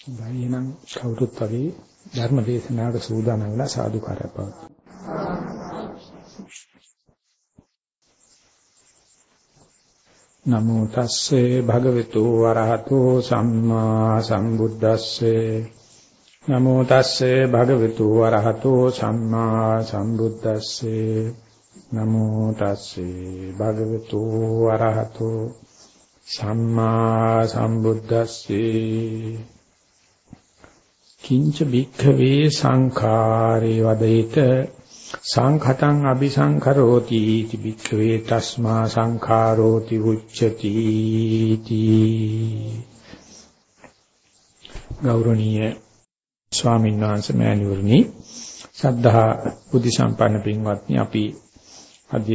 බයි නම් කවුරුත් වගේ ධර්ම දේශනාවට සූදානම් වෙලා සාදුකාරය පවතුන. නමෝ තස්සේ භගවතු වරහතෝ සම්මා සම්බුද්දස්සේ. නමෝ තස්සේ භගවතු වරහතෝ සම්මා සම්බුද්දස්සේ. නමෝ තස්සේ භගවතු වරහතෝ සම්මා සම්බුද්දස්සේ. කිංච භික්ඛවේ සංඛාරේ වදේත සංඛතං අபிසංකරෝති इति භික්ඛවේ තස්මා සංඛාරෝති උච්චති ගෞරවනීය ස්වාමීන් වහන්සේ මෑණිවරණි සද්ධා බුද්ධ සම්පන්න පින්වත්නි අපි අද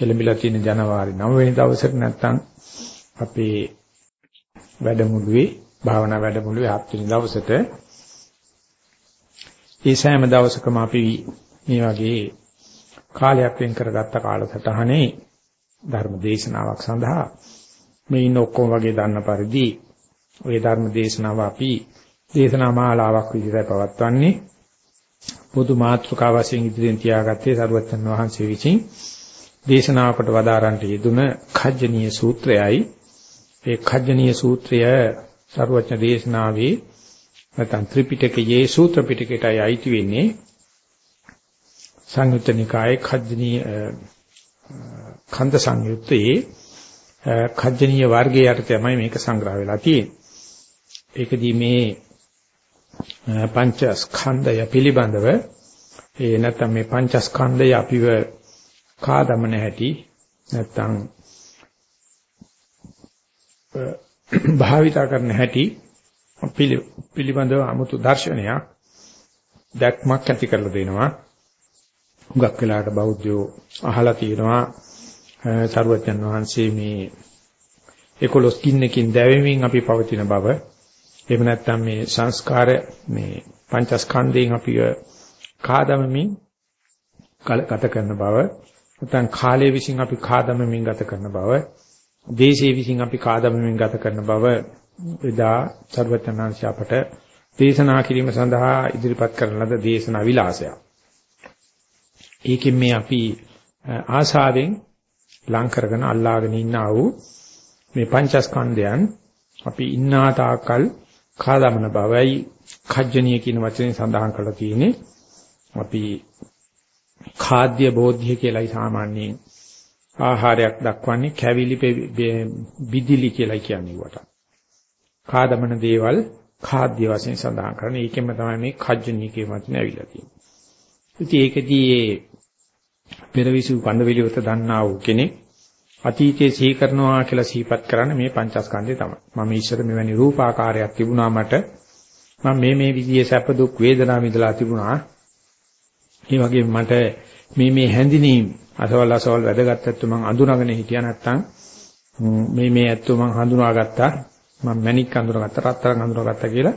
එළඹිලා තියෙන ජනවාරි 9 වෙනි දවසට නැත්තම් අපේ වැඩමුළුවේ භාවනා වැඩමුළුවේ 7 වෙනි දවසට ඒ සෑම දවසකම අපි මේ වගේ කාලයක් වෙන් කරගත්ත කාලසටහනේ ධර්ම දේශනාවක් සඳහා මේ ඉන්න ඔක්කොම වගේ දන්න පරිදි ওই ධර්ම දේශනාව අපි දේශනා මාලාවක් විදිහට පවත්වන්නේ පොදු මාතෘකාව වශයෙන් ඉදිරියෙන් තියාගත්තේ සරුවචන් වහන්සේ විසින් දේශනාවකට වදාරන්ට යෙදුන khajjaniya සූත්‍රයයි. ඒ khajjaniya සූත්‍රය සරුවචන දේශනාවේ නැත්නම් ත්‍රිපිටකයේ සූත්‍ර පිටකයටයි අයිති වෙන්නේ. සංයුත්ත නිකායේ khajjaniya ඛණ්ඩ සංයුත්තේ khajjaniya වර්ගයට තමයි මේක සංග්‍රහ වෙලා තියෙන්නේ. ඒකදී මේ පංචස්කන්ධය පිළිබඳව ඒ නැත්නම් මේ පංචස්කන්ධය අපිව කාදමන හැටි නැත්නම් භාවිතා කරන හැටි පිළිබඳව 아무තු දර්ශනයක් දැක්මක් ඇති කරලා දෙනවා. හුඟක් වෙලාවට බෞද්ධයෝ අහලා තියෙනවා සරුවචන් වහන්සේ මේ 11 කින්නකින් දැවෙමින් අපි පවතින බව එහෙම නැත්නම් මේ සංස්කාර මේ පංචස්කන්ධයෙන් අපිව කාදමමින් ගත කරන බව නැත්නම් කාලයේ විසින් අපි කාදමමින් ගත කරන බව දේශයේ විසින් අපි කාදමමින් ගත කරන බව එදා සර්වඥාන්සේ අපට දේශනා කිරීම සඳහා ඉදිරිපත් කරන ලද දේශනා විලාසයක්. ඒකෙන් මේ අපි ආශාවෙන් ලං කරගෙන අල්ලාගෙන ඉන්නා වූ මේ පංචස්කන්ධයන් අපි ඉන්නා තාකල් කාදමන බවයි khajjaniya කියන වචනේ සඳහන් කරලා තියෙන්නේ. අපි ખાද්‍ය බෝධිය කියලායි සාමාන්‍යයෙන් ආහාරයක් දක්වන්නේ කැවිලි බිදිලි කියලා කියන්නේ වට. කාදමන දේවල් ખાද්‍ය වශයෙන් සඳහන් කරන්නේ. ඒකෙන්ම තමයි මේ khajjaniya කියන වචනේ ඇවිල්ලා තියෙන්නේ. ඉතින් ඒකදී ඒ පෙරවිසු පඬවිලිවත දන්නා වූ කෙනෙක් අතීතයේ සිහි කරනවා කියලා සිහිපත් කරන්නේ මේ පංචස්කන්ධය තමයි. මම ඊශ්වර මෙවැනි රූපාකාරයක් තිබුණා මට. මම මේ මේ විදිහේ සැප දුක් වේදනා විඳලා තිබුණා. ඒ වගේම මට මේ මේ හැඳිනීම් අසවල් අසවල් වැදගත් ඇත්තු මම අඳුනගෙන හිටියා නැත්තම් මේ මේ ඇත්තු මම හඳුනාගත්තා. මම මැණික් අඳුනගත්තා, රත්තරන් අඳුනගත්තා කියලා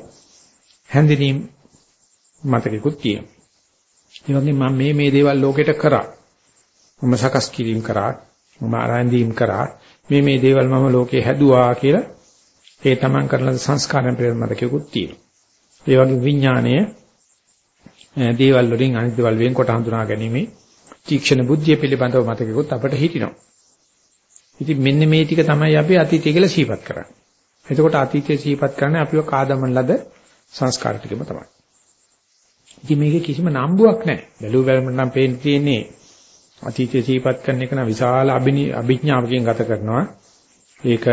හැඳිනීම් මතකෙකුත් තියෙනවා. ඒ වගේ මම මේ මේ දේවල් ලෝකෙට කරා. මම සකස් කිරීම කරා. මම ආරම්භීම් කරා මේ මේ දේවල් මම ලෝකේ හැදුවා කියලා ඒ තමන් කරන සංස්කාරයන් පිළිබඳව කියකුත් තියෙනවා. ඒ වගේ විඥාණය දේවල් වලින් අනිත් දේවල් වෙන්කොට හඳුනා ගැනීම තීක්ෂණ බුද්ධිය පිළිබඳව මතකෙකුත් අපිට හිටිනවා. ඉතින් මෙන්න මේ ටික තමයි අපි අතීතය කියලා සිහිපත් කරන්නේ. එතකොට අතීතය සිහිපත් කරන්නේ අපිව කාදමන ලද සංස්කාර ටිකම තමයි. ඉතින් මේකේ කිසිම නම්බුවක් නැහැ. බැලුව බැලමට නම් පේන්න තියෙන්නේ අතීතයේ සිහිපත් කරන එක නම් විශාල අභිඥාවකින් ගත කරනවා. ඒක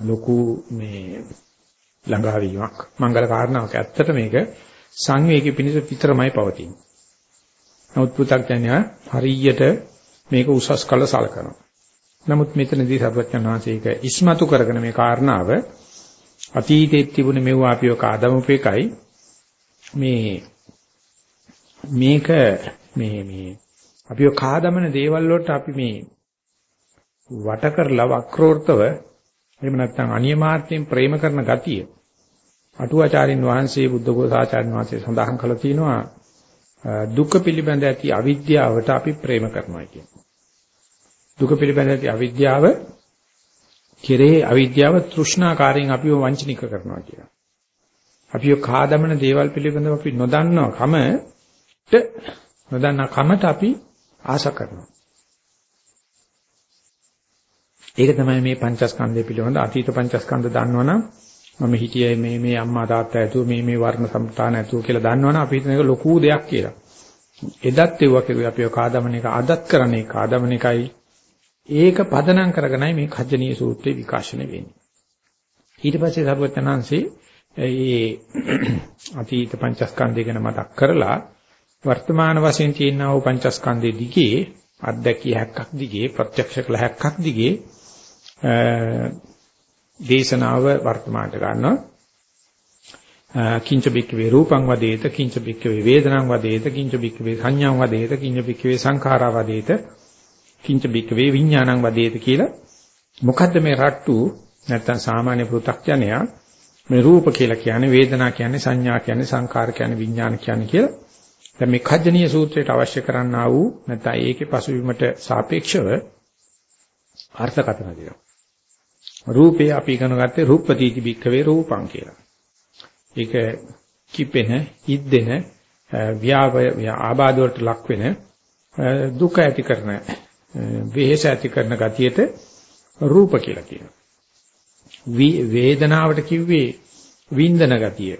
ලොකු මේ ළඟාවීමක් මංගල කාරණාවක්. ඇත්තට මේක සංවේගී පිණිස විතරමයි පවතින්නේ. නමුත් පු탁ඥය හරියට මේක උසස් කළ සලකනවා. නමුත් මෙතනදී සර්වඥාන් වහන්සේ ඒක ඉස්මතු කරගෙන මේ කාරණාව අතීතයේ තිබුණ මෙවුවා අපිව කාදමුපේකයි මේ මේක මේ මේ අපිව කාදමන දේවල් වලට අපි මේ වට කරලා වක්‍රෝර්තව එහෙම නැත්නම් අනියමාර්ථයෙන් ප්‍රේම කරන ගතිය අටුවාචාරින් වහන්සේ බුද්ධඝෝසාචාර්ය වහන්සේ සඳහන් කළා තියෙනවා දුක පිළිබඳ ඇති අවිද්‍යාවට අපි ප්‍රේම කරනවා කියන්නේ. දුක පිළිබඳ ඇති අවිද්‍යාව කෙරේ අවිද්‍යාව තෘෂ්ණාකාරයෙන් අපිව වංචනික කරනවා කියලා. අපි ඔය කාදමන දේවල් පිළිබඳව අපි නොදන්නා කමට නොදන්නා කමට අපි ආශ කරනවා. ඒක තමයි මේ පංචස්කන්ධය පිළිබඳ අතීත පංචස්කන්ධ දන්නවනම් මම හිතියේ මේ මේ අම්මා තාත්තා ඇතුව මේ මේ වර්ණ සම්ප්‍රදාන ඇතුව කියලා දන්නවනම් අපි හිතන එක ලොකු දෙයක් කියලා. එදත් ඒවා කෙරුවේ අපි කාදමන එක අදත් කරන්නේ කාදමන එකයි. ඒක පදනම් කරගෙනයි මේ කජ්ජනීය සූත්‍රය විකාශනය වෙන්නේ. ඊට පස්සේ සර්වඥාන්සේ ඒ අතීත පංචස්කන්ධය ගැන මතක් කරලා වර්තමාන වශයෙන් තියෙනා වූ පංචස්කන්ධයේ දිගේ අත්දැකිය හැක්කක් දිගේ ප්‍රත්‍යක්ෂ කළ හැක්කක් දිගේ දේශනාව වර්තමානට ගන්නවා කිංච බික්කවේ රූපං වදේත කිංච බික්කවේ වේදනං වදේත කිංච බික්කවේ සංඥාං වදේත කිංච බික්කවේ සංඛාරා වදේත කිංච බික්කවේ විඥානං වදේත කියලා මොකද්ද මේ රට්ටු නැත්තම් සාමාන්‍ය පෘථග්ජනයා මේ රූප කියලා කියන්නේ වේදනා කියන්නේ සංඥා කියන්නේ සංකාර කියන්නේ විඥාන කියන්නේ කියලා. දැන් මේ කජ්ජනීය සූත්‍රයට අවශ්‍ය කරන්නා වූ නැත්නම් ඒකේ පසුබිමට සාපේක්ෂව අර්ථකථන දෙනවා. රූපේ අපි ඉගෙන ගත්තේ රූපපතිති බික්කවේ රූපං කියලා. ඒක කිපෙන, ඉද්දෙන, ව්‍යාව ආබාධ වලට ලක් වෙන දුක ඇති කරන, වෙහෙස ඇති කරන ගතියට රූප කියලා කියනවා. වේදනාවට කිව්වේ වින්දන ගතිය.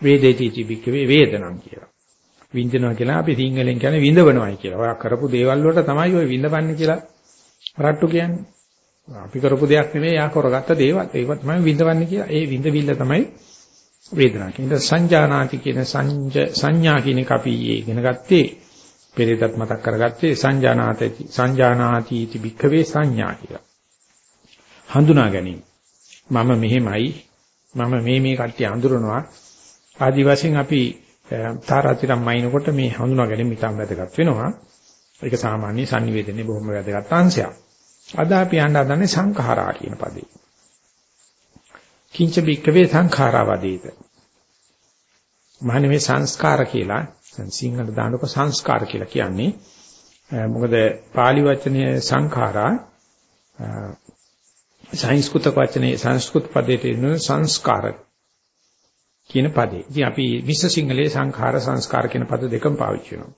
වේදේති බික්කවේ වේදනං කියලා. විඳිනවා කියලා අපි සිංහලෙන් කියන්නේ විඳවනවායි කියලා. ඔයා කරපු දේවල් වලට තමයි ඔය විඳවන්නේ කියලා රට්ටු කියන්නේ. අපි කරපු දෙයක් නෙමෙයි යා කරගත්ත දේවල්. ඒක තමයි විඳවන්නේ කියලා. ඒ විඳවිල්ල තමයි වේදනාව කියන්නේ. සංජානාති කියන සංඥා කියන එක අපි ඉගෙන ගත්තේ පෙරේදත් මතක් කරගත්තේ සංජානාති සංජානාති इति භික්ඛවේ සංඥා කියලා. හඳුනා ගැනීම. මම මෙහෙමයි මම මේ මේ කට්ටිය අඳුරනවා ආදි වශයෙන් අපි තාරාතිරම් මයින්කොට මේ හඳුනා ගැනීම ඉතාම වැදගත් වෙනවා. ඒක සාමාන්‍ය sannivedanaye බොහොම වැදගත් අංශයක්. අද අපි යන්න හදන්නේ සංඛාරා කියන පදේ. කිංච බික්කවේ සංඛාරා වදේත. මහන්නේ මේ සංස්කාර කියලා සිංහල දානක සංස්කාර කියලා කියන්නේ. මොකද pāli වචනය සංඛාරා සංස්කෘත වචනේ සංස්කෘත පදයට එන සංස්කාර කියන පදේ. ඉතින් අපි විශ්ව සිංහලයේ සංඛාර සංස්කාර කියන පද දෙකම පාවිච්චි කරනවා.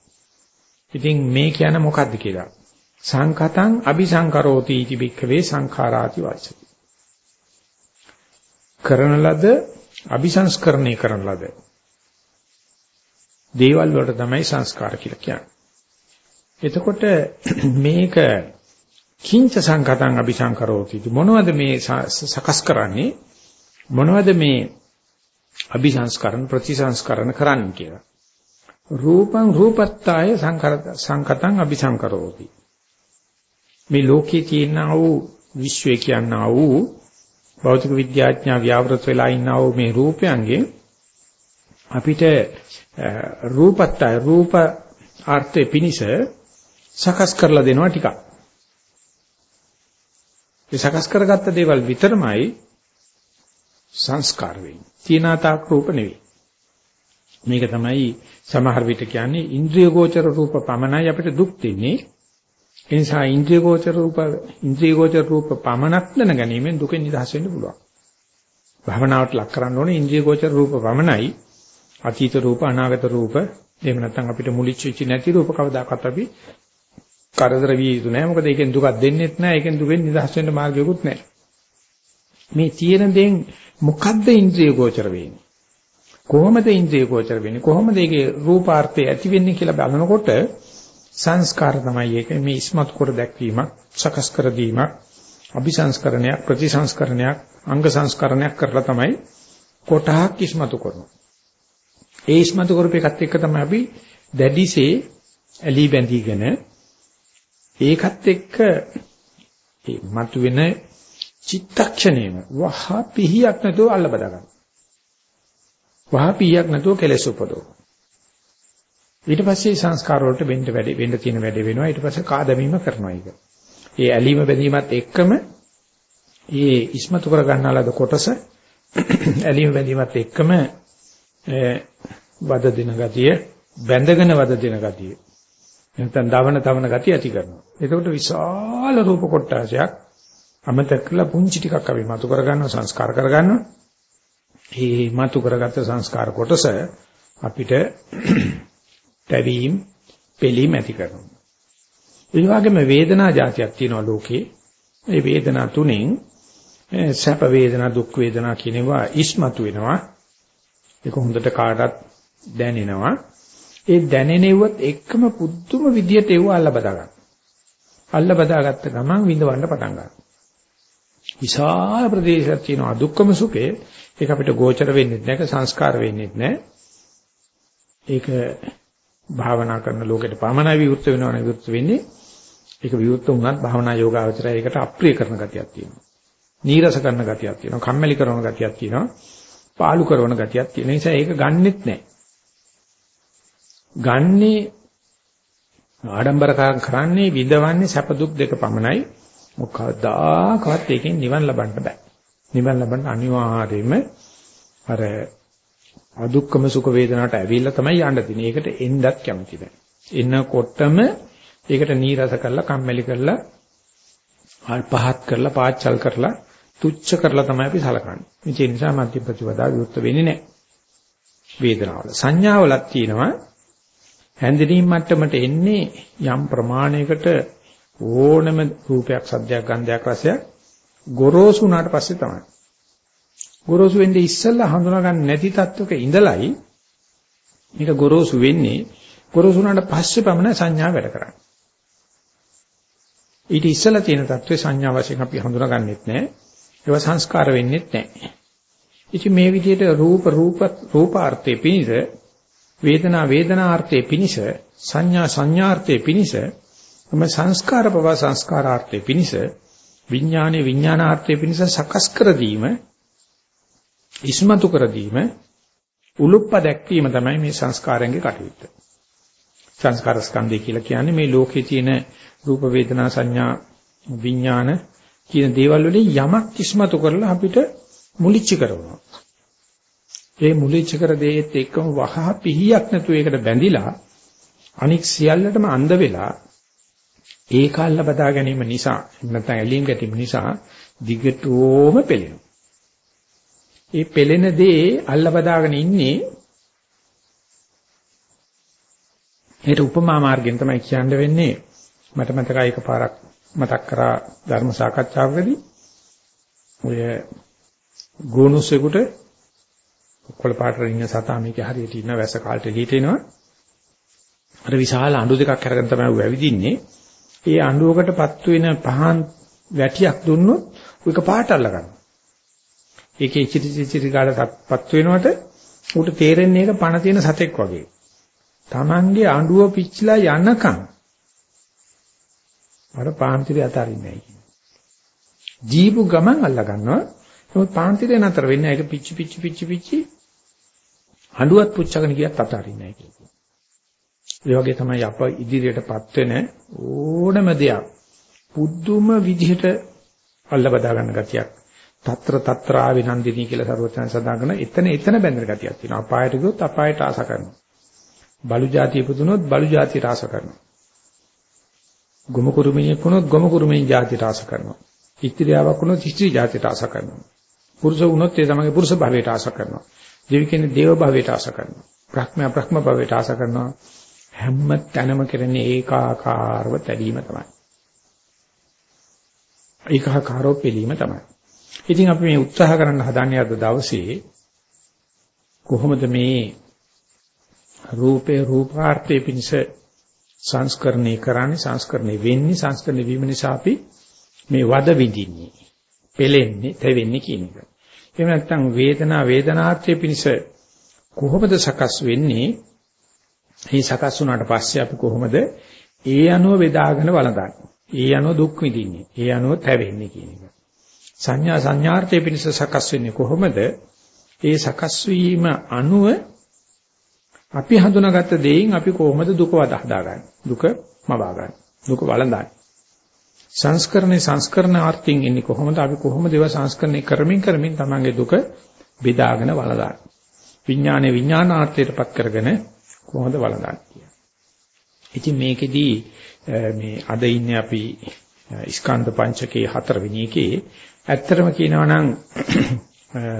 ඉතින් මේ කියන්නේ මොකද්ද කියලා? සංකතං අபிසංකරෝති इति භික්ඛවේ සංඛාරාති වාචති. කරන ලද අபிසංස්කරණය කරන ලද දේවල් වලට තමයි සංස්කාර කියලා කියන්නේ. එතකොට මේක කිංච සංකතං අபிසංකරෝති මොනවද මේ සකස් කරන්නේ මොනවද මේ අபிසංස්කරණ ප්‍රතිසංස්කරණ කරන්නේ කියලා. රූපං රූපත්තාය සංකතං අபிසංකරෝති. මේ ලෝකයේ තියෙනා වූ විශ්වය කියනා වූ භෞතික විද්‍යාඥා ව්‍යවෘත වෙලා ඉන්නා වූ මේ රූපයන්ගෙන් අපිට රූපත්තාය රූප ආර්ථේ පිනිස සකස් කරලා දෙනවා ටිකක් ඒ සකස් කරගත්ත දේවල් විතරමයි සංස්කාර වෙන්නේ. තීනාතාක් රූප නෙවෙයි. මේක තමයි සමහර විට කියන්නේ ඉන්ද්‍රිය ගෝචර රූප පමණයි අපිට දුක් දෙන්නේ. ඒ නිසා ඉන්ද්‍රිය ගෝචර රූප ඉන්ද්‍රිය ගෝචර රූප පමණක් දැනගැනීමෙන් දුකෙන් නිදහස් වෙන්න පුළුවන්. භවනාවට ලක් කරන්න ඕනේ ඉන්ද්‍රිය ගෝචර රූප පමණයි. අතීත රූප අනාගත රූප එහෙම නැත්නම් අපිට මුලිච්ච වෙච්ච නැති රූප කවදාකවත් අපි කරදර විය යුතු නැහැ. මොකද ඒකෙන් දුකක් දෙන්නෙත් නැහැ. ඒකෙන් දුකෙන් නිදහස් වෙන්න මාර්ගයකුත් නැහැ. මේ තියෙන දෙයින් මොකද්ද ඉන්ද්‍රිය ගෝචර වෙන්නේ? කොහොමද ඉන්ද්‍රිය ගෝචර වෙන්නේ? කොහොමද ඒකේ රූපාර්ථය ඇති වෙන්නේ කියලා බලනකොට සංස්කාර තමයි ඒක. මේ ඉස්මතු කර දැක්වීමක්, සකස් කර දීමක්, අபிසංස්කරණයක්, ප්‍රතිසංස්කරණයක්, අංග සංස්කරණයක් කරලා තමයි කොටහක් ඉස්මතු කරනවා. ඒ ඉස්මතු කරපේකත් එක්ක තමයි අපි දැඩිසේ ඇලි බැඳීගෙන ඒකත් එක්ක ඒ මතුවෙන චිත්තක්ෂණයම වහ පිහියක් නැතුව අල්ල බදා ගන්න. වහ පිහියක් නැතුව කෙලෙස් උපදව. ඊට පස්සේ සංස්කාර වලට වෙන්න වැඩි වෙන්න තියෙන වැඩ වෙනවා ඊට පස්සේ කාදමීම කරනවා ඒක. ඒ ඇලීම බැඳීමත් එක්කම ඒ ඉස්මතු කර ගන්නාලද කොටස ඇලීම බැඳීමත් එක්කම වද දෙන ගතිය බැඳගෙන වද දෙන ගතිය නැත්නම් දවන තවන ගතිය ඇති කරනවා. එතකොට විශාල රූප කොටාසයක් අමතක කරලා පුංචි ටිකක් අපි මතු කරගන්නවා සංස්කාර කරගන්නවා. මේ මතු කරගත්ත සංස්කාර කොටස අපිට පැවීම් පිළීම් ඇති කරනවා. ඒ වගේම වේදනා જાතියක් තියෙනවා ලෝකේ. ඒ වේදනා තුනෙන් සැප වේදනා දුක් වේදනා කියනවා ඉස්මතු වෙනවා. ඒක හොඳට කාටත් දැනෙනවා. ඒ දැනෙනෙවත් එක්කම පුදුම විදියට ඒව අල්ල බදා ගන්න. අල්ල බදාගත්ත ගමන් විඳවන්න පටන් ගන්නවා. විශාල ප්‍රදේශයක් තියෙනවා දුක්ඛම සුඛේ ඒක අපිට ගෝචර වෙන්නේ නැහැ සංස්කාර වෙන්නේ නැහැ. ඒක භාවනා කරන ලෝකෙට පමණයි විවෘත වෙනවනේ විවෘත වෙන්නේ. ඒක විවෘත වුණත් භාවනා යෝගාවචරය ඒකට අප්‍රිය කරන ගතියක් තියෙනවා. නීරස කරන ගතියක් තියෙනවා. කම්මැලි කරන ගතියක් තියෙනවා. පාලු කරන ගතියක් තියෙන නිසා ඒක ගන්නෙත් නැහැ. ගන්නේ ආඩම්බරකම් කරන්නේ විඳවන්නේ සැප දුක් දෙක පමණයි. මොකදාකවත් ඒකෙන් නිවන් ලබන්න බෑ. නිවන් ලබන්න අනිවාර්යයෙන්ම අර අදුක්කම සුඛ වේදනාවට ඇවිල්ලා තමයි යන්න තියෙන්නේ. ඒකට එන්නත් කැමති නැහැ. එන්නකොටම ඒකට නීරස කරලා කම්මැලි කරලා පහත් කරලා පාච්චල් කරලා තුච්ච කරලා තමයි අපි සලකන්නේ. ඒ නිසා මධ්‍ය ප්‍රතිපදා විවුර්ත වෙන්නේ නැහැ. වේදනාවල සංඥාවලක් තියෙනවා හැඳිනීම් මට්ටමට එන්නේ යම් ප්‍රමාණයකට ඕනම රූපයක් සද්දයක් ගන්ධයක් රසයක් ගොරෝසු වුණාට පස්සේ තමයි. ගොරෝසු වෙන්නේ ඉස්සෙල්ලා හඳුනා ගන්න නැති තත්වක ඉඳලයි මේක ගොරෝසු වෙන්නේ ගොරෝසු වුණාට පස්සේ පමණ සංඥා වැඩ කරන්නේ. ඊට ඉස්සෙල්ලා තියෙන තත්ත්වේ සංඥා වශයෙන් අපි හඳුනාගන්නෙත් නැහැ. ඒවා සංස්කාර වෙන්නෙත් නැහැ. ඉතින් මේ විදිහට රූප රූප රූපාර්ථේ පිනිස වේදනා වේදනාර්ථේ පිනිස සංඥා සංඥාර්ථේ පිනිස තම සංස්කාර පව සංස්කාරාර්ථේ පිනිස විඥානේ විඥානාර්ථේ පිනිස සකස් කර දීම ඉස්මතු කර දීම උලුප්ප දැක්වීම තමයි මේ සංස්කාරයන්ගේ කටයුත්ත. සංස්කාර ස්කන්ධය කියලා කියන්නේ මේ ලෝකේ තියෙන රූප වේදනා සංඥා විඥාන කියන දේවල් වලින් යමක් ඉස්මතු කරලා අපිට මුලිච්ච කරනවා. ඒ මුලිච්ච කර දෙයත් එක්කම වහහ පිහියක් නැතුව ඒකට බැඳිලා අනික් සියල්ලටම අඳ වෙලා ඒකල්ල බදා ගැනීම නිසා නැත්නම් ඇලීම් ගැටීම නිසා දිගටම පෙළෙනවා. ඒ පෙළෙන දේ අල්ල බදාගෙන ඉන්නේ ඒට උපමා මාර්ගයෙන් තමයි කියන්න වෙන්නේ මට මතකයි එකපාරක් මතක් කරා ධර්ම සාකච්ඡාවකදී ඔය ගෝනුස්සෙකුට කොළ පාට රින්න සතා මේකේ හරියට ඉන්න වැස කාලට එළියට එනවා. අර විශාල අඬු දෙකක් අරගෙන තමයි ඌ ඇවිදින්නේ. ඒ අඬුවකටපත් වෙන පහන් වැටියක් දුන්නොත් ඌක පාට අල්ල ගන්නවා. ඒකේ ඉචිරි ඉචිරි ගාඩටපත් වෙනකොට ඌට තේරෙන්නේ ඒක පණ තියෙන සතෙක් වගේ. Tamange අඬුව පිච්චිලා යනකම් අර පාන්තිරය අතාරින්නේ නැහැ කියන්නේ. ජීපු ගමන් අල්ල ගන්නවා. නමුත් පාන්තිරය නතර වෙන්නේ ඒක පිච්චි පිච්චි පිච්චි පිච්චි හඬුවත් පුච්චගෙන ගියත් අතාරින්නේ නැහැ කියලා. ඒ වගේ තමයි අප ඉදිරියටපත් වෙන ඕනම දෙයක් පුදුම විදිහට අල්ල බදා ගන්න ගතියක්. తත්‍ර తත්‍රා විනන්දිනී කියලා සරුවචන සදාගෙන එතන එතන බැඳෙන ගතියක් තියෙනවා. අපායට ගියොත් අපායට ආස කරනවා. බලු જાතිය පුදුනොත් බලු જાතියට ආස කරනවා. ගොම කුරුමියෙක් වුණොත් ගොම කුරුමින් જાතියට ආස කරනවා. ස්ත්‍රියාවක් වුණොත් ස්ත්‍රී જાතියට ආස කරනවා. පුරුෂ වුණොත් ඒ තමගේ පුරුෂ භාවයට ආස කරනවා. දෙවි කෙනෙක් දේව භාවයට ආස කරනවා. බ්‍රහ්මයා බ්‍රහ්ම භාවයට ආස කරනවා. හැම තැනම කරන්නේ ඒකාකාරව තැබීම තමයි. ඒකාකාරව පිළීම තමයි. ඉතින් අපි මේ උත්සාහ කරන්න හදන්නේ අද දවසේ කොහොමද මේ රූපේ රූපාර්ථයේ පිණිස සංස්කරණය කරන්නේ සංස්කරණය වෙන්නේ සංස්කරණය වීම නිසා අපි මේ වද විඳින්නේ පෙලෙන්නේ තෙවෙන්නේ කියන එක. එහෙම නැත්නම් වේදනා වේදනාර්ථයේ පිනිස කොහොමද සකස් වෙන්නේ? මේ සකස් වුණාට පස්සේ අපි කොහොමද ඒ අනුව වේදාගෙන වළඳන්නේ? ඒ අනුව දුක් විඳින්නේ. ඒ අනුව තැවෙන්නේ කියන එක. සංඥා සංඥාර්ථයේ පිනිස සකස් වෙන්නේ කොහොමද? ඒ සකස් වීම අනුව අපි හඳුනාගත්ත දෙයින් අපි කොහොමද දුක වද හදාගන්නේ? දුක මවා ගන්න. දුක වළඳන්නේ. සංස්කරණේ සංස්කරණ ආර්ථින් ඉන්නේ කොහොමද? අපි කොහොමද ඒවා සංස්කරණය කරමින් කරමින් තමන්ගේ දුක බෙදාගෙන වළඳන්නේ. විඥානේ විඥානාර්ථයටපත් කරගෙන කොහොමද වළඳන්නේ කියන්නේ. ඉතින් මේකෙදී මේ අද ඉන්නේ අපි ස්කන්ධ පංචකයේ හතරවෙනි එකේ ඇත්තටම කියනවා නම්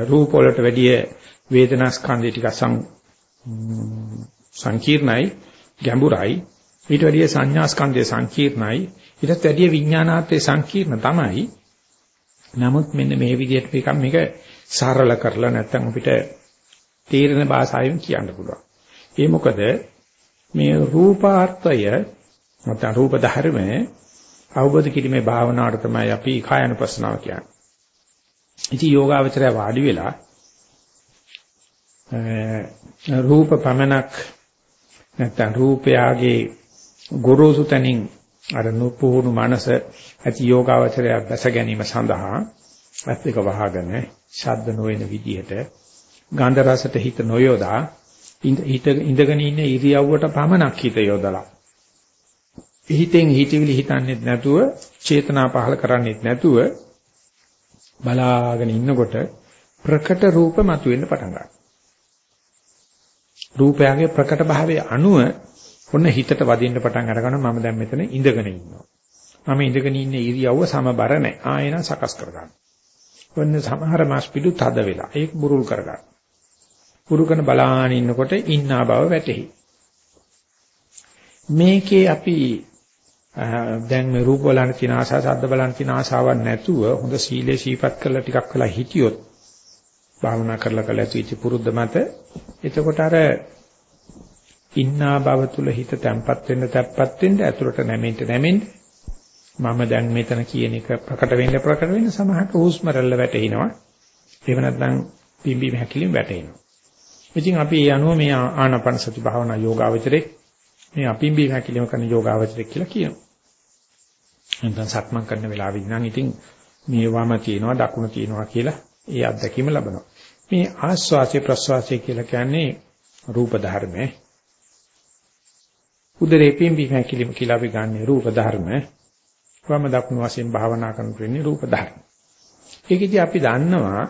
රූප වලට වැඩිය වේදනා ස්කන්ධය ටිකක් සංකීර්ණයි ගැඹුරයි ඊට වැඩිය සංඥා ස්කන්ධය සංකීර්ණයි ඊටත් වැඩිය විඥානාත්මේ සංකීර්ණ තමයි නමුත් මෙන්න මේ විදිහට මේක මේක සරල කරලා නැත්තම් අපිට තේරෙන භාෂාවෙන් කියන්න පුළුවන් ඒ මොකද මේ රූපාර්ථය නැත්නම් රූප ධර්මයේ අවබෝධ කිරීමේ භාවනාවට තමයි අපි කායानुපස්සනාව කියන්නේ. ඉතින් යෝගාවචරය වාඩි වෙලා රූප පමනක් නැත්නම් රූපයාගේ ගොරෝසු තනින් අර නුපුහුණු මනස ඇති යෝගාවචරය දැස ගැනීම සඳහා ඇස් දෙක වහගෙන ශබ්ද නොවන විදිහට ගන්ධ රසට හිත නොයොදා හිත ඉඳගෙන ඉන්න ඉරියව්වට පමණක් හිත යොදලා හිතෙන් හිතවිලි හිතන්නේත් නැතුව චේතනා පහල කරන්නේත් නැතුව බලාගෙන ඉන්නකොට ප්‍රකට රූප මතුවෙන්න පටන් ගන්නවා. රූපයගේ ප්‍රකට භාවයේ අණුව ඔන්න හිතට වදින්න පටන් අරගනවා මම දැන් මෙතන ඉඳගෙන ඉන්නවා. මම ඉඳගෙන ඉන්න ඉරියව්ව සමබර නැහැ. ආයෙන සකස් කරගන්න. ඔන්න සමහර මාස් පිටු තද වෙලා ඒක බුරුල් කරගන්න. පුරුකන බලාගෙන ඉන්නකොට ඉන්නා බව වැටහි. මේකේ අපි දැන් මේ රූප බලන්න තියෙන ආසාව, ශබ්ද බලන්න තියෙන ආසාවක් නැතුව හොඳ සීලේ සීපත් කරලා ටිකක් වෙලා හිටියොත් භාවනා කරලා කළ යුතු ඉති පුරුද්ද මත එතකොට අර ඉන්නා බව තුල හිත තැම්පත් වෙන්න තැම්පත් වෙන්න ඇතුළට නැමෙන්න නැමෙන්න. මම දැන් මෙතන කියන එක ප්‍රකට වෙන්න ප්‍රකට වෙන්න සමහරට හුස්ම රැල්ල වැටෙනවා. එහෙම නැත්නම් පිම්බි හැකිලින් වැටෙනවා. ඉතින් අපි ඒ අනුව මේ ආනාපාන සති භාවනා යෝගාවචරේ මේ අපිම්බි හැකිලිම කරන යෝගාවචරේ කියලා කියනවා. නැත්නම් සක්මන් කරන වෙලාවෙ ඉඳන් ඉතින් මේ වම තියෙනවා දකුණ තියෙනවා කියලා ඒ අත්දැකීම ලබනවා. මේ ආස්වාසිය ප්‍රස්වාසිය කියලා කියන්නේ රූප ධර්ම. උදරේ පිම්බි හැකිලිම කියලා අපි ගන්න රූප ධර්ම. වම දකුණ වශයෙන් භාවනා කරන රූප ධර්ම. ඒකෙදි අපි දන්නවා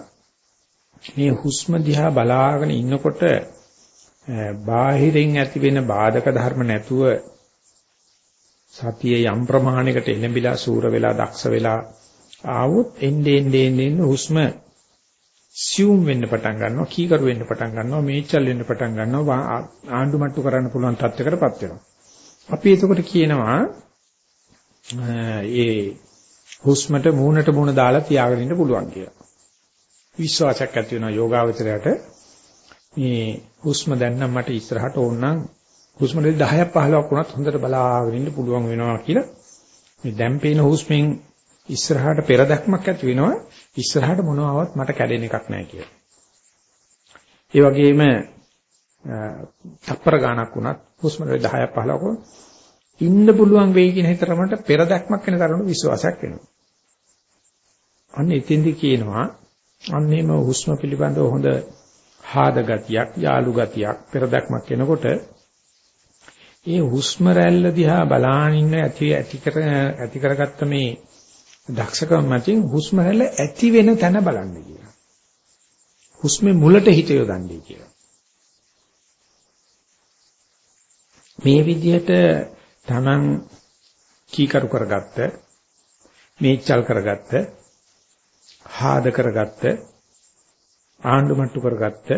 මේ හුස්ම දිහා බලාගෙන ඉන්නකොට බාහිරින් ඇති වෙන බාධක ධර්ම නැතුව සතිය යම් ප්‍රමාණයකට එළඹිලා සූර වෙලා දක්ෂ වෙලා ආවොත් එන්නේ එන්නේ එන්නේ හුස්ම සියුම් වෙන්න පටන් ගන්නවා කීකරු වෙන්න පටන් ගන්නවා මේචල් වෙන්න පටන් ගන්නවා ආණ්ඩු මට්ටු කරන්න පුළුවන් තත්යකටපත් වෙනවා අපි එතකොට කියනවා ඒ හුස්මට මූණට මූණ දාලා තියාගෙන ඉන්න පුළුවන් කියලා. විශ්වාසයක් ඇති වෙනවා යෝගාවචරයට. මේ හුස්ම දැන් නම් මට ඉස්සරහට ඕන නම් හුස්ම රටේ 10ක් 15ක් වුණත් හොඳට බලාගෙන ඉන්න පුළුවන් වෙනවා කියලා. මේ දැන් පේන හුස්මෙන් ඉස්සරහට පෙරදක්මක් ඇති වෙනවා. ඉස්සරහට මොනවාවත් මට කැඩෙන එකක් නැහැ කියලා. ඒ වගේම තප්පර ගානක් වුණත් හුස්ම රටේ 10ක් 15ක් ඉන්න පුළුවන් වෙයි කියන හිතරමට පෙරදක්මක් වෙන තරමට විශ්වාසයක් වෙනවා. අන්න එතෙන්දි කියනවා අන්නේම හුස්ම පිළිබඳව හොඳ හාද ගතියක් යාලු ගතියක් පෙරදක්මක් එනකොට ඒ හුස්ම රැල්ල දිහා බලාගෙන ඉන්න ඇති ඇති කර ඇති කරගත්ත මේ දක්ෂකම මතින් හුස්ම රැල්ල ඇති වෙන තැන බලන්න කියලා. හුස්මේ මුලට හිත යොදන්නේ කියලා. මේ විදිහට Taman කීකරු කරගත්ත මේචල් කරගත්ත හාද කරගත්ත ආණ්ඩු මට්ටු කරගත්ත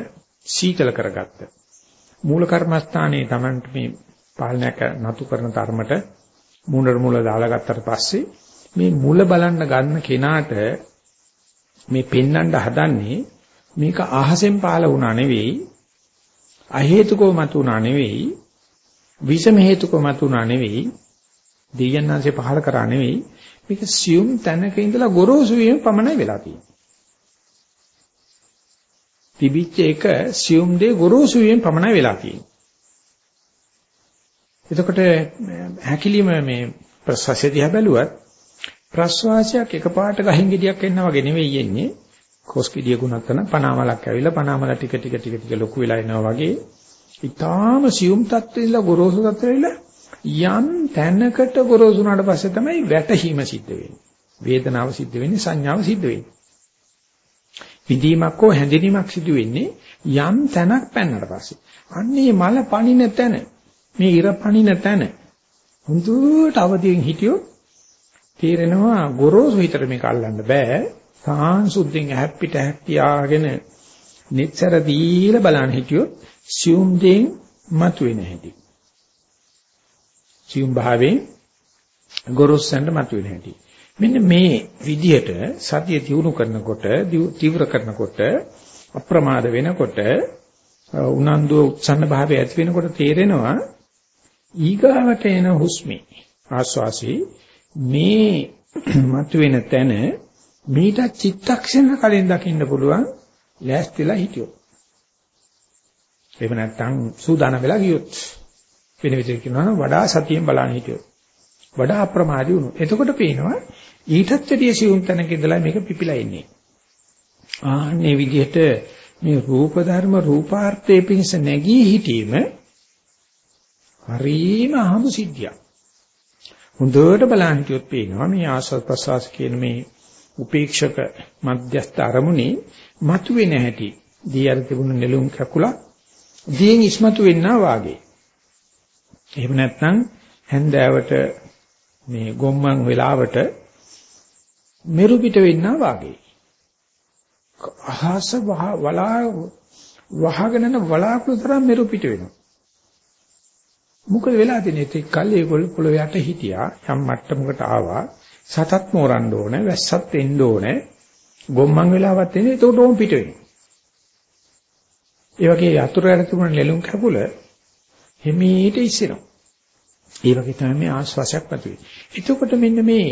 සීතල කරගත්ත. මූල කර්මස්ථානයේ Tamanට මේ පාලනයක් නතු කරන තරමට මූණට මූල දාලා ගත්තට පස්සේ මේ මුල බලන්න ගන්න කෙනාට මේ පෙන්වන්න හදන්නේ මේක අහසෙන් පාල වුණා නෙවෙයි අහේතුකව මතුණා නෙවෙයි විෂම හේතුකව මතුණා නෙවෙයි දෙයයන්ාංශේ පහල කරා නෙවෙයි මේක සියුම් තැනක ඉඳලා ගොරෝසු වීම පමණයි වෙලා තියෙන්නේ. තිබිච්ච එක සියුම් දේ ගොරෝසු වීම පමණයි වෙලා තියෙන්නේ. එතකොට හැකිලිම මේ ප්‍රශ්වාසය දිහා බැලුවත් ප්‍රශ්වාසයක් එකපාරට ගහින් ගෙඩියක් එන්න වගේ නෙවෙයි එන්නේ. කොස් ගෙඩිය ගුණක් කරන පනාමලක් ඇවිල්ලා පනාමල ටික ටික ටික ටික ලොකු වෙලා එනවා වගේ ඊටාම සියුම් තත්ත්වෙilla ගොරෝසු තත්ත්වෙilla යම් තැනකට ගොරෝසු වුණාට පස්සේ තමයි වැටහීම සිද්ධ වෙන්නේ. වේදනාව සිද්ධ වෙන්නේ සංඥාව සිද්ධ වෙන්නේ. විදීමක් හෝ හැඳිනීමක් සිදු වෙන්නේ යම් තැනක් පැනනට පස්සේ. අන්නේ මල පණින තැන මේ ඉර පණින තැන හුදුට අවදියෙන් හිටියොත් තේරෙනවා ගොරෝසු හිතට මේක අල්ලන්න බෑ සාංශුද්ධින් හැප්පිට හැප්පියාගෙන නිතර දීලා බලන්න හිටියොත් සියුම් දෙයින් මතුවෙන හැටි. සියුම් භාවයෙන් ගොරොස්සන්ට මතුවෙන හැටි. මෙන්න මේ විදියට සතිය දියුණු කරනකොට තීව්‍ර කරනකොට අප්‍රමාද වෙනකොට උනන්දුව උත්සන්න භාවය ඇති වෙනකොට තේරෙනවා ඊගාවට එන හුස්මේ ආස්වාසී මේ මතුවෙන තැන මීට චිත්තක්ෂණ කලින් දකින්න පුළුවන් ලෑස්තිලා හිටියොත්. එහෙම නැත්නම් සූදානම් වෙලා ගියොත් වෙන විදිහට කියනවා වඩා සතියෙන් බලන්න හිටියොත්. වඩා අප්‍රමාදී වුණොත්. එතකොට පේනවා ඊටත් වැඩිය සියුම් තැනක ඉඳලා මේක පිපිලා ඉන්නේ. ආන්නේ විදිහට මේ රූප ධර්ම රූපාර්ථයේ පිණිස නැගී හිටීම හරීම අහමු සිද්ධියක්. හොඳට බලන්න කියොත් පේනවා මේ ආස්වාද ප්‍රසවාස කියන මේ උපේක්ෂක මධ්‍යස්ථ අරමුණේ මතුවේ නැහැටි. දී අර තිබුණ නෙළුම් කකුලා දියෙන් ඉස්මතු වෙන්නා වාගේ. එහෙම නැත්නම් හැන්දෑවට මේ ගොම්මන් වෙලාවට මෙරු පිට වෙන්නා වාගේ. අහස වලා වහගෙන යන වලාකුළු තරම් මෙරු පිට වෙනවා. මොකද වෙලා තියෙන්නේ ඒ කල් ඒගොල්ලෝ පොළොව යට හිටියා යම් මට්ටමකට ආවා සතත් මෝරන්න ඕනේ වැස්සත් එන්න ඕනේ ගොම්මන් වෙලාවත් එන්නේ ඒකට ඕම් පිට වෙනවා. ඒ වගේ යතුරු යට තිබුණ නෙළුම් කැපුල හිමීට ඉස්සෙනවා. ඒ වගේ තමයි මේ ආශ්වාසයක් මතුවේ. එතකොට මෙන්න මේ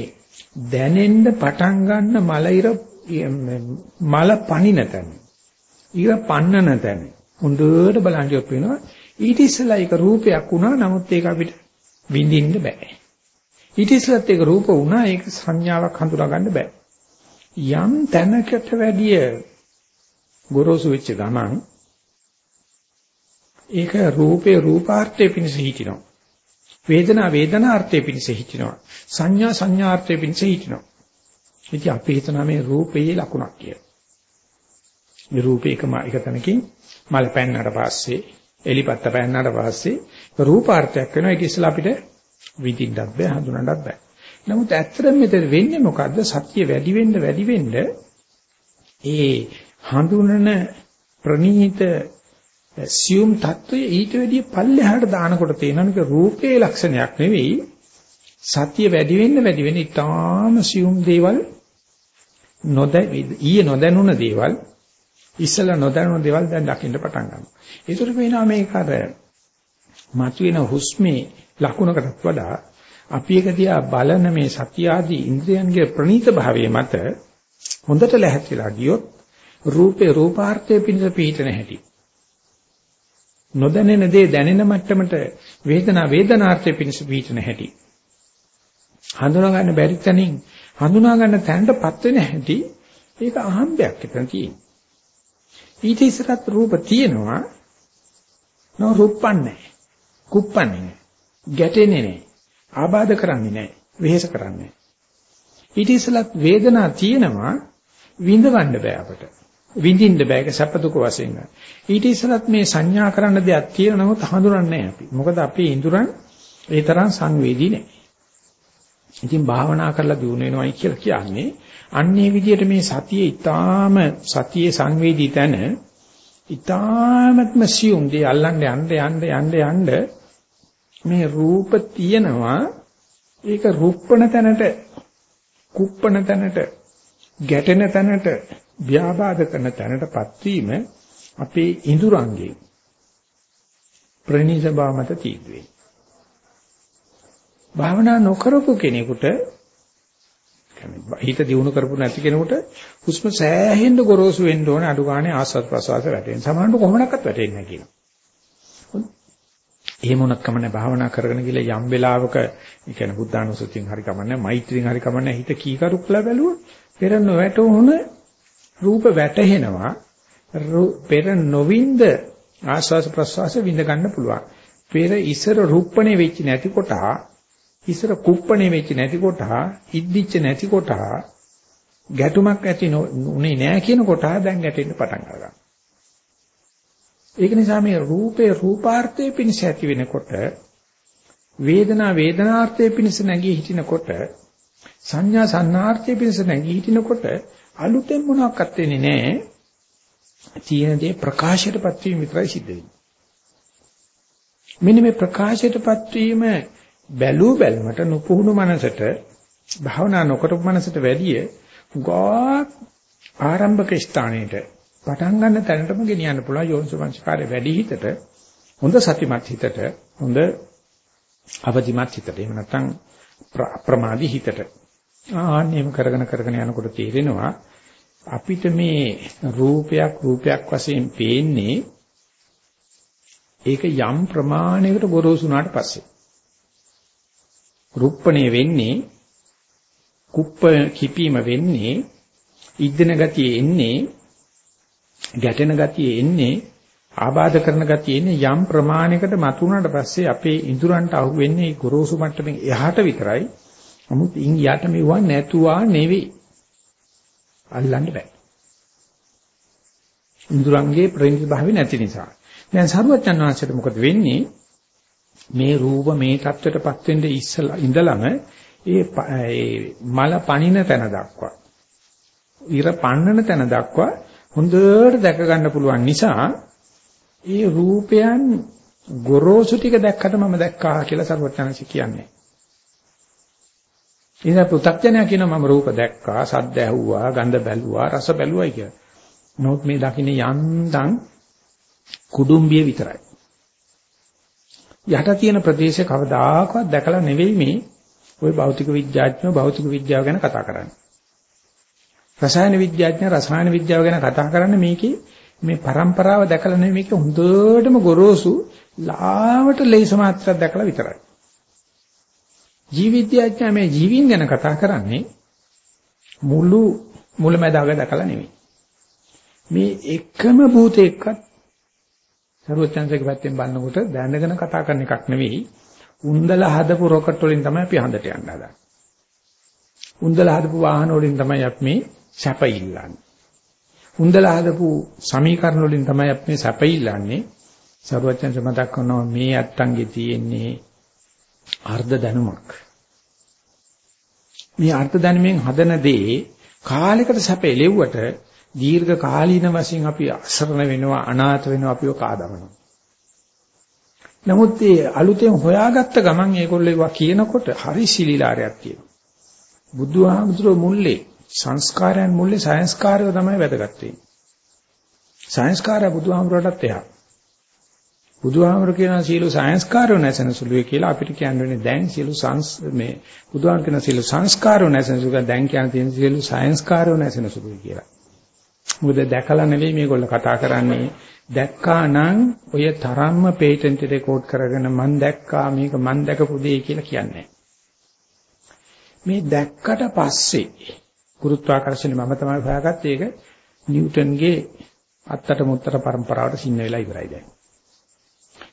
දැනෙන්න පටන් ගන්න මල ඉර මල පණින තැන. ඉර පන්නන තැන. හොඳට බලන් ඉොත් වෙනවා. ඊට ඉස්සෙල්ලා ඒක රූපයක් වුණා. නමුත් ඒක අපිට විඳින්න බෑ. ඊට ඉස්සෙල්ලත් ඒක රූප වුණා. ඒක සංඥාවක් හඳුනා ගන්න බෑ. යම් තැනකට වැඩිය ගොරෝසු වෙච්ච ගමන් ඒක රූපේ රූපාර්ථයේ පිණිස හිටිනවා. වේදනා වේදනාර්ථයේ පිණිස හිටිනවා. සංඥා සංඥාර්ථයේ පිණිස හිටිනවා. ඉතින් අපි හිතනවා මේ රූපයේ ලකුණක් කියලා. මේ රූපේ එකම එක තැනකින් මල පැන්නට පස්සේ එලිපත්ත පැන්නට පස්සේ රූපාර්ථයක් වෙනවා. ඒක ඉස්සලා අපිට විඳින්නත් බෑ හඳුනන්නත් බෑ. නමුත් ඇත්තටම මෙතන වෙන්නේ මොකද්ද? සතිය වැඩි වෙන්න වැඩි වෙන්න ඒ හඳුනන ප්‍රනීත සියුම් தত্ত্বය ඊට වැඩිය පල්ලෙහාට දානකොට තේනවා නික රූපේ ලක්ෂණයක් නෙවෙයි සතිය වැඩි වෙන්න වැඩි වෙන්න ඊටාම සියුම් දේවල් නොද ඊයේ නොදැනුණ දේවල් ඉස්සලා නොදැනුණ දේවල් දැන් දකින්න පටන් ගන්නවා. ඒකට වෙනවා මේක අර මතුවෙන හුස්මේ ලකුණකටත් වඩා අපි එක දිහා බලන මේ සතිය ආදී ඉන්ද්‍රයන්ගේ ප්‍රනීත භාවයේ මත හොඳට ලැහැත්තිලා ගියොත් රූපේ රූපාර්ථයේ පිණිස පිහිටන හැටි. නොදැනෙන දේ දැනෙන මට්ටමට වේදනා වේදනාර්ථය පිණිස පිහිටන හැටි. හඳුනා ගන්න බැරි තැනින් හඳුනා ගන්න තැනටපත් වෙන හැටි ඒක අහම්බයක් එතන තියෙන්නේ. ඊට ඉස්සරත් රූප තියෙනවා. නෝ රූපන්නේ කුප්පන්නේ ගැටෙන්නේ නැහැ. ආබාධ කරන්නේ නැහැ වෙහෙස කරන්නේ ඊට ඉස්සලත් වේදනා තියෙනවා විඳවන්න බෑ අපට විඳින්න බෑ ඒක සැප දුක වශයෙන්. ඊට ඉස්සෙල්ලත් මේ සංඥා කරන්න දෙයක් තියෙන නමුත් හඳුනන්නේ අපි. මොකද අපේ ඉඳුරන් ඒ තරම් සංවේදී නැහැ. ඉතින් භාවනා කරලා දිනු වෙනවයි කියලා කියන්නේ අන්නේ විදිහට මේ සතියේ ඊටාම සතියේ සංවේදී තැන ඊටාමත්ම සියුම් දී අල්ලන්න යන්න යන්න යන්න යන්න මේ රූප තියෙනවා ඒක රුප්පණ තැනට කුප්පණ තැනට ගැටෙන තැනට ව්‍යාබාධ කරන තැනටපත් වීම අපේ ඉඳුරංගේ ප්‍රණීත භාමත තීද්වේ. භාවනා නොකරපු කෙනෙකුට හිත දියුණු කරපු නැති කෙනෙකුට හුස්ම සෑහෙන්න ගොරෝසු වෙන්න ඕනේ අඩු ගානේ ආස්වාද ප්‍රසවාස වැටෙන. සමහරවිට කොහොමනක්වත් වැටෙන්නේ නැහැ කියනවා. එහෙම උනත් කමන්නේ භාවනා කරගෙන ගිහලා යම් වෙලාවක ඒ කියන්නේ බුද්ධානුස්සතියෙන් හරි කමන්නේ මෛත්‍රියෙන් හරි කමන්නේ හිත කීකරු කළා බැලුවොත් පෙර නොවැටුණු රූප වැටහෙනවා පෙර නොවින්ද ආස්වාස ප්‍රස්වාස විඳ ගන්න පුළුවන්. පෙර ඉසර රූපණේ වෙච්ච නැති කොට ඉසර කුප්පණේ වෙච්ච නැති කොට ඉද්දිච්ච නැති කොට ගැටුමක් ඇති උනේ නැහැ කියන කොට දැන් ගැටෙන්න පටන් ගන්නවා. ඒක නිසා මේ රූපේ රූපාර්ථයේ පිණිස ඇති වෙනකොට වේදනා වේදනාර්ථයේ පිණිස නැගී හිටිනකොට සංඥා සංනාර්ථයේ පිණිස නැගී හිටිනකොට අලුතෙන් මොනවත් වෙන්නේ නැහැ. තියෙන දේ ප්‍රකාශයටපත් වීම විතරයි සිද්ධ වෙන්නේ. මෙන්න මේ ප්‍රකාශයටපත් වීම බැලූ බැලමට නොපුහුණු මනසට භාවනා නොකරපු මනසට වැඩිය ගා ආරම්භක ස්ථානයේට පටන් ගන්න තැනටම ගෙනියන්න පුළුවන්. යෝනිසෝමනස්කාරය වැඩි හිතට හොඳ සතිමත් හිතට හොඳ අවදිමත් හිතට එහෙම නැත්නම් ප්‍රමාදී හිතට. ආන්නේම කරගෙන කරගෙන යනකොට තේරෙනවා අපිට මේ රූපයක් රූපයක් වශයෙන් පේන්නේ ඒක යම් ප්‍රමාණයකට ගොරෝසු වුණාට පස්සේ. රුප්පණේ වෙන්නේ කුප්ප කිපීම වෙන්නේ ඉද්දෙන ගතිය එන්නේ ගැටෙන ගතිය එන්නේ ආබාධ කරන ගතිය එන්නේ යම් ප්‍රමාණයකට මතුණාට පස්සේ අපේ ඉඳුරන්ට අහු වෙන්නේ ගොරෝසු මට්ටමින් එහාට විතරයි. නමුත් ඉන් යට මෙවුවා නැතුවා නෙවෙයි. අල්ලන්න බෑ. ඉඳුරංගේ ප්‍රේණිත භාවය නැති නිසා. දැන් සරුවචන් වහන්සේට මොකද වෙන්නේ? මේ රූප මේ தත්වයටපත් වෙන්න ඉස්සලා ඉඳලම ඒ මල පණින තැන දක්වා ඉර පන්නන තැන දක්වා හොඳට දැක ගන්න පුළුවන් නිසා ඒ රූපයන් ගොරෝසු ටික දැක්කට මම දැක්කා කියලා සර්වඥාන්සි කියන්නේ. ඉතින් පු탁ඥයා කියනවා මම රූප දැක්කා, සද්ද ඇහුවා, ගඳ බැලුවා, රස බැලුවයි කියලා. නමුත් මේ දකින්නේ යන්තම් කුඩුම්බිය විතරයි. යට තියෙන ප්‍රදේශය කවදාකවත් දැකලා නෙවෙයි මේ ওই භෞතික විද්‍යාඥයෝ භෞතික විද්‍යාව ගැන කතා කරන්නේ. රසායන විද්‍යාඥයෝ රසායන විද්‍යාව ගැන කතා කරන්නේ මේකේ මේ પરම්පරාව දැකලා නෙවෙයි මේක හොඳටම ගොරෝසු ලාවට ලේස මාත්‍රයක් දැකලා විතරයි. ජීවිද්‍යාඥයා මේ ජීවීන් ගැන කතා කරන්නේ මුළු මුලැමැදාග දැකලා නෙවෙයි. මේ එකම භූතයක්වත් සරුවචන්සේක පැත්තෙන් බලනකොට දැනගෙන කතා කරන එකක් නෙවෙයි. උන්දලා හදපු රොකට් වලින් තමයි අපි හඳට යන්න හදන්නේ. උන්දලා හදපු වාහන වලින් තමයි අපි මේ සැප ඉල්ලන්නේ. උන්දලා හදපු සමීකරණ වලින් තමයි අපි මේ සැප ඉල්ලන්නේ. සරුවචන්ස මතක් කරනවා මේ අත්තන්ගේ තියෙන්නේ අර්ධ දැනුමක්. මේ අර්ථ දැනුමෙන් හදන දේ කාලයකට සැප එලෙව්වට දීර්ඝ කාලීන වශයෙන් අපි අසරණ වෙනවා අනාථ වෙනවා අපිව කාදමනවා. නමුත් මේ අලුතෙන් හොයාගත්ත ගමන් ඒගොල්ලෝ ඒවා කියනකොට හරි සිලිලාරයක් තියෙනවා. බුදුහාමුදුරුවෝ මුල්ලේ සංස්කාරයන් මුල්ලේ සංස්කාරය තමයි වැදගත් වෙන්නේ. සංස්කාරය බුදුහාමුදුරටත් එහා. බුදුහාමුදුර කියන සීල සංස්කාරය නැසෙන සුළුයි කියලා අපිට කියන්නේ දැන් සීල සංස් මේ බුදුහාමුදුර කියන සීල සංස්කාරය නැසෙන සුළුයි දැන් කියන තියෙන සීල සංස්කාරය නැසෙන සුළුයි කියලා. මොකද දැකලා නෙවෙයි මේගොල්ලෝ කතා කරන්නේ දැක්කා නම් ඔය තරම්ම පේටන්ට් රෙකෝඩ් කරගෙන මම දැක්කා මේක මම දැකපු දෙය කියලා කියන්නේ. මේ දැක්කට පස්සේ ගුරුත්වාකර්ෂණය මම තමයි හොයාගත්තේ ඒක නිව්ටන්ගේ අත්තට මුත්තට પરම්පරාවට සින්න වෙලා ඉවරයි දැන්.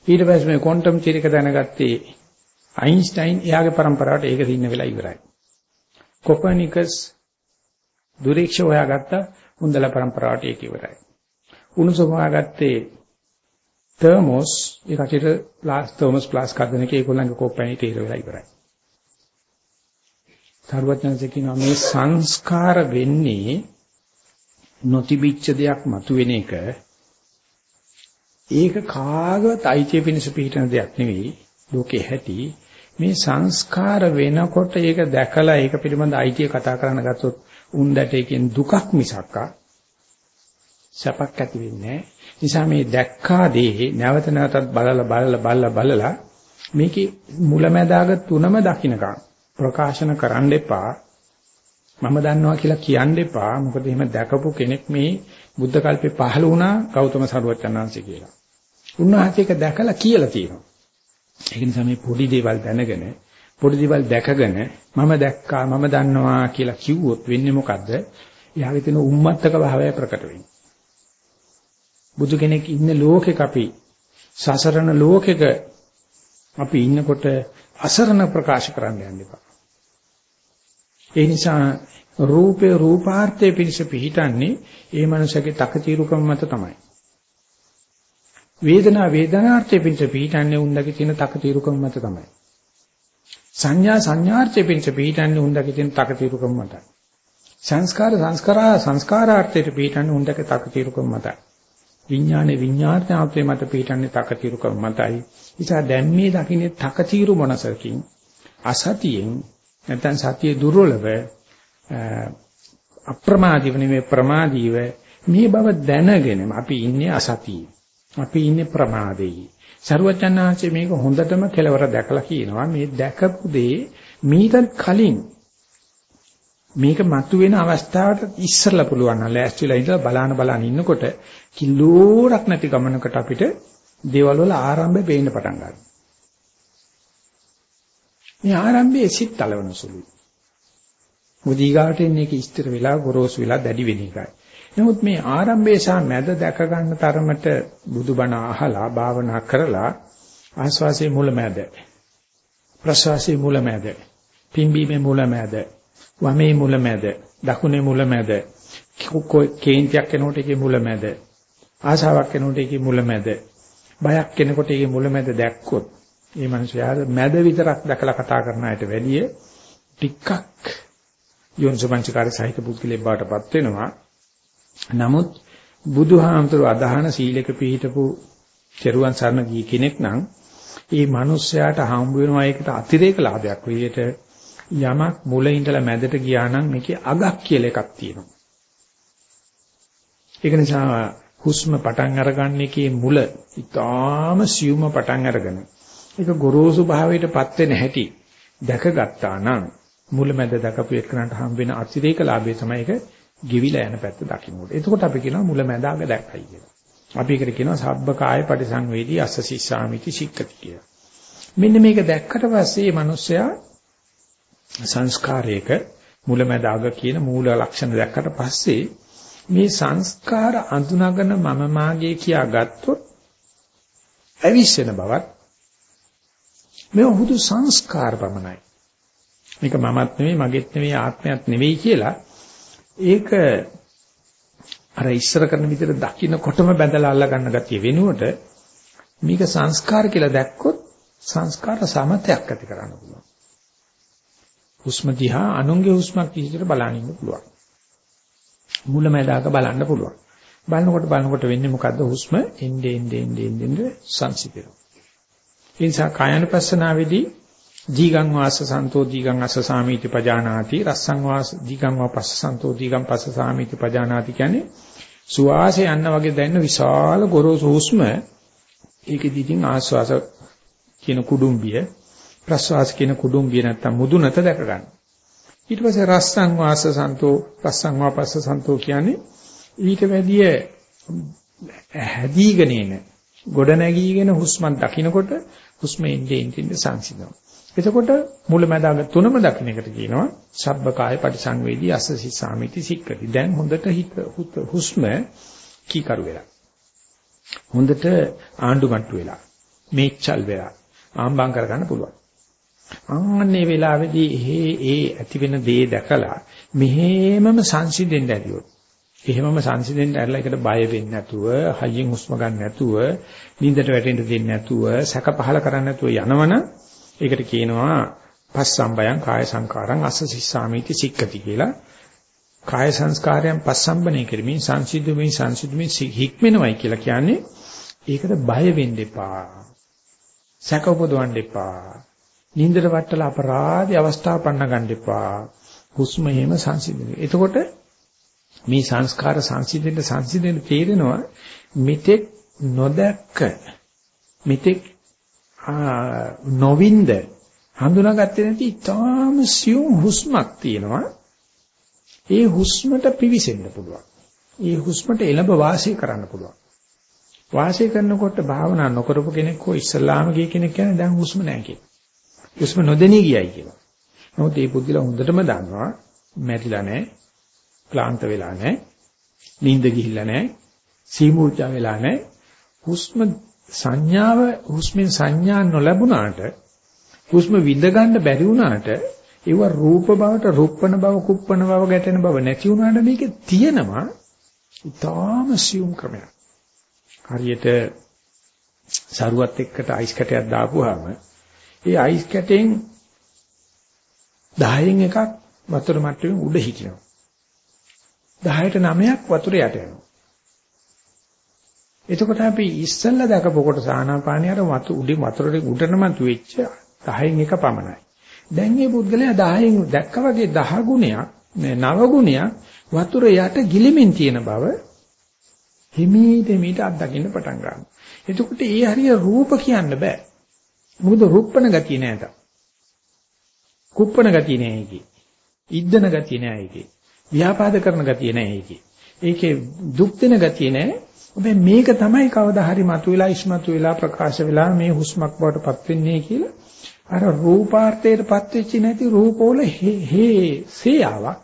ඊට පස්සේ මේ ක්වොන්ටම් චිරික දැනගත්තේ අයින්ස්ටයින් එයාගේ પરම්පරාවට ඒක සින්න වෙලා ඉවරයි. කොපර්නිකස් දුරීක්ෂ හොයාගත්ත උන්දල પરම්පරාවට ඒක ඉවරයි. උණුසුම හොයාගත්තේ තර්මෝස් ඒකට ප්ලාස් තර්මෝස් ප්ලාස් කඩන එක ඒගොල්ලන්ගේ කොපර්නිකේ ඉවරයි. සර්වඥාන්සේ කියනවා මේ සංස්කාර වෙන්නේ නොතිබිච්ච දෙයක් මතුවෙන එක. ඒක කාගවත් අයිතිය පිණිස පිටින දෙයක් නෙවෙයි. ලෝකේ හැටි මේ සංස්කාර වෙනකොට ඒක දැකලා ඒක පිළිබඳ අයිතිය කතා කරන්න ගත්තොත් උන්දට ඒකෙන් දුකක් මිසක්කා සැපක් ඇති වෙන්නේ නිසා මේ දැක්කා දේ නැවත නැවතත් බලලා බලලා බලලා බලලා මේකේ මුලැමැදාග තුනම දකින්නකම් ප්‍රකාශන කරන්න එපා. මම දන්නවා කියලා කියන්න එපා. මොකද එහෙම දැකපු කෙනෙක් මේ බුද්ධ කල්පේ පහළ වුණා ගෞතම සරුවචනාංශي කියලා. උන්වහන්සේ ඒක දැකලා කියලා තියෙනවා. ඒ නිසා මේ පොඩි දේවල් දැනගෙන පොඩි දේවල් දැකගෙන මම දැක්කා මම දන්නවා කියලා කිව්වොත් වෙන්නේ මොකද්ද? එයාගේ තියෙන උම්මත්තක භාවය ප්‍රකට වෙන්නේ. බුදු කෙනෙක් ඉන්න ලෝකෙක අපි සසරණ ලෝකෙක අපි ඉන්නකොට අසරණ ප්‍රකාශ කරන්න යන්න එපා. ඒ නිසා රූපේ රූපාර්ථයේ පිණිස පිහිටන්නේ ඒ මනුස්සයාගේ තකතිරුකම මත තමයි. වේදනා වේදනාර්ථයේ පිණිස පිහිටන්නේ උන්දගේ තියෙන තකතිරුකම මත තමයි. සංඥා සංඥාර්ථයේ පිණිස පිහිටන්නේ උන්දගේ තියෙන තකතිරුකම මතයි. සංස්කාර සංස්කාරා සංස්කාරාර්ථයට පිටන්නේ උන්දක තකතිරුකම මතයි. විඥානේ විඥාර්ථාර්ථය මත පිටන්නේ තකතිරුකම මතයි. නිසා දැන් මේ දකින්නේ තකතිරු මොනසකින් අසතියෙන් නැත්නම් සතිය දුර්වලව අප්‍රමාදීව නෙමෙයි ප්‍රමාදීව මේ බව දැනගෙන අපි ඉන්නේ අසතියේ. අපි ඉන්නේ ප්‍රමාදයේ. සරුවචනාංශයේ මේක හොඳටම කෙලවර දැකලා කියනවා මේ දැකපු දේ මීට කලින් මේක මතුවෙන අවස්ථාවට ඉස්සරලා පුළුවන් නම් ලෑස්තිලා ඉඳලා බලාන බලාන ඉන්නකොට කිලෝරක් නැති ගමනකට අපිට දේවල් වල ආරම්භය පේන්න පටන් ගන්නවා. මේ ආරම්භයේ සිත් තලවන සුළුයි. මුදීගාට එන්නේ ඒක ඉස්තර වෙලා ගොරෝසු වෙලා දැඩි වෙන එකයි. නමුත් මේ ආරම්භයේ සහ මැද දැක ගන්න තරමට බුදුබණ අහලා භාවනා කරලා ආස්වාසේ මුල මැද ප්‍රසවාසයේ මුල මැද පිම්බීමේ මුල මැද වමේ මුල මැද දකුණේ මුල මැද කේන්තියක් එනකොට ඒකේ මුල මැද ආශාවක් එනකොට ඒකේ මුල මැද බයක් එනකොට ඒකේ මුල මැද දැක්කොත් මේ මිනිස්යා මැද විතරක් දැකලා කතා කරන අයට වැඩිය ටිකක් යොන්සමංචකාරී සාහිත්‍ය පුද්ගලෙක් බවටපත් වෙනවා නමුත් බුදුහාමතුරු අදහන සීලක පිළිහිටපු චරුවන් සරණ ගිය කෙනෙක් නම් ඒ මිනිස්යාට හම්බ වෙනවා ඒකට අතිරේක ලාභයක් විදිහට යමක් මුල ඉඳලා මැදට ගියා නම් මේකේ අගක් කියලා එකක් තියෙනවා. ඒක නිසා හුස්ම පටන් අරගන්න එකේ මුල ඊටාම සියුම පටන් අරගෙන ඒක ගොරෝසු භාවයටපත් වෙන හැටි දැකගත්තා නම් මුල මැද දකපු එකනට හම්බ වෙන අතිරේක ලාභය තමයි ඒක ගෙවිලා යන පැත්ත දකින්නට. එතකොට අපි කියනවා මුල මැදාග දැක්කයි කියලා. අපි ඒකට කියනවා සබ්බ කාය පරිසංවේදී අස්ස සිස්සාමිති සික්කති කියලා. මෙන්න මේක දැක්කට පස්සේ මේ මිනිස්සයා සංස්කාරයක මුල මැදාග කියන මූල ලක්ෂණ දැක්කට පස්සේ මේ සංස්කාර අඳුනගෙන මම මාගේ කියා ගත්තොත් ඇවිස්සෙන බවත් මේ හුදු සංස්කාර පමණයි. මේක මමත් නෙවෙයි මගේත් නෙවෙයි ආත්මයක් නෙවෙයි කියලා ඒක අර ඉස්සර කරන විදිහට දකින්නකොටම බැඳලා අල්ල ගන්න ගතිය වෙනුවට මේක සංස්කාර කියලා දැක්කොත් සංස්කාර සමතයක් ඇති කරන්න පුළුවන්. හුස්ම දිහා අනුන්ගේ හුස්මක් විදිහට බලන්න ඉන්න පුළුවන්. මුලමඳාක බලන්න පුළුවන්. බලනකොට බලනකොට වෙන්නේ මොකද්ද හුස්ම එන්නේ එන්නේ එන්නේ එන්නේ සංසිඳනවා. ඒ නිසා කායනුපස්සනාවේදී දීගං වාස සන්තෝ දීගං අස්ස සාමීති පජානාති රස්සං වාස දීගං වාපස්ස සන්තෝ දීගං පස්ස සාමීති පජානාති කියන්නේ සුවාසය යන්න වගේ දැනෙන විශාල ගොරෝසු හුස්ම ඒකෙදි ඉතින් ආස්වාස කියන කුඩුම්බිය ප්‍රස්වාස කියන කුඩුම්බිය නැත්තම් මුදුනත දැක ගන්න. ඊට පස්සේ රස්සං වාස සන්තෝ පස්සං වාපස්ස සන්තෝ කියන්නේ ඊට වැඩිය හැදීගෙන එන ගොඩ නැගීගෙන හුස්මක් දකින්නකොට හුස්ම එන්නේ එන්නේ සංසිඳනවා. එතකොට මුලැමැදාග තුනම දකින්න එකට කියනවා සබ්බකාය පරිසංවේදී අස්ස සිස්සාමිති සික්කති. දැන් හොඳට හිත හුස්ම කීකරු වෙලා. හොඳට ආණ්ඩුමට්ටු වෙලා. මේචල් වෙලා. ආම්බම් කරගන්න පුළුවන්. ආන්නේ වෙලාවේදී ඒ ඒ ඇති වෙන දේ දැකලා මෙහෙමම සංසිඳෙන්න ඇතිවොත් එහෙමම සංසිඳෙන්න ඇරලා ඒකට බය වෙන්නේ නැතුව, හයියෙන් හුස්ම ගන්න නැතුව, නිින්දට වැටෙන්න දෙන්නේ නැතුව, සැක පහල කරන්නේ නැතුව යනවනම් ඒකට කියනවා පස්සම්බයං කාය සංකාරං අස්ස සිස්සාමිති සික්කති කියලා. කාය සංස්කාරයන් පස්සම්බනේ කරමින් සංසිද්ධුමින් සංසිද්ධුමින් හික්මෙනවයි කියලා කියන්නේ ඒකට බය වෙන්න එපා. සැක උපදවන්න එපා. නින්දට වටලා අපරාධي අවස්ථාව පන්න ගන්න එපා. හුස්ම එහෙම සංසිඳුනේ. එතකොට මේ සංස්කාර සංසිඳෙන්න සංසිඳෙන්න තේරෙනවා මෙතෙක් නොදැක්ක මෙතෙක් නොවින්ද හඳුනාගත්තේ නැති ඊටාම සියුම් හුස්මක් තියෙනවා ඒ හුස්මට පිවිසෙන්න පුළුවන් ඒ හුස්මට එළඹ වාසය කරන්න පුළුවන් වාසය කරනකොට භාවනා නොකරපු කෙනෙක් හෝ ඉස්ලාම ගිය කෙනෙක් කියන්නේ දැන් හුස්ම නැහැ කියලා. හුස්ම නොදෙනී ගියයි කියලා. නමුත් මේ පුදුලා හොඳටම දන්නවා මැරිලා නැහැ, ක්ලාන්ත වෙලා නැහැ, නිින්ද ගිහිල්ලා නැහැ, සීමුර්ජා වෙලා නැහැ. හුස්ම සංඥාව හුස්මෙන් සංඥා නොලැබුණාට හුස්ම විඳ ගන්න බැරි වුණාට ඒව රූප බවට රුප්පන බව කුප්පන බව ගැටෙන බව නැති වුණාට මේකේ තියෙනවා ඊටාම සියුම් ක්‍රමයක්. හරියට සරුවත් එක්කට අයිස් කැටයක් දාපුවාම ඒ අයිස් කැටෙන් 10න් එකක් වතුර මට්ටමින් උඩ හිටිනවා. 10ට 9ක් වතුර යට යනවා. එතකොට අපි ඉස්සල්ලා දැකපු කොට සානාපානිය අර වතු උඩින් වතුරේ උඩටම තුෙච්ච 10න් එක පමණයි. දැන් මේ පුද්ගලයා 10න් දැක්ක වගේ 10 ගුණයක් මේ 9 ගුණයක් වතුර යට ගිලිමින් තියෙන බව හිමීට හිමීට අත්දකින්න පටන් ගන්නවා. එතකොට ඒ හරිය රූප කියන්න බෑ. මොකද රුප්පන ගතිය නෑ තා. කුප්පන ගතිය නෑ ඒකේ. ඉද්දන ගතිය නෑ ඒකේ. ව්‍යාපාද කරන ගතිය නෑ ඒකේ. ඒකේ දුක් දෙන ගතිය නෑ. ඔබේ මේක තමයි කවදා හරි මතුවලා ඉස්මතු වෙලා ප්‍රකාශ වෙලා මේ හුස්මක් බවට පත් වෙන්නේ කියලා අර රූපාර්ථයට පත් වෙච්ච නැති රූපවල හේ සේයාවක්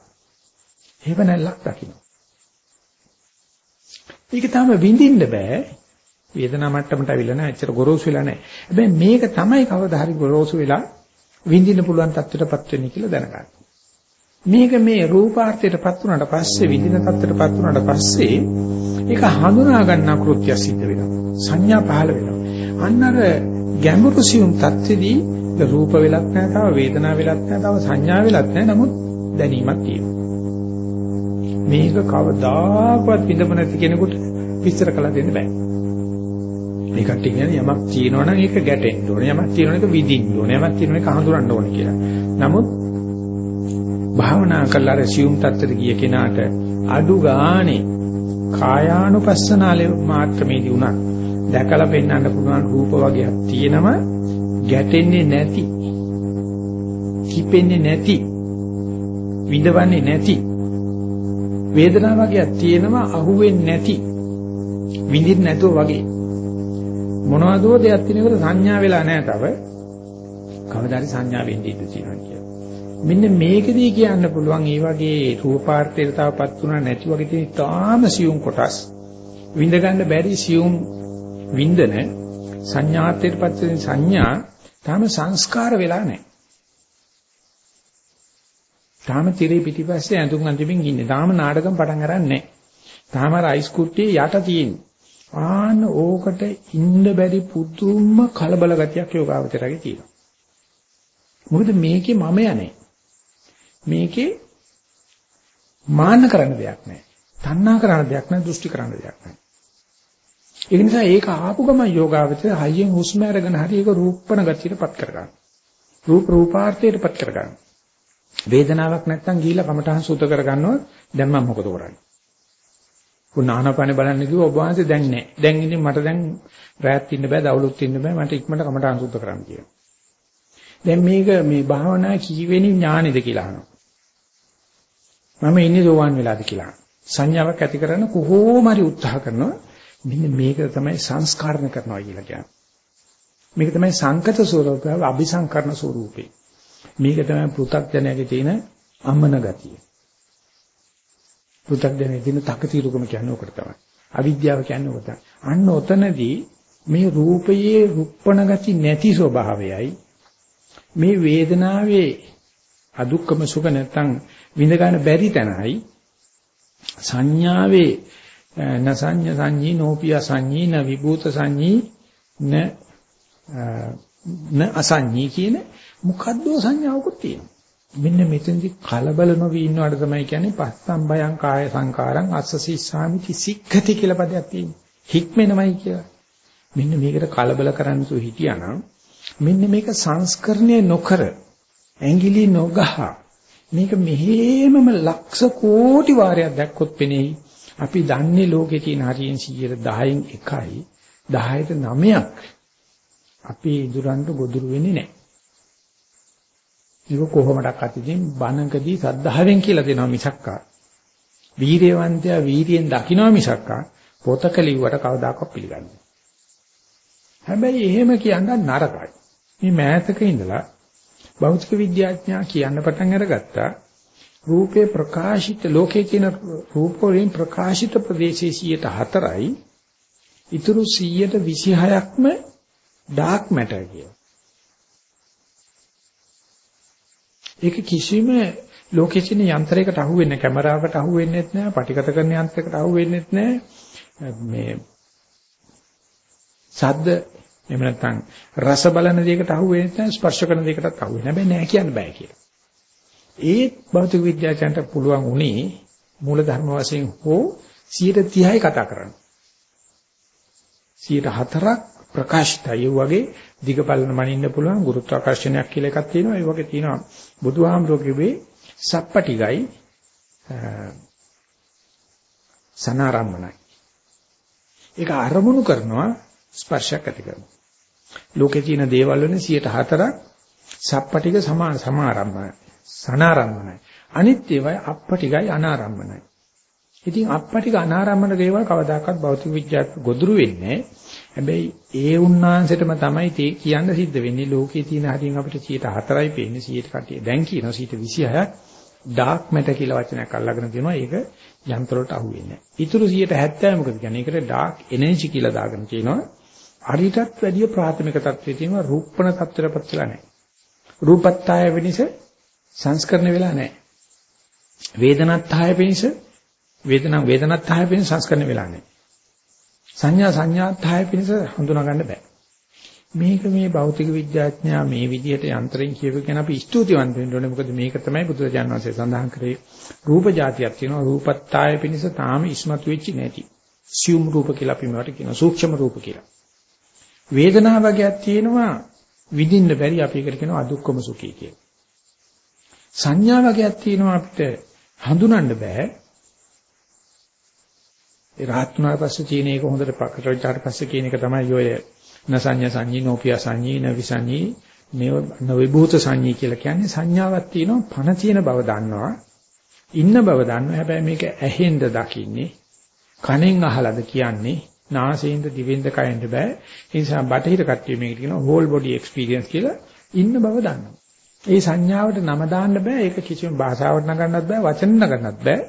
හේව නැල්ලක් දකින්න. ඒක තමයි විඳින්න බෑ. වේදනා මට්ටමට අවිල නැහැ. ඇත්තට ගොරෝසු වෙලා නැහැ. හැබැයි මේක තමයි කවදා හරි ගොරෝසු වෙලා විඳින්න පුළුවන් තත්ත්වයටපත් වෙන්නේ කියලා දැනගන්න. මේක මේ රූපාර්ථයටපත් වුණාට පස්සේ විඳින තත්ත්වයටපත් වුණාට පස්සේ ඒක හඳුනා ගන්න කෘත්‍ය සිද්ධ වෙනවා. සංඥා පහළ වෙනවා. අන්න අර ගැඹුරු සියුම් තත්ත්වෙදී රූප වෙලක් නැහැ, තව වේදනා වෙලක් නැහැ, තව සංඥා වෙලක් නැහැ. නමුත් දැනීමක් තියෙනවා. මේක කවදාකවත් විඳපො නැති කෙනෙකුට විස්තර කළ දෙන්න බෑ. මේ කට්ටිය කියන්නේ යමක් තියෙනවා නම් ඒක ගැටෙන්න ඕනේ. යමක් තියෙනවා නම් ඒක විඳින්න ඕනේ. යමක් තියෙනවා ඒක හඳුනන්න ඕනේ කියලා. නමුත් භාවනා කළා රසියුම් තත්ත්වයට ගිය කෙනාට අඩු ගානේ කායානුපස්සනාලේ මාත්‍රමේදී උනත් දැකලා පෙන්වන්න පුළුවන් රූප වගේක් තියෙනවා ගැටෙන්නේ නැති කිපෙන්නේ නැති විඳවන්නේ නැති වේදනාව වගේක් තියෙනවා අහුවෙන්නේ නැති විඳින්න නැතුව වගේ මොනවදෝ දෙයක් තියෙනකොට සංඥා වෙලා නැහැ තව කවදාරි සංඥා වෙන්නේ ඉඳී තියෙනවා කියලා. මෙන්න මේකදී කියන්න පුළුවන් ඒ වගේ රූපාර්ථයට තවපත් වුණා නැති වගේ තියෙන තාම සියුම් කොටස් විඳ ගන්න බැරි සියුම් විඳන සංඥාර්ථයටපත් වෙන සංඥා තාම සංස්කාර වෙලා නැහැ. තාම tire පිටිපස්සේ ඇඳුම් අඳින්මින් ඉන්නේ. තාම නාටකම් පටන් අරන්නේ නැහැ. තාම රයිස් කුට්ටියේ යට තියෙන්නේ. ආන්න ඕකට ඉන්න බැරි පුදුම කලබල ගතියක් යෝගාවචරයේ තියෙනවා. මොකද මේකේ මම යන්නේ. මේකේ මාන්න කරන්න දෙයක් නැහැ. තණ්හා කරන්න දෙයක් නැහැ, දෘෂ්ටි කරන්න දෙයක් නැහැ. ඒ නිසා ඒක ආපු ගමන් යෝගාවචරය හයියෙන් හුස්ම අරගෙන හරි ඒක රූපණ ගතියටපත් කරගන්න. රූප රූපාර්ථයටපත් කරගන්න. වේදනාවක් නැත්තම් ගිහිල්ලා කමඨහන් සූත කරගන්නවා දැන් මම මොකද කරන්නේ? පුනානපනේ බලන්න කිව්ව ඔබ වහන්සේ දැන් නැහැ. දැන් ඉතින් මට දැන් රැත් ඉන්න බෑ, දවලුත් ඉන්න බෑ. මට ඉක්මනට කමඨහන් සූත කරන්න කියනවා. දැන් මේක මේ භාවනා කීවෙනි ඥානෙද කියලා අහනවා. මම ඉන්නේ සෝවන් වෙලාද කියලා. සංඥාවක් ඇති කරන්න කොහොම හරි උත්සාහ කරනවා. මෙන්න මේක තමයි සංස්කරණ කරනවා කියලා කියන්නේ. මේක තමයි සංකත ස්වરૂපය, අபிසංකරණ ස්වરૂපේ. මේක තමයි පෘථග්ජනයාගේ තියෙන අමන ගතිය. පෘථග්ජනයේ තියෙන තකතිරුකම කියන්නේ ඔකට තමයි. අවිද්‍යාව කියන්නේ ඔකට. අන්න ඔතනදී මේ රූපයේ රුප්පණ ගති නැති ස්වභාවයයි මේ වේදනාවේ අදුක්කම සුඛ නැත්තම් විඳ ගන්න බැරි තැනයි සංඥාවේ නසඤ්ඤ සංඤී නෝපිය සංඤී න විභූත සංඤී න න අසංඤී කියන මොකද්ද සංඥාවකුත් තියෙනවා. මෙන්න මෙතෙන්දි කලබල නොවී ඉන්නවට තමයි කියන්නේ පස්සම් බයං කාය සංකාරං අස්ස සිස්සාමිති සික්ඛති කියලා පදයක් තියෙනවා. හික්මෙනමයි කියලා. මෙන්න මේකට කලබල කරන්න තු හිටියානම් මෙන්න මේක සංස්කරණය නොකර ඇඟිලි නොගහ මේක මෙහෙමම ලක්ෂ කෝටි වාරයක් දැක්කොත් පෙනෙයි අපි දන්නේ ලෝකේ තියෙන හරියෙන් 10න් 1යි 10ට 9ක් අපේ ඉදුරන්ට ගොදුරු වෙන්නේ නැහැ. ඒක කොහොමඩක්වත් ඉතින් බණකදී සද්ධාවෙන් කියලා දෙනවා මිසක්කා. වීරයවන්තයා වීරියෙන් දකිනවා මිසක්කා පොතක ලිව්වට කවදාකවත් පිළිගන්නේ නැහැ. හැබැයි එහෙම කියන්න නරකයි. මේ මෑතක ඉඳලා භෞතික විද්‍යාඥයා කියන්න පටන් අරගත්තා රූපේ ප්‍රකාශිත ලෝකයේ කියන රූප වලින් ප්‍රකාශිත ප්‍රදේශයේ 104යි ඉතුරු 126ක්ම ඩාර්ක් මැටර් කියලා. ඒක කිසිම ලෝකයේ තියෙන යන්ත්‍රයකට අහු වෙන්නේ කැමරාවකට අහු වෙන්නේ නැහැ, පටිගත කරන යන්ත්‍රයකට අහු වෙන්නේ නැහැ. මේ ශබ්ද එහෙම නැත්නම් රස බලන දෙයකට අහු වෙන්නේ නැහැ, ස්පර්ශ කරන දෙයකටත් අහු වෙන්නේ නැහැ. නෑ කියන්න බෑ කියලා. ඒ භෞතික විද්‍යාචාරයට පුළුවන් උනේ මූල ධර්ම වශයෙන් හෝ 130යි කතා කරන්නේ. 104ක් ප්‍රකාශිතයි වගේ දිගපල්ලන මනින්න පුළුවන් ගුරුත්වාකර්ෂණයක් කියලා එකක් තියෙනවා. ඒ වගේ තියෙනවා බුදුහාමුදුරුවෝ සප්පටිගයි සනාරම්මනයි. ඒක අරමුණු කරනවා ස්පර්ශයක් ඇති කරනවා. ලෝකේ තියෙන දේවල් වලින් 104ක් සප්පටික සමා සමාරම්මනයි. සනාරම්මනයි. අනිත් ඒවායි අප්පටිකයි අනාරම්මනයි. ඉතින් අප්පටික අනාරම්මන දේවල් කවදාකවත් භෞතික විද්‍යාවට ගොදුරු වෙන්නේ හැබැයි ඒ උන්නාන්සෙටම තමයි තේ කියන්න සිද්ධ වෙන්නේ ලෝකේ තියෙන හරියෙන් අපිට 104යි පේන්නේ 100ට කටිය. දැන් කියනවා 126ක් ඩාර්ක් මැටර් කියලා වචනයක් අල්ලගෙන තියෙනවා. ඒක යන්ත්‍ර වලට අහු වෙන්නේ නැහැ. ඊටු 170 මොකද කියන්නේ? ඒකට ඩාර්ක් එනර්ජි කියලා දාගෙන තියෙනවා. හරිටත් වැඩිය ප්‍රාථමික தත්ත්වයේ තියෙන රූපණ தත්ත්වයටපත් වෙලා නැහැ. රූපත්තාය වෙනස සංස්කරණය වෙලා නැහැ. වේදනත්තාය වෙනස වේදනම් වේදනත්තාය වෙනස සංස්කරණය වෙලා නැහැ. සංඥා සංඥාත්තාය වෙනස හඳුනා ගන්න බෑ. මේක මේ භෞතික විද්‍යාඥයා මේ විදිහට යන්ත්‍රයෙන් කියපු කියන අපි ස්තුතිවන්ත වෙන්න ඕනේ මොකද මේක තමයි බුදුරජාණන් වහන්සේ සඳහන් කරේ රූප જાතියක් තියෙනවා රූපත්තාය පිණිස තාම ඉස්මතු වෙච්චි නැති සියුම් රූප කියලා අපි මේවට කියනවා සූක්ෂම රූප කියලා වේදනාව වගේක් තියෙනවා විඳින්න බැරි අපි ඒකට කියනවා අදුක්කම සුඛය කියලා. සංඥා වගේක් තියෙනවා අපිට හඳුනන්න බෑ. ඒ රාත්නාව පස්සේ තියෙන එක හොඳට පකට වෙච්චාට පස්සේ කියන එක තමයි ඔය නසඤ්ඤ සංඤී නෝපිය සංඤී නවිසඤ්ඤී නවිභූත සංඤී කියලා කියන්නේ සංඥාවක් තියෙනවා පණ තියෙන බව දන්නවා ඉන්න බව දන්නවා හැබැයි මේක ඇහෙන්ද දකින්නේ කනෙන් අහලාද කියන්නේ නාසයෙන්ද දිවෙන්ද කයෙන්ද බෑ. ඒ නිසා බටහිර කට්ටිය මේකට කියනවා whole body experience කියලා ඉන්න බව දන්නවා. ඒ සංඥාවට නම දාන්න බෑ. ඒක කිසිම භාෂාවට නගන්නත් බෑ, වචන නගන්නත් බෑ.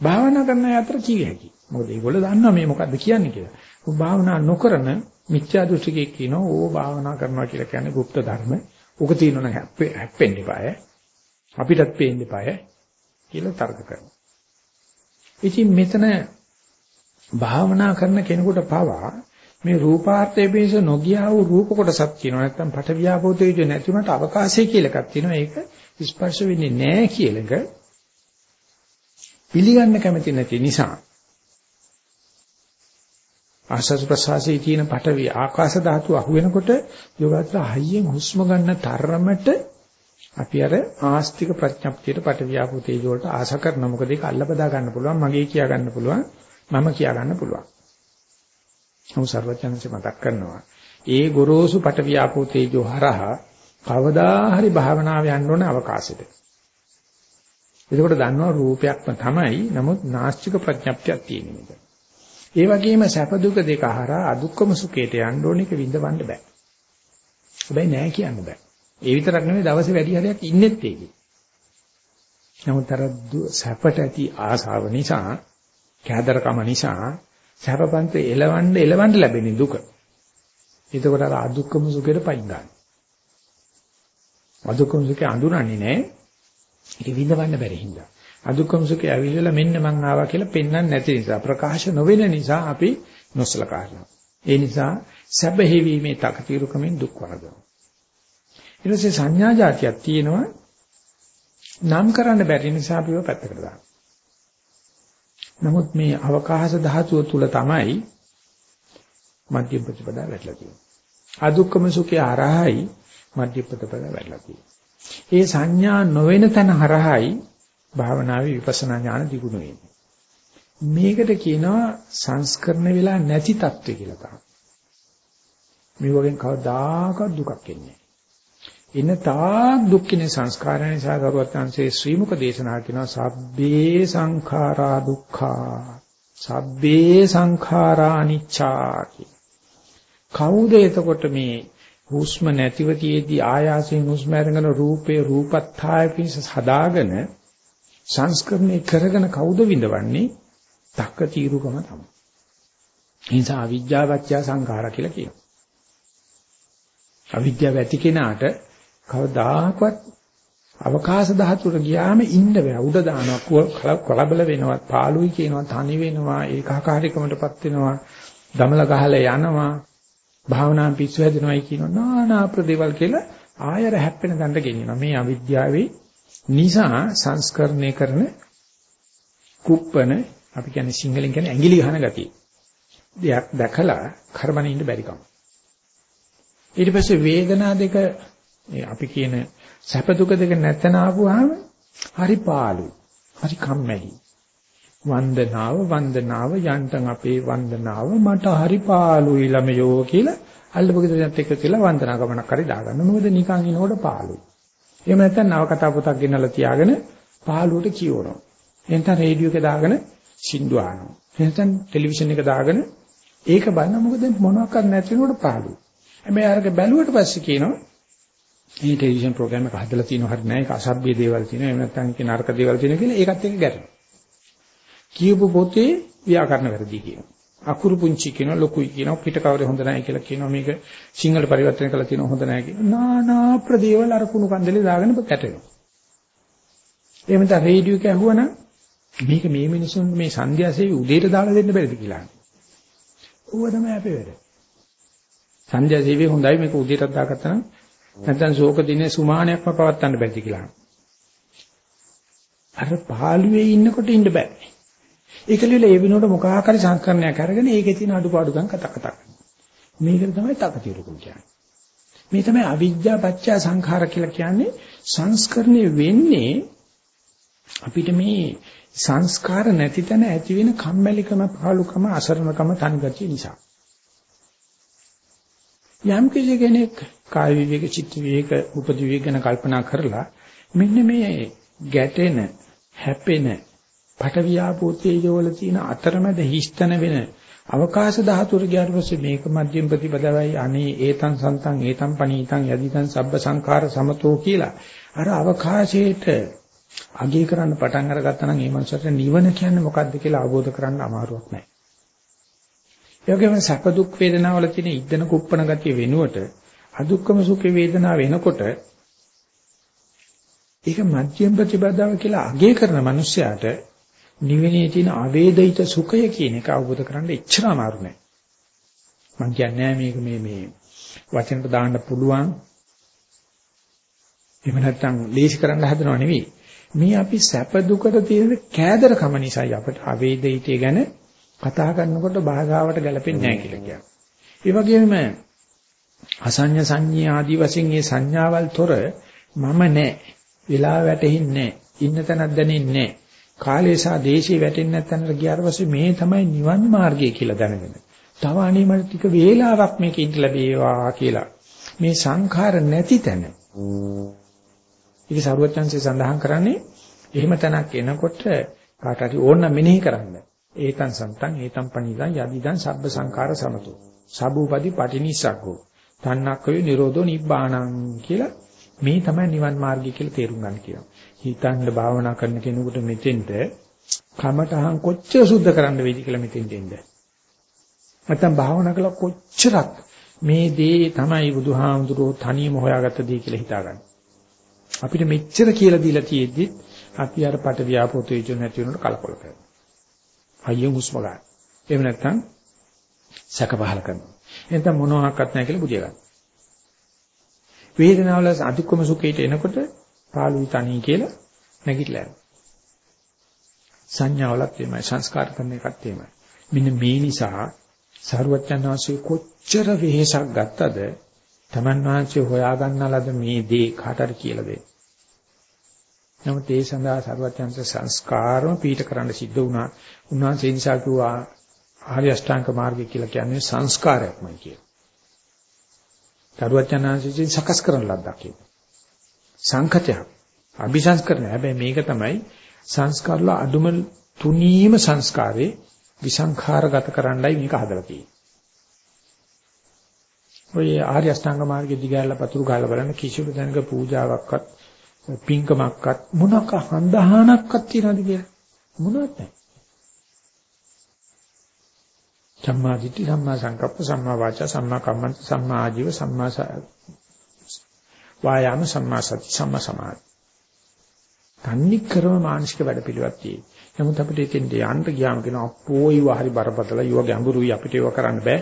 භාවනා කරන අතර කිය හැකියි. මොකද ඒගොල්ලෝ දන්නවා මේ මොකද්ද කියන්නේ කියලා. ඔබ භාවනා නොකරන මිත්‍යා දෘෂ්ටිකෙක් කියනවා ඕ භාවනා කරනවා කියලා කියන්නේ গুপ্ত ධර්ම. උක තියෙනවනම් හැප්පෙන්න එපාය. අපිටත් පේන්න එපාය කියලා තර්ක කරනවා. ඉතින් මෙතන භාවනා කරන කෙනෙකුට පවා මේ රූපාර්ථයේ පිස නොගියා වූ රූප කොටසක් කියනවා නැත්නම් පට ව්‍යාපෝතේජ නැති උනට අවකාශය කියලා එකක් තියෙනවා. ඒක ස්පර්ශ වෙන්නේ නැහැ කියලා එක පිළිගන්න කැමති නැති නිසා ආශස් ප්‍රසවාසයේ තියෙන පටවි ආකාශ ධාතු අහු වෙනකොට යෝගාචර හයියෙන් හුස්ම ගන්න තරමට අපි අර ආස්තික ප්‍රඥප්තියට පටවියාපෝතේජ වලට ආශ කරන මොකද ඒක අල්ලපදා ගන්න පුළුවන් මගේ කියා ගන්න පුළුවන්. මම කියා ගන්න පුළුවන්. නමුත් සර්වඥාන්සේ මතක් කරනවා ඒ ගොරෝසු පටවියාපෝ තේජෝ හරහා කවදා හරි භාවනාව යන්න ඕන අවකාශෙට. එතකොට දන්නවා රූපයක්ම තමයි නමුත් නාස්තික ප්‍රඥප්තියක් තියෙන එක. ඒ වගේම සැප දුක දෙක හරහා අදුක්කම සුඛයට යන්න ඕන එක විඳවන්න බෑ. හැබැයි නෑ කියන්න බෑ. ඒ විතරක් නෙමෙයි දවසේ වැඩි හරියක් ඉන්නෙත් ඒකේ. නමුත් අර සැපට ඇති ආසාව නිසා කෑදරකම නිසා සැපපන්ත එලවන්න එලවන්න ලැබෙන දුක. එතකොට අර අදුක්කම සුඛයට පයින් ගන්න. අදුක්කම සුඛය අඳුරන්නේ නැහැ. ඒක විඳවන්න බැරි හින්දා. අදුක්කම සුඛය ඇවිල්ලා මෙන්න මං ආවා කියලා පෙන්වන්න නැති නිසා ප්‍රකාශ නොවෙන නිසා අපි නොසලකා කරනවා. ඒ නිසා සැබෑවීමේ තකතිරුකමින් දුක් වරදනවා. ඊට පස්සේ සංඥා જાතියක් තියෙනවා නම් කරන්න බැරි නිසා අපිව පැත්තකට දානවා. නමුත් මේ අවකාශ ධාතුව තුල තමයි මධ්‍ය ප්‍රතිපදා වැටලා තියෙන්නේ. අදුක්කම සුඛේ අරහයි මධ්‍ය ප්‍රතිපදා වැටලා තියෙන්නේ. ඒ සංඥා නොවන තන හරහයි භාවනාවේ විපස්සනා ඥාන දිගුණ වෙන්නේ. මේකට කියනවා සංස්කරණ වෙලා නැති తত্ত্বය කියලා තමයි. මේ වගේ කවදාකවත් දුකක් එන්නේ ඉන්න තා දුක්ඛින සංස්කාර නිසා දරුවත්ංශේ ශ්‍රීමුක දේශනා කරනවා සබ්බේ සංඛාරා දුක්ඛා සබ්බේ සංඛාරා අනිච්චා කවුද එතකොට මේ හුස්ම නැතිව තියේදී ආයාසයෙන් හුස්ම අරගෙන රූපේ රූපත්ථාය පිස හදාගෙන සංස්කරණය කරගෙන කවුද විඳවන්නේ? තක්ක තීරුකම තමයි. ඒ නිසා අවිජ්ජාවච්ඡා සංඛාර කියලා කියනවා. අවිද්‍යාව ඇති කෙනාට කවදාකවත් අවකාශ ධාතුවට ගියාම ඉන්න බෑ. උඩ දානවා කලබල වෙනවා, පාළුයි කියනවා, තනි වෙනවා, ඒකාකාරීකමටපත් වෙනවා, දමල ගහලා යනවා, භාවනා පිස්සු හැදෙනවායි කියනවා. නානා ප්‍රදේවල් කියලා ආයර හැප්පෙන දණ්ඩ ගෙනියනවා. මේ අවිද්‍යාවේ නිසා සංස්කරණය කරන කුප්පන අපි කියන්නේ සිංහලෙන් කියන්නේ ඇඟිලි ගහන ගතිය. දෙයක් දැකලා කරබනේ ඉන්න බැරි කම. ඊට පස්සේ වේදනා දෙක අපි කියන සැප දුක දෙක නැතන ආවම හරි පාළුයි. හරි කම්මැලි. වන්දනාව වන්දනාව යන්තම් අපේ වන්දනාව මට හරි පාළුයි ළමයෝ කියලා අල්ලපගෙදරත් එක්ක කියලා වන්දනා ගමනක් හරි දාගන්න. මොකද නිකන් ඉනකොට පාළුයි. එහෙම නැත්නම් නව කතා පොතක් ගෙනල්ලා තියාගෙන පාළුවට කියවනවා. එහෙනම් රේඩියෝ එක දාගෙන සින්දු අහනවා. එහෙනම් ටෙලිවිෂන් එක දාගෙන ඒක බලන මොකද මොනවාක්වත් නැති වෙනකොට පාළුයි. හැබැයි අරක බැලුවට පස්සේ කියනවා මේ ටෙලිවිෂන් ප්‍රෝග්‍රෑම් එක හදලා තියෙනව හරි නෑ ඒක අසභ්‍ය දේවල් තියෙනවා එහෙම නැත්නම් ඒක නරක දේවල් තියෙනවා කියලා ඒකත් එක්ක ගැටෙනවා. කියපු පොතේ ව්‍යාකරණ වැරදි කියනවා. අකුරු පුංචි කියනවා ලොකුයි කියනවා පිට කවරේ හොඳ නැහැ කියලා කියනවා මේක සිංහල පරිවර්තන කරලා තියෙනවා හොඳ නැහැ කියලා. නානා ප්‍රදේවල් අර කුණු කන්දලේ දාගෙන ගැටෙනවා. එහෙම නැත්නම් රේඩියෝ එක ඇහුවනම් මේක මේ මිනිසුන් මේ සංධ්‍යාසේවි උදේට දාලා දෙන්න බැරිද කියලා. ඌව තමයි අපේ වැඩ. සංධ්‍යාසේවි හොඳයි මේක උදේටත් දාගත්තා නම් නැත්නම් ශෝක දිනේ සුමානයක්ම පවත්වන්න බැරිද කියලා. අර පාළුවේ ඉන්නකොට ඉන්න බෑ. ඒක ලියලා ඒ විනෝඩ මොකාකාරී සංස්කරණයක් අරගෙන ඒකේ තියෙන අඩුපාඩුකම් කතා කතා කරනවා. මේකට තමයි තකතිරුකුම් කියන්නේ. මේ තමයි අවිද්‍යා පත්‍ය සංඛාර කියලා කියන්නේ සංස්කරණය වෙන්නේ අපිට මේ සංස්කාර නැති තැන ඇති වෙන කම්මැලිකම පහලුකම අසරණකම තනිගතිය නිසා. යම් කෙනෙක් කාය විවේක චිත්ත විවේක උපදි විවේක ගැන කල්පනා කරලා මෙන්න මේ ගැටෙන හැපෙන පටවියාපෝතේජෝ වල තියෙන අතරමැද හිස්තන වෙන අවකාශ ධාතුර ගියාට පස්සේ මේක මධ්‍යම ප්‍රතිපදාවයි අනේ ඒතං සන්තං ඒතං පනීතං යදිතං සබ්බ සංඛාර සමතෝ කියලා අර අවකාශයේට අගය කරන්න පටන් අරගත්තා නම් ඒ මනුස්සයට නිවන කියන්නේ මොකක්ද කියලා අවබෝධ කරගන්න අමාරුවක් නැහැ. ඒ වගේම සැප දුක් වේදනාවල තියෙන ඉද්දන කුප්පන ගතිය වෙනුවට අදුක්කම සුඛ වේදනාව වෙනකොට ඒක මධ්‍යම ප්‍රතිපදාව කියලා අගය කරන මනුස්සයාට නිවෙනේ තියෙන අවේදිත සුඛය කියන එක අවබෝධ කරගන්න එච්චර අමාරු නෑ. මම කියන්නේ මේක මේ මේ වචනට දාන්න පුළුවන්. එහෙම නැත්නම් ලේසි කරන්න හදනව නෙවෙයි. මේ අපි සැප දුකට තියෙන කෑදරකම නිසායි අපිට අවේදිතය ගැන කතා කරනකොට භාෂාවට ගැලපෙන්නේ නැහැ කියලා කියන්නේ. ඒ වගේම අසඤ්ඤ සංඤ්ඤා ආදී වශයෙන් මේ සංඥාවල් තොර මම නැහැ. වෙලා වැටෙන්නේ නැහැ. ඉන්න තැනක් දැනෙන්නේ නැහැ. කාලය සහ දේශي වැටෙන්නේ නැත්නම් ගියාට පස්සේ මේ තමයි නිවන් මාර්ගය කියලා දැනගෙන. තව අනේ මට ටික වේලාවක් මේක ඉඳ ලැබේවා කියලා. මේ සංඛාර නැති තැන. ඒක සරුවචන්සේ සඳහන් කරන්නේ එහෙම තැනක් එනකොට කාට හරි ඕන නම් මෙනෙහි කරන්න. ඒතං සන්තං ඒතං පණිදං යදිදං සබ්බ සංඛාර සමතෝ. සබූපදි පටිනිස්සග්ගෝ. තණ්හක්කවේ නිරෝධෝ නිබ්බාණං කියලා මේ තමයි නිවන් මාර්ගය කියලා තේරුම් ගන්න කියනවා. හිතන්න භාවනා කරන කෙනෙකුට මෙතෙන්ට කමටහන් කොච්චර සුද්ධ කරන්න වෙයිද කියලා මෙතෙන්ට එන්න. නැත්තම් භාවනා කළා කොච්චරක් මේ දේ තමයි බුදුහාමුදුරුවෝ තනියම හොයාගත්ත දේ කියලා හිතාගන්න. අපිට මෙච්චර කියලා දීලා තියෙද්දි අපි අර පට ව්‍යාපෝත වේචු නැති වෙනකොට කලකොල කරනවා. හයියෙන් හුස්ම ගන්න. එහෙම නැත්තම් සැක පහල කරනවා. එතන මොනවාක්වත් නැහැ කියලා බුදිය ගන්න. වේදනාවල අධික්කම සුඛයට එනකොට පාළුයි තනි කියලා නැගිටලා යනවා. සංඥාවලත් එමය සංස්කාර කරන එකත් එමය. මෙන්න මේ නිසා සරුවච්චන් වහන්සේ කොච්චර වෙහෙසක් ගත්තද තමන් වහන්සේ හොයාගන්නලද මේ දේ කාටද කියලා දෙන්න. නමුත් ඒ සඳහා සරුවච්චන්සේ සංස්කාරම පීඨ කරන්න සිද්ධ වුණා. උන්වහන්සේ නිසා කිව්වා ආර්ය අෂ්ටාංග මාර්ගය කියලා කියන්නේ සංස්කාරයක්මයි කියලා. සරුවච්චන්හන්සේ සකස් කරන ලද්දක් කියලා. සංකතයක්. අபிසංස්කරණය. හැබැයි මේක තමයි සංස්කාරල අදුම තුනීම සංස්කාරේ විසංඛාරගත කරන්නයි මේක හදලා තියෙන්නේ. ඔය ආර්ය අෂ්ටාංග මාර්ගයේ දිගහැරලා පතුරු ගහලා බලන්න කිසිදු දැනක පූජාවක්වත් පින්කමක්වත් මොනක හඳහනක්වත් තියනවද කියලා මොනවත් නැහැ. සම්මා දිට්ඨි සම්මා සංකප්ප සම්මා වාචා සම්මා කම්මන්ත සම්මා ආජීව සම්මා වායාම සම්මා සති සම්මා සමාධි. තන්නේ කරම මානසික වැඩපිළිවෙලක් තියෙනවා. නමුත් අපිට එතෙන්ට යන්න ගියාම කියන අපෝ ඊව හරි බරපතල ඊව ගැඹුරුයි අපිට ඒව කරන්න බෑ.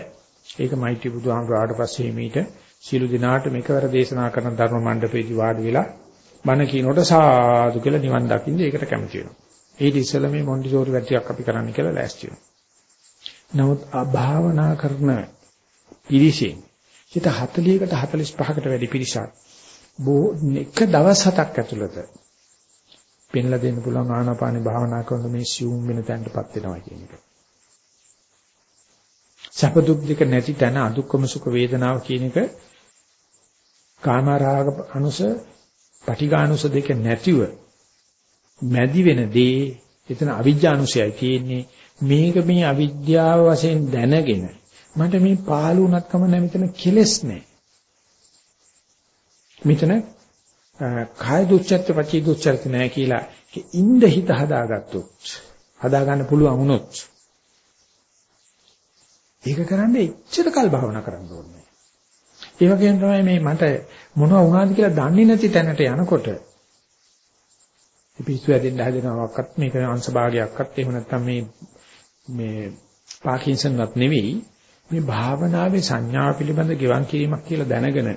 ඒක මෛත්‍රී බුදුහාමුදුරුවාට පස්සේ මීට සීළු දිනාට මේකවර දේශනා කරන ධර්ම මණ්ඩපේදී වාඩි වෙලා බණ කියනකොට සාදු කියලා නිවන් දකින්න ඒකට කැමති වෙනවා. ඊට ඉස්සෙල්ලා මේ මොන්ටිසෝරි වැඩක් අපි කරන්න කියලා ලෑස්ති වෙනවා. නමුත් අභාවනා කරන පිරිසෙන් හිත 40කට 45කට වැඩි පිරිසක් බොහෝ එක දවස් හතක් ඇතුළත පෙන්ලා දෙන්න පුළුවන් ආනාපානේ භාවනා කරන මේ සියුම් වෙන තැනටපත් වෙනවා කියන එක. සැප දුක් දෙක නැති තැන අදුක්කම සුඛ වේදනාව කියන එක කාමරාග අනුස පටිඝානුස දෙක නැතිව මැදි වෙන දේ එතන අවිජ්ජානුසයයි තියෙන්නේ මේක මේ අවිද්‍යාව වශයෙන් දැනගෙන මට මේ පාළු උනත්කම නැ මෙතන කෙලස් නැහැ මෙතන කාය දුච්චත්ත පචී දුච්චර්ත නැහැ කියලා ඉන්න හිත හදාගත්තොත් හදා ගන්න පුළුවන් වුණොත් ඒක කරන්නේ එච්චර කල් භාවනා කරන්න ඕනේ. ඒ වගේම තමයි මේ මට මොනවා වුණාද කියලා දන්නේ නැති තැනට යනකොට පිස්සු ඇදෙන්න හදනවක්වත් මේක අංශ භාගයක්වත් එහෙම නැත්නම් මේ මේ පාකින්සන්වත් නෙවෙයි මේ භාවනාවේ සංඥා පිළිබඳ ගෙවන් කිරීමක් කියලා දැනගෙන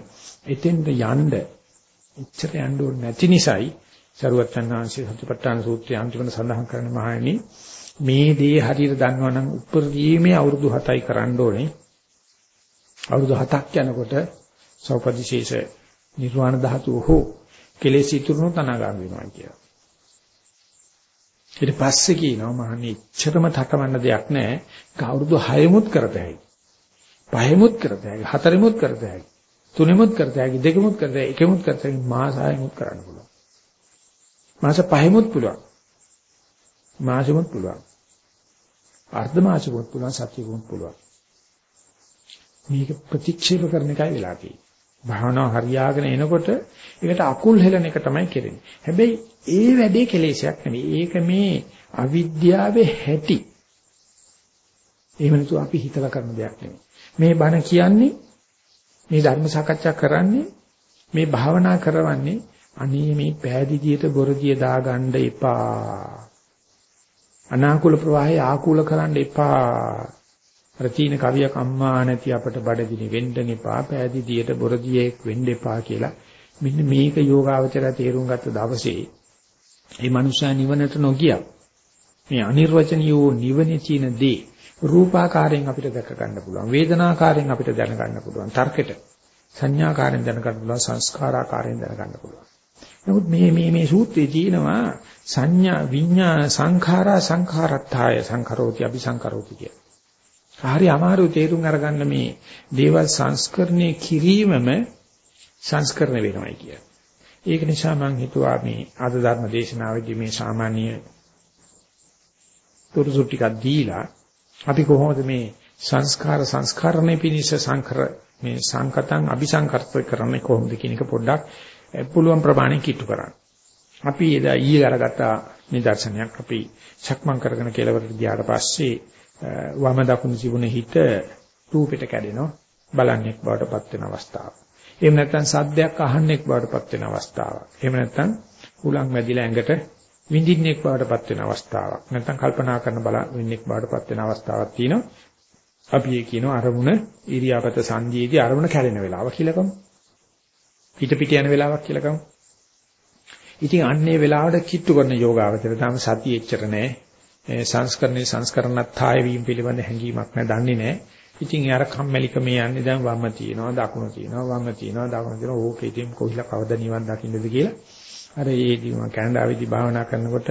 එතෙන්ට යන්න එච්චර යන්න ඕනේ නැති නිසායි සරුවත් චන්නාංශී සතිපට්ඨාන සූත්‍රය අන්තිමට සඳහන් කරන මහණෙනි මේ දේ හරියට දන්නවනම් උපරිමයේ අවුරුදු 7යි කරන්න ඕනේ අවුරුදු 7ක් යනකොට සෞපදිශේෂ නිර්වාණ ධාතුව හෝ කෙලෙස් ඉතුරුනොත් අනාගාමී වෙනවා කියලා. ඊට පස්සේ කියනවා මහන්නේ ඉච්ඡතම තකවන්න දෙයක් නැහැ. ඒක අවුරුදු 6මුත් කරතයි. පහෙමුත් කරතයි. හතරෙමුත් කරතයි. තුනෙමුත් කරතයි. දෙකෙමුත් කරතයි. එකෙමුත් කරතයි. මාස 6මුත් කරන්න පුළුවන්. මාස පහෙමුත් පුළුවන්. මාසෙමුත් පුළුවන්. අර්ධ මාසෙමුත් පුළුවන්. සතියෙමුත් පුළුවන්. මේක ප්‍රතික්ෂේප කරන එකයි වෙලා තියෙන්නේ. භාවනාව හරියාගෙන එනකොට ඒකට අකුල් හෙලන එක තමයි කෙරෙන්නේ. හැබැයි ඒ වැඩේ කෙලෙසයක් නෙවෙයි. ඒක මේ අවිද්‍යාවේ හැටි. එහෙම නැතු අපි හිතලා කරන දෙයක් නෙවෙයි. මේ බණ කියන්නේ මේ ධර්ම සාකච්ඡා කරන්නේ මේ භාවනා කරවන්නේ අනේ මේ පෑදීදියට බොරදිය දාගන්න එපා. අනාකූල ප්‍රවාහය ආකූල කරන්න එපා. අර තීන කවියක් අම්මා නැති අපට බඩගිනි වෙන්න එපා පෑදීදියට බොරදියෙක් වෙන්න එපා කියලා මෙන්න මේක යෝගාවචරය තේරුම් ගත්ත දවසේ මේ මනුෂ්‍යයා නිවනට නොගිය මේ අනිර්වචනීය නිවනේ තියෙන දේ රූපාකාරයෙන් අපිට දැක ගන්න පුළුවන් වේදනාකාරයෙන් අපිට දැන ගන්න පුළුවන් තර්කෙට සංඥාකාරයෙන් දැන ගන්න පුළුවන් සංස්කාරාකාරයෙන් දැන ගන්න පුළුවන් නමුත් මේ මේ මේ සූත්‍රයේ තියෙනවා සංඥා විඤ්ඤා සංඛාරා සංඛාරත්තාය සංකරෝති අபிසංකරෝති කිය. හරි අමාරු තේරුම් අරගන්න මේ දේවල් සංස්කරණය කිරීමම සංස්කරණ වෙනවයි කිය. ඒක නිසා මම හිතුවා මේ ආද ධර්ම දේශනාවේදී මේ සාමාන්‍ය තුරුසු ටිකක් දීලා අපි කොහොමද මේ සංස්කාර සංස්කරණය පිණිස සංකර මේ සංකතං අபிසංකර්ත කරන්නේ කොහොමද කියන එක පොඩ්ඩක් පුළුවන් ප්‍රමාණය කිට්ටු කරන්න. අපි එදා ඊයේ අරගත්ත නිදර්ශනයක් අපි සක්මන් කරගෙන කෙලවරට ගියාට පස්සේ වම දකුණු තිබුණ හිත රූපෙට කැඩෙනවා බලන්නේක් බවට පත් වෙන අවස්ථාව. එහෙම නැත්නම් සද්දයක් අහන්නේක් බවට පත් වෙන අවස්ථාවක්. එහෙම නැත්නම් උලන් වැදිලා ඇඟට විඳින්නෙක් බවට පත් වෙන අවස්ථාවක්. නැත්නම් කල්පනා කරන බල වෙන්නෙක් බවට පත් වෙන අවස්ථාවක් තියෙනවා. අපි ඒ කියනවා අරමුණ ඉරියාපත සංදීයේදී අරමුණ කැඩෙන වෙලාව කියලා කමු. පිට පිට යන වෙලාවක් කියලා කමු. ඉතින් අන්නේ වෙලාවට කිට්ටු කරන යෝගාවචර තාම සතිය එච්චර නැහැ. සංස්කරණේ සංස්කරණත්ථාය වීම පිළිබඳ හැඟීමක් නැහැ, දන්නේ නැහැ. ඉතින් යාර කම්මැලිකම යන්නේ දැන් වම තියනවා, දකුණ තියනවා, වම තියනවා, දකුණ තියනවා. ඕකේ ඉතින් කොහිලා කවද නිවන් දකින්නද කියලා. අර ඒදී මම කැනඩාවේදී භාවනා කරනකොට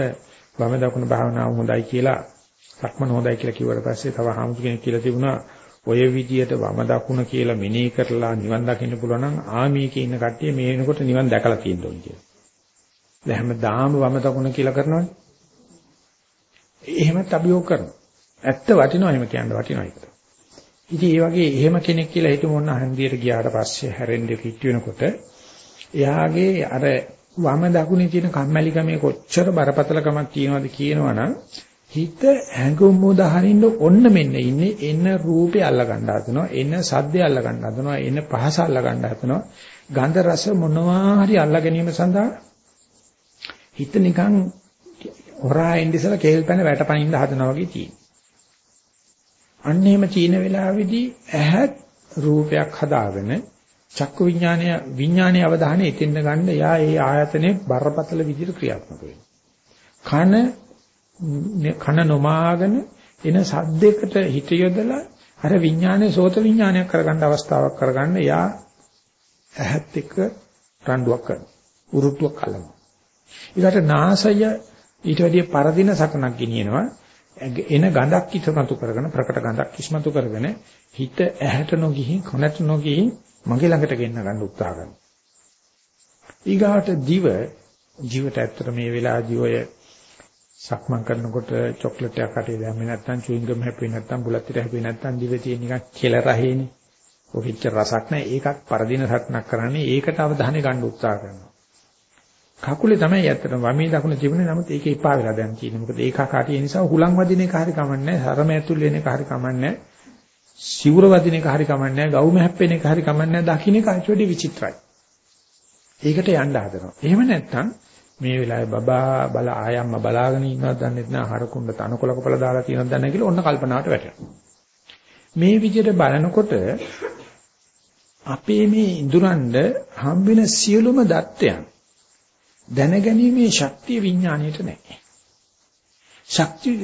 වම දකුණ භාවනාව හොඳයි කියලා, සක්මන හොඳයි කියලා කිව්වට පස්සේ තව හාමුදුර කෙනෙක් කියලා තිබුණා ඔය විදියට වම දකුණ කියලා මෙනෙහි කරලා නිවන් දකින්න පුළුවන් නම් ආමීකේ ඉන්න කට්ටිය මේ වෙනකොට නිවන් දැකලා තියෙන්න ඕනේ කියලා. දැන් හැමදාම වම දකුණ කියලා කරනවනේ. එහෙමත් අභියෝග කරනවා. ඇත්ත වටිනවා එහෙම කියන්න වටිනවා ඒකට. ඉතින් ඒ වගේ එහෙම කෙනෙක් කියලා හිතමු ඔන්න හන්දියට ගියාට පස්සේ හැරෙන්න කිට්ටු වෙනකොට එයාගේ අර වම දකුණේ තියෙන කම්මැලිකමේ කොච්චර බරපතලකමක් තියෙනවද කියනවනම් හිත හැඟුම් උදාහරින්න ඔන්න මෙන්න ඉන්නේ එන රූපේ අල්ල ගන්න හදනවා එන සද්දේ අල්ල ගන්න හදනවා එන පහස අල්ල ගන්න හදනවා. ගන්ධ රස මොනවා හරි අල්ල ගැනීම සඳහා හිත නිකන් හොරා ඉඳිසලා කේල් පැන වැටපනින්න හදනවා වගේ තියෙනවා. අන්න එහෙම චීන වෙලාවේදී ඇහත් රූපයක් හදාගෙන චක්කු විඥානය විඥානයේ අවධානය එතෙන්ද ගන්න යා ඒ ආයතනේ බරපතල විදිහට ක්‍රියාත්මක වෙනවා කන කන නොමාගෙන එන සද්දයකට හිත යොදලා අර විඥානයේ සෝත විඥානයක් කරගන්න අවස්ථාවක් කරගන්න යා ඇහත් එක්ක රණ්ඩුවක් කරනවා. උරුට්ටුවක් කලනවා. ඊට නාසය ඊට වැඩිය පරදින සකනක් ගෙනියනවා. එන ගඳක් ඉස්මතු කරගෙන ප්‍රකට ගඳක් ඉස්මතු කරගෙන හිත ඇහැට නොගිහින් කනට නොගිහින් මගේ ළඟට ගෙන්න ගන්න උත්සාහ කරනවා. ඊගාට දිව ජීවිත ඇත්තට මේ වෙලාවදී ඔය සක්මන් කරනකොට චොක්ලට් එකක් අටේ දැම්මේ නැත්නම් චුයින් ගම් හැප්පෙන්නේ නැත්නම් බුලත් ටික හැප්පෙන්නේ නැත්නම් දිවේ තියෙන නිකන් කෙල රහේනේ. ඔකෙච්ච රසක් නැහැ. ඒකත් පරදින සක්නක් කරන්නේ ඒකට අවධානය ගන්න උත්සාහ කරනවා. කකුලේ තමයි ඇත්තටම වමේ දකුණ තිබුණේ නමුත් ඒක එපා වෙලා දැන් තියෙන්නේ. මොකද ඒක කාටිය නිසා හුලං වදින එක හරි කමන්නේ නැහැ. සරම ඇතුල් වෙන එක හරි කමන්නේ නැහැ. සිවුර වදින එක හරි කමන්නේ නැහැ. ගවුම හැප්පෙන එක හරි කමන්නේ නැහැ. දකින්න එක අයිටි විචිත්‍රයි. ඒකට යන්න හදනවා. එහෙම නැත්නම් මේ වෙලාවේ බබා බල ආයම්ම බලාගෙන ඉන්නවද දන්නේ නැහැ. හරකුණ්ඩ තනකොළ කපල දාලා තියෙනවද දන්නේ නැහැ කියලා ඔන්න කල්පනාවට වැටෙනවා. මේ විදිහට බලනකොට අපේ මේ ඉඳුරන්ඩ හම්බෙන සියලුම දත්තයන් දැනගැනීමේ ශක්තිය විඥාණයට නැහැ. ශක්තිය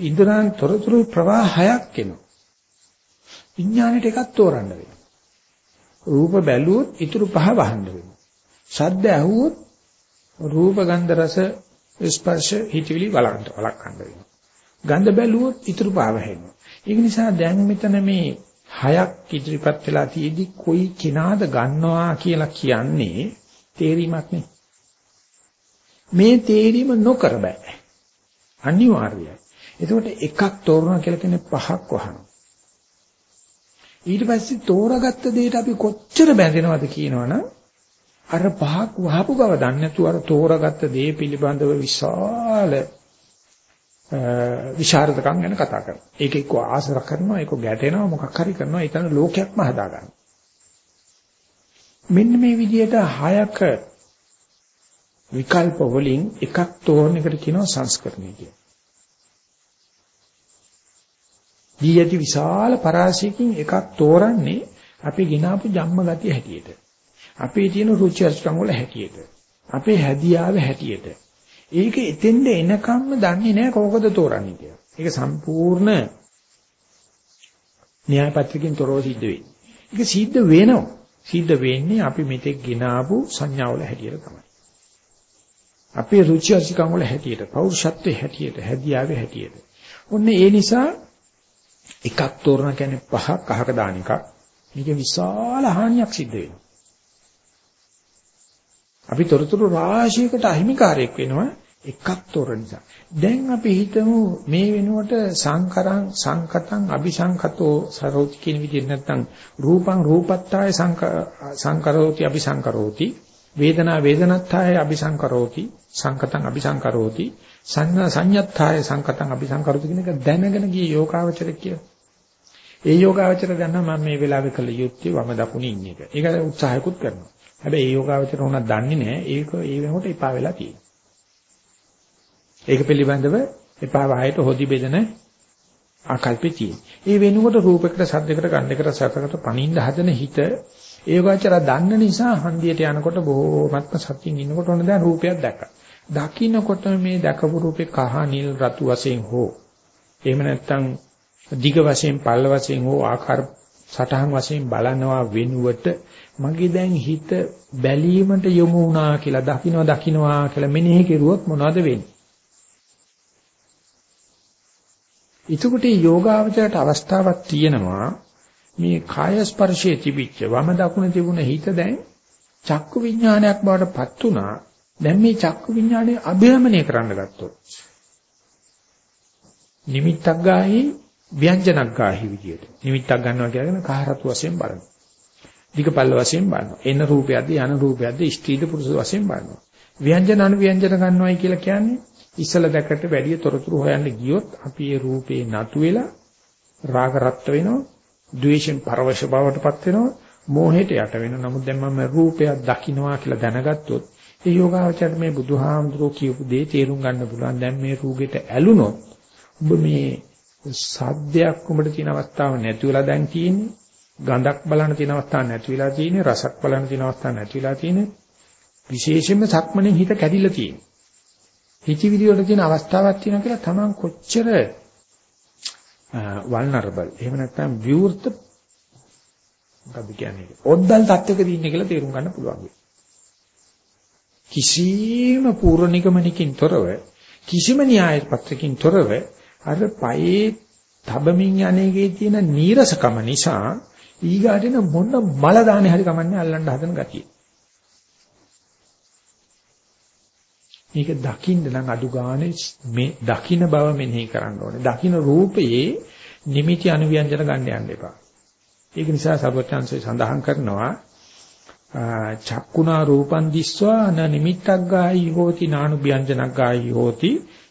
ඉන්ද්‍රයන් තොරතුරු ප්‍රවාහයක් එනවා. විඥාණයට එකක් තෝරන්න වෙනවා. රූප බැලුවොත් ඊටු පහ වහන්න වෙනවා. ශබ්ද ඇහුවොත් රූප ගන්ධ රස ස්පර්ශ හිතවිලි වලකට වලක්වන්න වෙනවා. ගන්ධ බැලුවොත් ඊටු පහ වහෙනවා. ඒක නිසා දැන් මෙතන මේ හයක් ඉදිරිපත් වෙලා තියෙදි කොයි කෙනාද ගන්නවා කියලා කියන්නේ තේරීමක් නේ. මේ තේරීම නොකර බෑ. අනිවාර්යයි. එතකොට එකක් තෝරනවා කියලා කියන්නේ පහක් වහනවා. ඊට පස්සේ තෝරාගත්ත දෙයට අපි කොච්චර බැඳෙනවද කියනවනම් අර පහක් වහපු බව දන්නේ නැතුව අර තෝරාගත්ත දේ පිළිබඳව විශාල විශාරදකම් ගැන කතා කරනවා. ඒක එක්ක ආසර කරනවා, ඒක ගැටෙනවා, මොකක් හරි කරනවා, ඊතන ලෝකයක්ම හදාගන්නවා. මෙන්න මේ විදිහට හයක විකල්ප වලින් එකක් තෝරන එකට කියනවා සංස්කරණය කියලා. දී යටි විශාල පරාසයකින් එකක් තෝරන්නේ අපි ගినాපු ජම්ම ගතිය හැටියට. අපේ තියෙන රුචි අරුචිකම් වල හැටියට. අපේ හැදියාව හැටියට. ඒක එතෙන්ද එනකම්ම දන්නේ නැහැ කෝකද තෝරන්නේ කියලා. ඒක සම්පූර්ණ න්‍යාය පත්‍රකින් තොරව සිද්ධ වෙන්නේ. ඒක සිද්ධ වෙනවා. සිද්ධ වෙන්නේ අපි මෙතෙක් ගినాපු සංඥාවල හැටියට තමයි. අපේ රුචි අරුචිකම් වල හැටියට, පෞරුෂත්වයේ හැටියට, හැදියාවේ හැටියට. ඔන්න ඒ නිසා එකක් තෝරන කියන්නේ පහක් අහක දාන එකක්. මේක විශාල හානියක් සිද්ධ වෙනවා. අපි තොරතුරු රාශියකට අහිමිකාරයක් වෙනවා එකක් තෝරන නිසා. දැන් අපි හිතමු මේ වෙනුවට සංකරං සංකතං අபிසංකතෝ සරෝති කියන විදිහට නැත්නම් රූපං රූපත්තාය සංකරෝති අபிසංකරෝති වේදනා වේදනත්ථය අபிසංකරෝති සංකතං අபிසංකරෝති සංඥා සංයත්ථය සංකතං අபிසංකරෝති කියන එක දැනගෙන ගිය යෝගාවචර කියලා. ඒ යෝගාවචර දන්නා මම මේ වෙලාවේ කළ යුත්තේ වම දකුණේ ඉන්න එක. ඒක උත්සාහයකුත් කරනවා. හැබැයි ඒ යෝගාවචර උනා දන්නේ නැහැ. ඒක ඒ වෙනකොට එපා වෙලා තියෙනවා. ඒක පිළිබඳව එපා වායයට හොදි බෙදෙන ආකල්පෙතියි. ඒ වෙනුවට රූපයකට, සද්දයකට, ගන්ධයකට, සතකට පණින්න හදන හිත ඒ යෝගාචර දන්න නිසා හන්දියට යනකොට බොහෝමත්ම සත්‍යින් ඉන්නකොට ඕන දැන් රූපයක් දැක්කා. දකින්නකොට මේ දැකපු රූපේ කහ නිල් රතු වශයෙන් හෝ එහෙම නැත්නම් දිග වශයෙන් පල්ල වශයෙන් හෝ ආකාර සටහන් වශයෙන් බලනවා වෙනුවට මගේ දැන් හිත බැලීමට යොමු වුණා කියලා දකින්නවා දකින්නවා කියලා මෙනෙහි කෙරුවොත් මොනවද වෙන්නේ? ඊටකොට යෝගාවචරයට අවස්ථාවක් තියෙනවා මේ කාය ස්පර්ශයේ තිබිච්ච වම දකුණ තිබුණ හිත දැන් චක්කු විඥානයක් බවට පත් වුණා. දැන් මේ චක්කු විඥානය අභිරමණය කරන්න ගත්තොත් නිමිත්තක් ගාහි ව්‍යංජනක් ගාහි විදියට නිමිත්තක් ගන්නවා කියන්නේ කහරතු වශයෙන් බලනවා. දිගපල්ල වශයෙන් බලනවා. එන රූපයක්ද යන රූපයක්ද ස්ත්‍රීද පුරුෂ වශයෙන් බලනවා. ව්‍යංජන අනු ව්‍යංජන ගන්නවයි කියලා කියන්නේ ඉස්සල දැකට වැඩි තොරතුරු හොයන්න ගියොත් අපි ඒ රූපේ නතු වෙලා රාග රත් වෙනවා ද්වේෂෙන් පරවශ බවටපත් වෙනවා. මෝහයට යට වෙනවා. නමුත් දැන් මම රූපයක් දකින්නවා කියලා දැනගත්තොත් ඒ යෝගාවචර මේ බුදුහාමුදුරුවෝ කියපු දේ තේරුම් ගන්න පුළුවන්. දැන් මේ රූගෙට ඇලුනොත් ඔබ මේ සද්දයක් උඹට තියෙන අවස්ථාව නැති වෙලා දැන් තියෙන්නේ. ගඳක් බලන්න තියෙන අවස්ථාවක් නැති වෙලා තියෙන්නේ. රසක් බලන්න තියෙන අවස්ථාවක් නැති වෙලා තියෙන්නේ. විශේෂයෙන්ම සක්මණෙන් හිත කැඩිලා තියෙන්නේ. හිතවිලි වල තියෙන අවස්ථාවක් තියෙනවා කියලා Taman කොච්චර වල්නරබල්. එහෙම නැත්නම් විවෘත මොකද කියන්නේ? ඔද්දල් තත්වයකදී ඉන්නේ කියලා තේරුම් ගන්න පුළුවන්. කිසිම පූර්ව නිගමනකින් තොරව කිසිම න්‍යාය පත්‍රකින් තොරව අර පයේ තබමින් යන්නේගේ තියෙන නීරසකම නිසා ඊගාටෙන මොන මල දාන්නේ හරි කමන්නේ අල්ලන්න හදන ගතිය. මේක දකින්න නම් අඩු ගානේ මේ දකින්න බව මෙනෙහි කරන්න ඕනේ. දකින්න රූපයේ නිමිති අනුව්‍යංජන ගන්න යන්න එපා. ඒක නිසා සර්වචන්සේ සඳහන් කරනවා චක්කුණා රූපං දිස්වා න නිමිත්තක් ගායි හෝති නානු ව්‍යංජනක් ගායි හෝති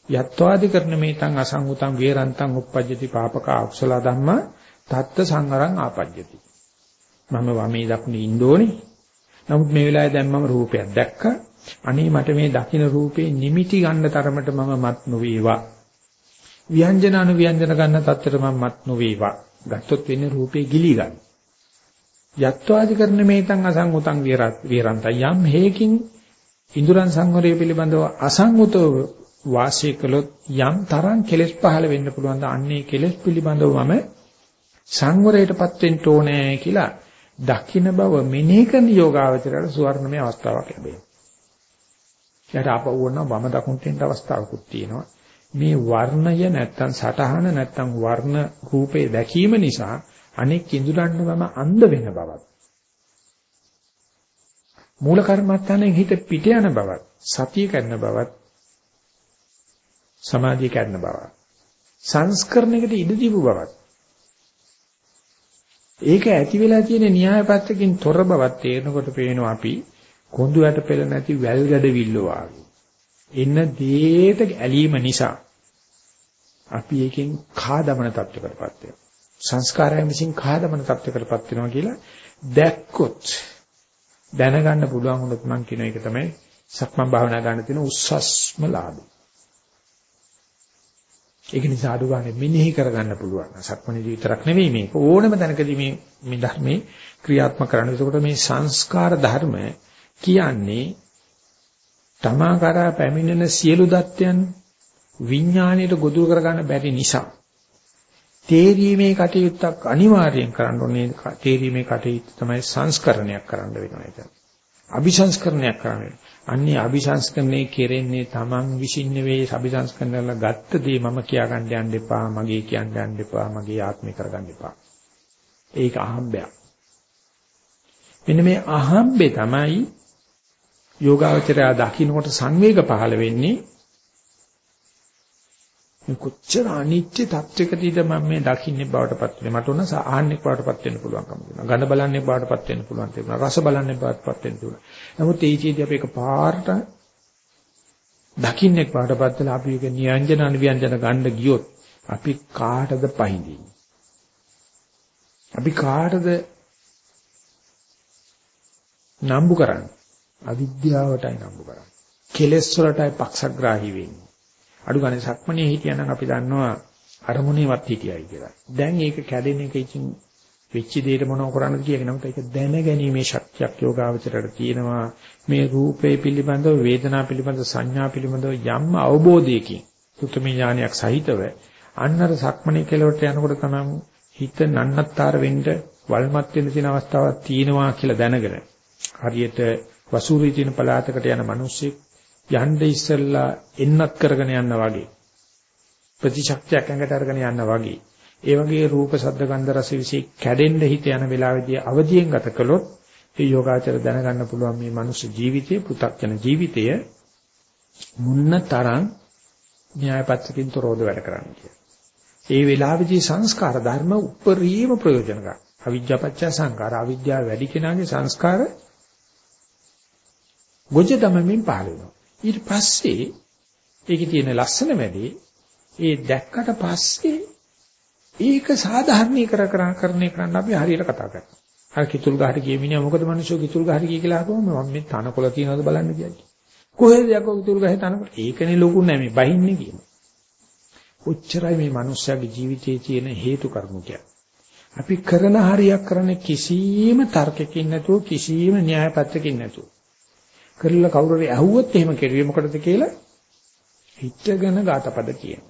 යත්වාදි කරන මේතං අසංගුතං වේරන්තං uppajjati පාපක අකුසල ධම්මා තත්ත සංවරං ආපජ්ජති මම වමේ දක්නේ ඉන්නෝනේ නමුත් මේ වෙලාවේ දැන් මම රූපයක් දැක්කා අනේ මට මේ දකින්න රූපේ නිමිටි ගන්න තරමට මම මත් නොවේවා. ව්‍යංජන අනු ව්‍යංජන ගන්න තත්ත්වයට මම මත් නොවේවා. ගත්තොත් වෙන්නේ රූපේ ගිලී ගන්න. යත්වාදි කරන මේතං අසංගුතං විරන්තං යම් හේකින් ඉඳුරන් සංවරය පිළිබඳව අසංගුතව වාසය කළොත් යම් තරම් කෙලෙස් පහළ වෙන්න පුළුවන් ද අන්නේ කෙලෙස් පිළිබඳව මම සංවරයටපත් වෙන්න ඕනේ කියලා දකින්න බව මෙනෙහි කරන යෝගාවචරයට සුවර්ණමය අවස්ථාවක් ලැබෙනවා. ඊට ආපහු වුණා වම දකුණට එන්න අවස්ථාවකුත් තියෙනවා. මේ වර්ණය නැත්තම් සටහන නැත්තම් වර්ණ රූපේ දැකීම නිසා අනෙක් ඉඳුරන්න මම අන්ධ වෙන බවත් මූල කර්මත්තානෙන් හිත පිට යන බවත් සතිය කරන බවත් සමාධිය කරන බවත් සංස්කරණයකට ඉඩ දීපු බවත් ඒක ඇති වෙලා තියෙන න්‍යාය පත්‍රකින් තොර බවක් තේරෙනකොට පේනවා අපි කොඳු යට පෙළ නැති වැල් ගැඩවිල්ල වාගේ එන්න දේට ඇලීම නිසා අපි එකෙන් කාදමන තත්ත්වයකටපත් වෙනවා සංස්කාරයන් විසින් කාදමන තත්ත්වයකටපත් වෙනවා කියලා දැක්කොත් දැනගන්න පුළුවන් වුණොත් මම කියන එක තමයි සක්මන් භාවනා ගන්න තියෙන උස්සස්ම ලාභය. ඒක නිසා අඩු ගන්න මෙනෙහි කරගන්න පුළුවන්. සක්මණේදී විතරක් නෙවෙයි මේක ඕනම තැනකදී මේ මේ ධර්මයේ ක්‍රියාත්මක කරන්න. ඒකට මේ සංස්කාර ධර්ම කියන්නේ තමා කරා පැමිණෙන සියලු தත්ත්වයන් විඥාණයට ගොදුරු කරගන්න බැරි නිසා තේරීමේ කටයුත්තක් අනිවාර්යෙන් කරන්න ඕනේ තේරීමේ කටයුත්ත තමයි සංස්කරණයක් කරන්න වෙනවා ඒක. අபிසංස්කරණයක් කරන්න. අන්නේ අபிසංස්කරණේ කෙරෙන්නේ Taman විසින් නෙවෙයි අபிසංස්කරණවල ගත්ත දේ මම කියාගන්න යන්න එපා, මගේ කියන්න යන්න එපා, මගේ ආත්මේ කරගන්න එපා. ඒක අහඹයක්. මෙන්න මේ අහඹේ තමයි යෝගාවචරය දකින්නකොට සංවේග පහළ වෙන්නේ කොච්චර අනිත්‍ය තත්වයකදීද මම මේ දකින්නේ බවටපත් වෙන්නේ. මට උන ආහන්නෙක් බවටපත් වෙන්න පුළුවන්කම තියෙනවා. ගඳ බලන්නේ බවටපත් වෙන්න පුළුවන් තියෙනවා. රස බලන්නේ බවටපත් වෙන්න පුළුවන්. නමුත් ඒ චේදී අපි එක පාරට දකින්නෙක් බවටපත් වෙලා අපි ඒක නියංජන අනිව්‍යංජන ගන්න ගියොත් අපි කාටද පහඳින්නේ? අපි කාටද නම්බු කරන්නේ? අවිද්‍යාවටයි නම්බු කරන්නේ කෙලෙස් වලටයි පක්ෂග්‍රාහී වෙන්නේ අඩු ගානේ සක්මණේ හිටියනම් අපි දන්නවා අරමුණේවත් හිටියයි කියලා. දැන් ඒක කැඩෙන එක ඉතින් වෙච්ච දෙයට මොනව කරන්නද කියන නමුත් ඒක දැනගැනීමේ ශක්තියක් යෝගාවචරයට තියෙනවා. මේ රූපේ පිළිබඳව වේදනා පිළිබඳව සංඥා පිළිබඳව යම් අවබෝධයකින් සුතමේ ඥානයක් සහිතව අන්නර සක්මණේ කෙලවට යනකොට තමයි හිත නන්නත්තර වෙන්න වල්මත් වෙන තියෙන අවස්ථාවක් තියෙනවා කියලා දැනගෙන හරියට වසූරී තියෙන පළාතකට යන මිනිස්සෙක් යන්න ඉස්සෙල්ලා එන්නත් කරගෙන යන්න වගේ ප්‍රතිශක්තියක් ඇඟට අරගෙන යන්න වගේ ඒ වගේ රූප ශබ්ද ගන්ධ රස විශේෂ කැඩෙන්න හිත යන වෙලාවේදී අවදියෙන් ගත කළොත් ඒ යෝගාචර දැනගන්න පුළුවන් මේ මනුස්ස ජීවිතයේ පෘථග්ජන ජීවිතය මුන්න තරම් න්‍යායපත්‍රකින් තොරව වැඩ කරන්නේ කියලා. ඒ වෙලාවේදී සංස්කාර ධර්ම උපරිම ප්‍රයෝජන ගන්න. අවිජ්ජාපච්ච සංකාර අවිද්‍යාව වැඩි කෙනාගේ සංස්කාර ගොජ දමමින් පහළ වෙනවා. ඊට පස්සේ ඒකේ තියෙන ලස්සන වැඩේ ඒ දැක්කට පස්සේ ඒක සාධාරණීකර කරන්නේ කරන්න අපි හරියට කතා කරනවා. අර කිතුල් ගහට ගිය මිනිහා මොකද මිනිස්සු කිතුල් ගහට ගිය කියලා අහපුවම මම මේ තනකොළ තියනවද බලන්න කියන්නේ. කොහෙද යකෝ කිතුල් ගහේ තනකොළ? ඒකනේ ලොකු නෑ මේ බහින්නේ කියන. ඔච්චරයි මේ මිනිස්යාගේ ජීවිතයේ තියෙන හේතු කර්ම අපි කරන හරියක් කරන්නේ කිසියම් තර්කකින් නැතුව කිසියම් න්‍යාය පත්‍රකින් නැතුව. කරලා කවුරු හරි ඇහුවොත් එහෙම කෙරුවේ මොකටද කියලා හිතගෙන ගාතපද කියන.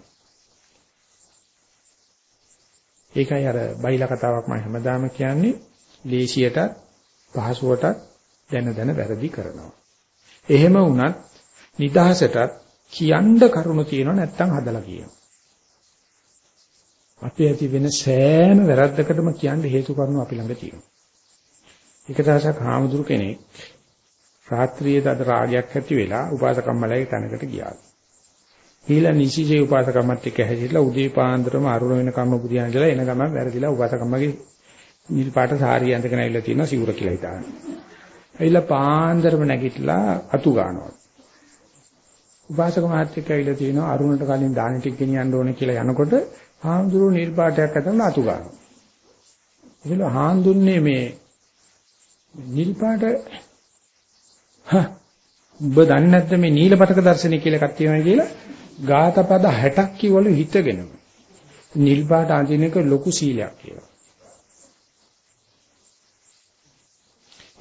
ඒකයි අර බයිලා කතාවක් මම හැමදාම කියන්නේ ලේසියටත් පහසුවටත් දැන දැන වැරදි කරනවා. එහෙම වුණත් නිදහසටත් කියන්න කරුණු තියෙනව නැත්තම් හදලා කියනවා. අපි ඇති වෙන සෑම වැරද්දකටම කියන්න හේතු කරුණු අපි ළඟ තියෙනවා. එක දවසක් හාමුදුරු කෙනෙක් රාත්‍රියේ දද රාගයක් ඇති වෙලා උපාසකම්මලගේ තැනකට ගියා. ඊළඟ නිසිසේ උපාසකම්මත් එක්ක හැදිලා උදේ පාන්දරම අරුණ වෙන කම්ම පුදියන් ඉඳලා එන ගමන් වැරදිලා උපාසකම්මගේ නිල් පාට සාරිය ඇඳගෙන ඇවිල්ලා තියෙනවා සිවුර කියලා හිතාගෙන. ඇවිල්ලා පාන්දරම නැගිටලා අතු ගන්නවා. උපාසක මාත්‍රික ඇවිල්ලා තියෙනවා අරුණට කලින් දාන ටික ගෙනියන්න ඕනේ කියලා යනකොට හාමුදුරුවෝ නිල් පාටයක් අතන අතු ගන්නවා. ඒකල හාන්දුන්නේ මේ නිල් පාට හා ඔබ දන්නේ නැද්ද මේ නීලපතක දර්ශනය කියලා එකක් තියෙනවා කියලා ගාතපද 60ක් කිවලු හිතගෙනම නිල් පාට අඳිනක ලොකු සීලයක් කියලා.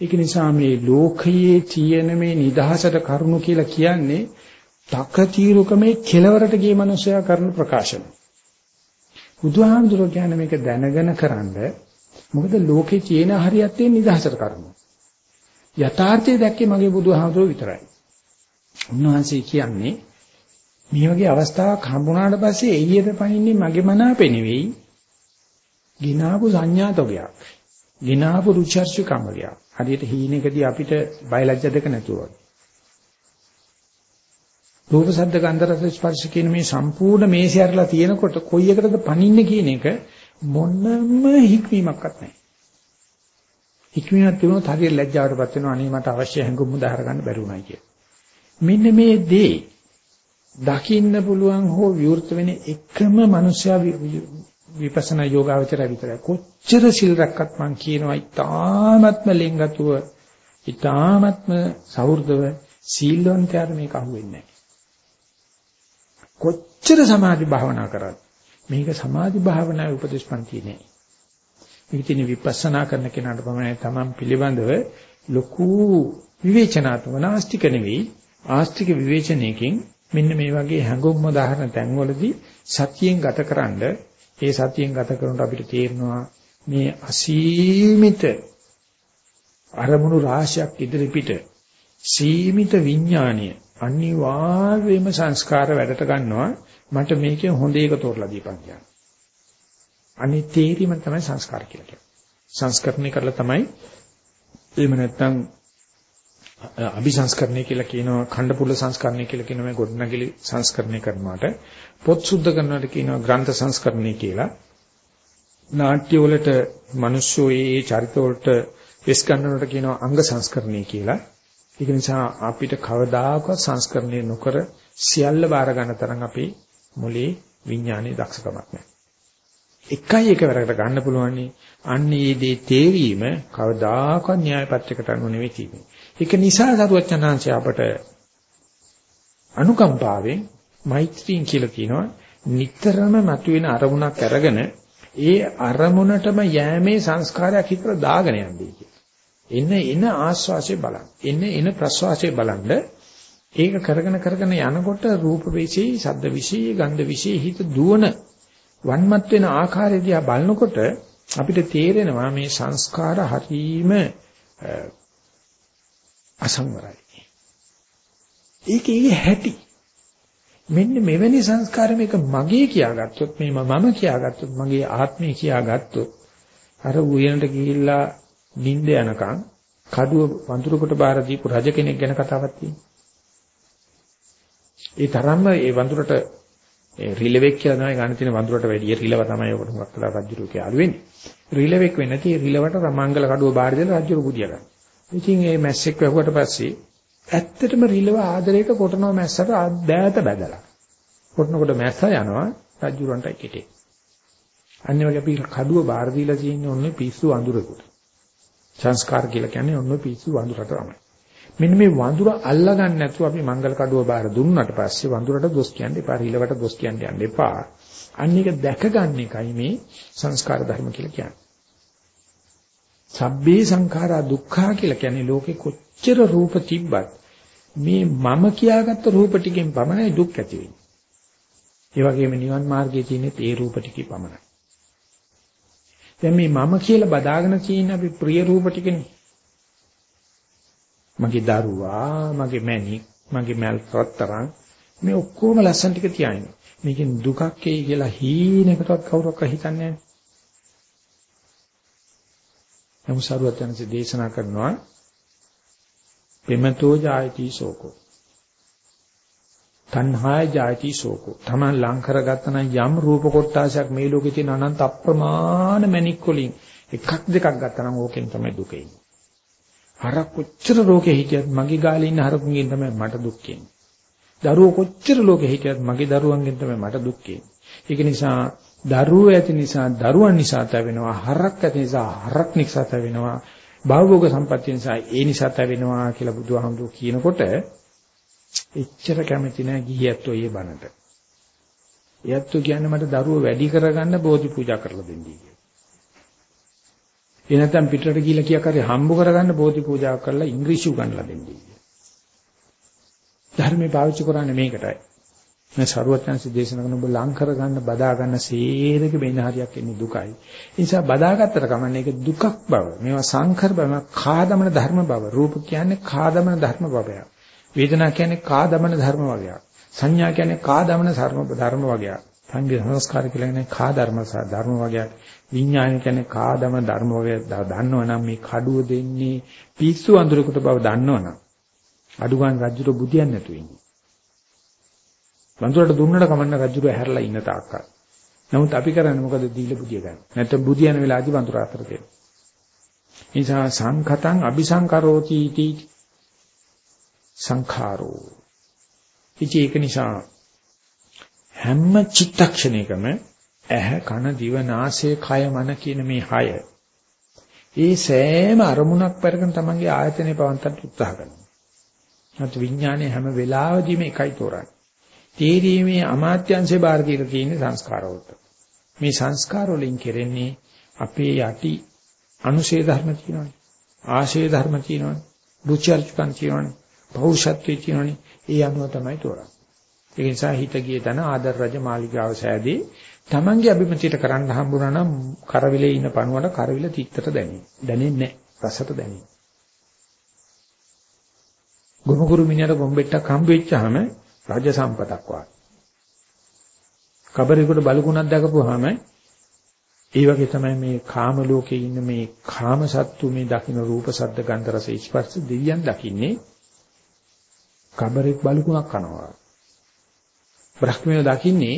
ඒක නිසා මේ ලෝකයේ තියෙන මේ නිදහසට කරුණු කියලා කියන්නේ තකතිරුකමේ කෙලවරට ගිය මනුස්සයා කරන ප්‍රකාශන. බුදුහාමුදුරුවෝ කියන්නේ මේක දැනගෙන කරන්ද මොකද ලෝකේ තියෙන හරියත් තියෙන නිදහසට කරුණු. යථාර්ථය දැක්කේ මගේ බුදුහාමුදුරුවෝ විතරයි. උන්වහන්සේ කියන්නේ මේ වගේ අවස්ථාවක් හම්බුනාට පස්සේ එළියට පනින්නේ මගේ මනාපේ නෙවෙයි. ගිනාපු සංඥාතෝගයක්. ගිනාපු රුචර්ෂිකමගයක්. හරියට හීනෙකදී අපිට බයලජ්‍ය දෙක නැතුව වගේ. රූප ශබ්ද ගන්ධ රස ස්පර්ශ කියන මේ සම්පූර්ණ මේසය අරලා තියෙනකොට කොයි එකටද පනින්නේ කියන එක මොනම හික්වීමක්වත් නැහැ. හික්වීමක් තිබුණොත් හරියට ලැජ්ජාවටපත් වෙනවා අනේ මට අවශ්‍ය හැඟුම් උදාහර ගන්න බැරි වුණයි කිය. මෙන්න මේ දේ දකින්න පුළුවන් හෝ විවෘත වෙන එකම මනුෂ්‍යයා විපස්සනා යෝගාවචරය විතරයි. කොච්චර සිල් රැක්කත් මං කියනවා ඊ타ත්ම ලෙන්ගතුව ඊ타ත්ම සෞර්ධව සීලවන්තයාට මේක අහුවෙන්නේ නැහැ. කොච්චර සමාධි භාවනා කරත් මේක සමාධි භාවනාවේ උපදේශපන්ති නෑ. මේක තියෙන විපස්සනා කරන කෙනාට පමණයි තමන් පිළිබඳව ලොකු විවේචනාත්මක නාස්තික නෙවෙයි ආස්තික විවේචනයකින් මෙන්න මේ වගේ හැඟුම් උදාහරණ තැන්වලදී සතියෙන් ගතකරනද ඒ සතියෙන් ගත කරනකොට අපිට තේරෙනවා මේ අසීමිත අරමුණු රාශියක් ඉදිරි පිට සීමිත විඥානීය අනිවාර්යයෙන්ම සංස්කාර වැඩට ගන්නවා මට මේකෙන් හොඳ එක තෝරලා දීපන් කියන්නේ. අනිත් තේරීම තමයි සංස්කාර කියලා කියන්නේ. සංස්කරණය කරලා තමයි එහෙම නැත්නම් අபிසංස්කරණය කියලා කියනවා ඛණ්ඩපුල සංස්කරණය කියලා කියනවා මේ ගොඩනැගිලි සංස්කරණය කරනවාට පොත් සුද්ධ කරනවාට කියනවා ග්‍රන්ථ සංස්කරණය කියලා. නාට්‍ය වලට මිනිස්සු ඒ චරිත වලට වෙස් ගන්නවට කියනවා අංග සංස්කරණය කියලා. ඒක නිසා අපිට කවදාකවත් සංස්කරණය නොකර සියල්ල බාර ගන්න තරම් අපේ මොලේ විඥානයේ දක්ෂකමක් නැහැ. එකයි එක වැරකට ගන්න පුළුවන් අන්නේ දේ තේරීම කවදාකවත් න්‍යාය පත්‍රයකට අනුව නෙවෙයි තියෙන්නේ. ඒක නිසා සරුවචනාංශය අපට අනුකම්පාවෙන් මෛත්‍රියෙන් කියලා කියනවා නිතරම මතුවෙන අරමුණක් අරගෙන ඒ අරමුණටම යෑමේ සංස්කාරයක් හිතට දාගෙන යන්නේ කියලා. එන එන ආස්වාසිය බලන්න. එන එන ප්‍රස්වාසය බලන්න. ඒක කරගෙන කරගෙන යනකොට රූප විශේෂයි, ශබ්ද විශේෂයි, ගන්ධ විශේෂයි හිත දුවන වන්මත් වෙන ආකාරය දිහා බලනකොට අපිට තේරෙනවා මේ සංස්කාර හරීම අසංවරයි. ඒකේ හැටි මෙන්න මෙවැනි සංස්කාර මේක මගේ කියාගත්තොත් මේ මම කියාගත්තොත් මගේ ආත්මය කියාගත්තොත් අර උයනට ගිහිල්ලා නිින්ද යනකම් කඩුව වඳුරකට බාර දීපු රජ කෙනෙක් ගැන කතාවක් තියෙනවා. ඒ තරම්ම ඒ වඳුරට රිලෙවෙක් කියලා තමයි ගන්න තියෙන වඳුරට වැඩිය රිලව තමයි ඔකට මොකක් කළා රජුරු කියලා වෙන්නේ. රිලෙවෙක් වෙන්නේ නැති රිලවට රමංගල කඩුව බාර දෙලා රජුරු බුදියා ගන්න. ඉතින් මේ මැස්සෙක් වැහුවට පස්සේ ඇත්තටම රිලව ආදරයට කොටනවා මැස්සට දෑත බැදලා. කොටනකොට මැස්ස යනවා රජුරන්ටයි කෙටේ. අන්න වගේ අපි කඩුව බාර දීලා තියෙන්නේ ඔන්නේ පිස්සු අඳුරකට. සංස්කාර කියලා කියන්නේ ඔන්න පිස්සු වඳුරට තමයි. මෙන්න මේ වඳුර අල්ලගන්න නැතුව අපි මංගල කඩුව බාර දුන්නාට පස්සේ වඳුරට දොස් කියන්න එපා, රිලවට දොස් කියන්න යන්න එපා. අන්න එක දැක ගන්න එකයි මේ සංස්කාර ධර්ම කියලා කියන්නේ. සබ්බේ සංඛාරා දුක්ඛා කියලා කියන්නේ ලෝකේ කොච්චර රූප තිබ්බත් මේ මම කියාගත්ත රූප ටිකෙන් පමණයි දුක් ඇති වෙන්නේ. ඒ වගේම නිවන් මාර්ගයේ තියෙන ඒ රූප ටිකේ පමණයි. දැන් මේ මම කියලා බදාගෙන තියෙන අපි ප්‍රිය රූප ටිකනේ. මගේ දරුවා, මගේ මැණික්, මගේ මල්පත්තරන් මේ ඔක්කොම ලස්සන ටික තියාගෙන. මේකෙන් දුකක් එයි කියලා හීනකටවත් කවුරක්වත් හිතන්නේ නැහැ. නමුත් සරුවත් යනසේ දේශනා කරනවා පෙමතෝ ජායති සෝකෝ තණ්හාය ජායති සෝකෝ තමන් ලං කරගත්ත නම් යම් රූප කොටාසයක් මේ ලෝකේ තියෙන අනන්ත අප්‍රමාණ මණික් වලින් එකක් දෙකක් ගත්තා නම් ඕකෙන් තමයි දුක එන්නේ හරක් කොච්චර ලෝකේ හිටියත් මගේ ගාලේ ඉන්න හරකුන්ගෙන් තමයි මට දුක් එන්නේ දරුවෝ කොච්චර ලෝකේ හිටියත් මගේ දරුවන්ගෙන් තමයි මට දුක් එන්නේ ඒක නිසා දරුවෝ ඇති නිසා දරුවන් නිසා තැවෙනවා හරක් ඇති නිසා හරක් නිසා තැවෙනවා භවෝග සම්පත්තිය නිසා ඒ නිසා තැවෙනවා කියලා බුදුහාමුදුරුවෝ කියනකොට එච්චර කැමති නැහැ ගිහියත්ෝ ඒ බණට. එයත්ෝ කියන්නේ මට දරුවෝ වැඩි කරගන්න බෝධි පූජා කරලා දෙන්නයි කියලා. ඒ නැත්නම් පිටරට ගිහිල්ලා කියක් හරි හම්බ කරගන්න බෝධි පූජා කරලා ඉංග්‍රීසි උගන්ලා දෙන්නයි කියලා. ධර්මේ පාවිච්චි කරන්නේ මේකටයි. මේ සරුවත්යන්සි දේශනා කරන ඔබ ලං කරගන්න බදා ගන්න සේරක වෙන හරියක් එන්නේ දුකයි. ඒ නිසා බදාගත්තට කමන්නේ ඒක දුකක් බව. මේවා සංකර බව, කාදමන ධර්ම බව. රූප කියන්නේ කාදමන ධර්ම බවයක්. වේදනා කියන්නේ කාදමන ධර්ම වගේක්. සංඥා කියන්නේ කාදමන ධර්ම ධර්ම වගේක්. සංගේ සංස්කාර කියලා කියන්නේ කාදර්ම ධර්ම වගේක්. විඥාන කියන්නේ කාදම ධර්ම වගේ දන්නවනම් මේ කඩුව දෙන්නේ පිස්සු අඳුරකට බව දන්නවනම් අඩුගාන රජුට බුදියන් නැතු වෙන්නේ. වඳුරට දුන්නට කමන්න රජුට හැරලා ඉන්න තාක්කල්. නමුත් අපි කරන්නේ මොකද දීලා බුදිය ගන්න. නැත්නම් බුදියන වෙලාදී වඳුර අතර දෙන්න. නිසා සංඛතං අபிසංකරෝති इति සංඛාරෝ. ඉතින් ඒක නිසා හැම චිත්තක්ෂණයකම ඇහ කන දිව නාසය කය මන කියන මේ හය ඒ සෑම අරමුණක් පෙරගෙන තමන්ගේ ආයතනේ පවන්තට උත්සාහ කරනවා. නැත් විඥානයේ හැම වෙලාවෙදීම එකයි තෝරන්නේ. තේරීමේ අමාත්‍යංශේ බාර දීලා තියෙන සංස්කාර වලට. මේ සංස්කාර වලින් කෙරෙන්නේ අපේ යටි අනුශේ ධර්ම තියෙනවනේ. ආශේ ධර්ම තියෙනවනේ. රුචර්චකම් තියෙනවනේ. පෞරුෂත්වයේ තියෙනවනේ. ඒ අනුව තමයි තෝරන්නේ. ඒ නිසා හිත ගිය තන ආදර රජ මාලිගාව සෑදී Tamange අභිමතියට කරන්න හම්බුනා නම් කරවිලේ ඉන්න පණුවට කරවිල තිත්තට දැනේ. දැනෙන්නේ නැහැ. රසට දැනේ. ගොමුගුරු මිනිහට ගොම්බෙට්ටක් හම්බ වෙච්චාම රාජ්‍ය සම්පතක් වාගේ. කබරේකට බලුකුණක් දැකපුවාම ඒ වගේ තමයි මේ කාම ලෝකේ ඉන්න මේ කාම සත්තු මේ දකින්න රූප සද්ද ගන්ධ රස ස්පර්ශ දෙවියන් දකින්නේ කබරේක් බලුකුණක් කනවා. බ්‍රහ්මයෝ දකින්නේ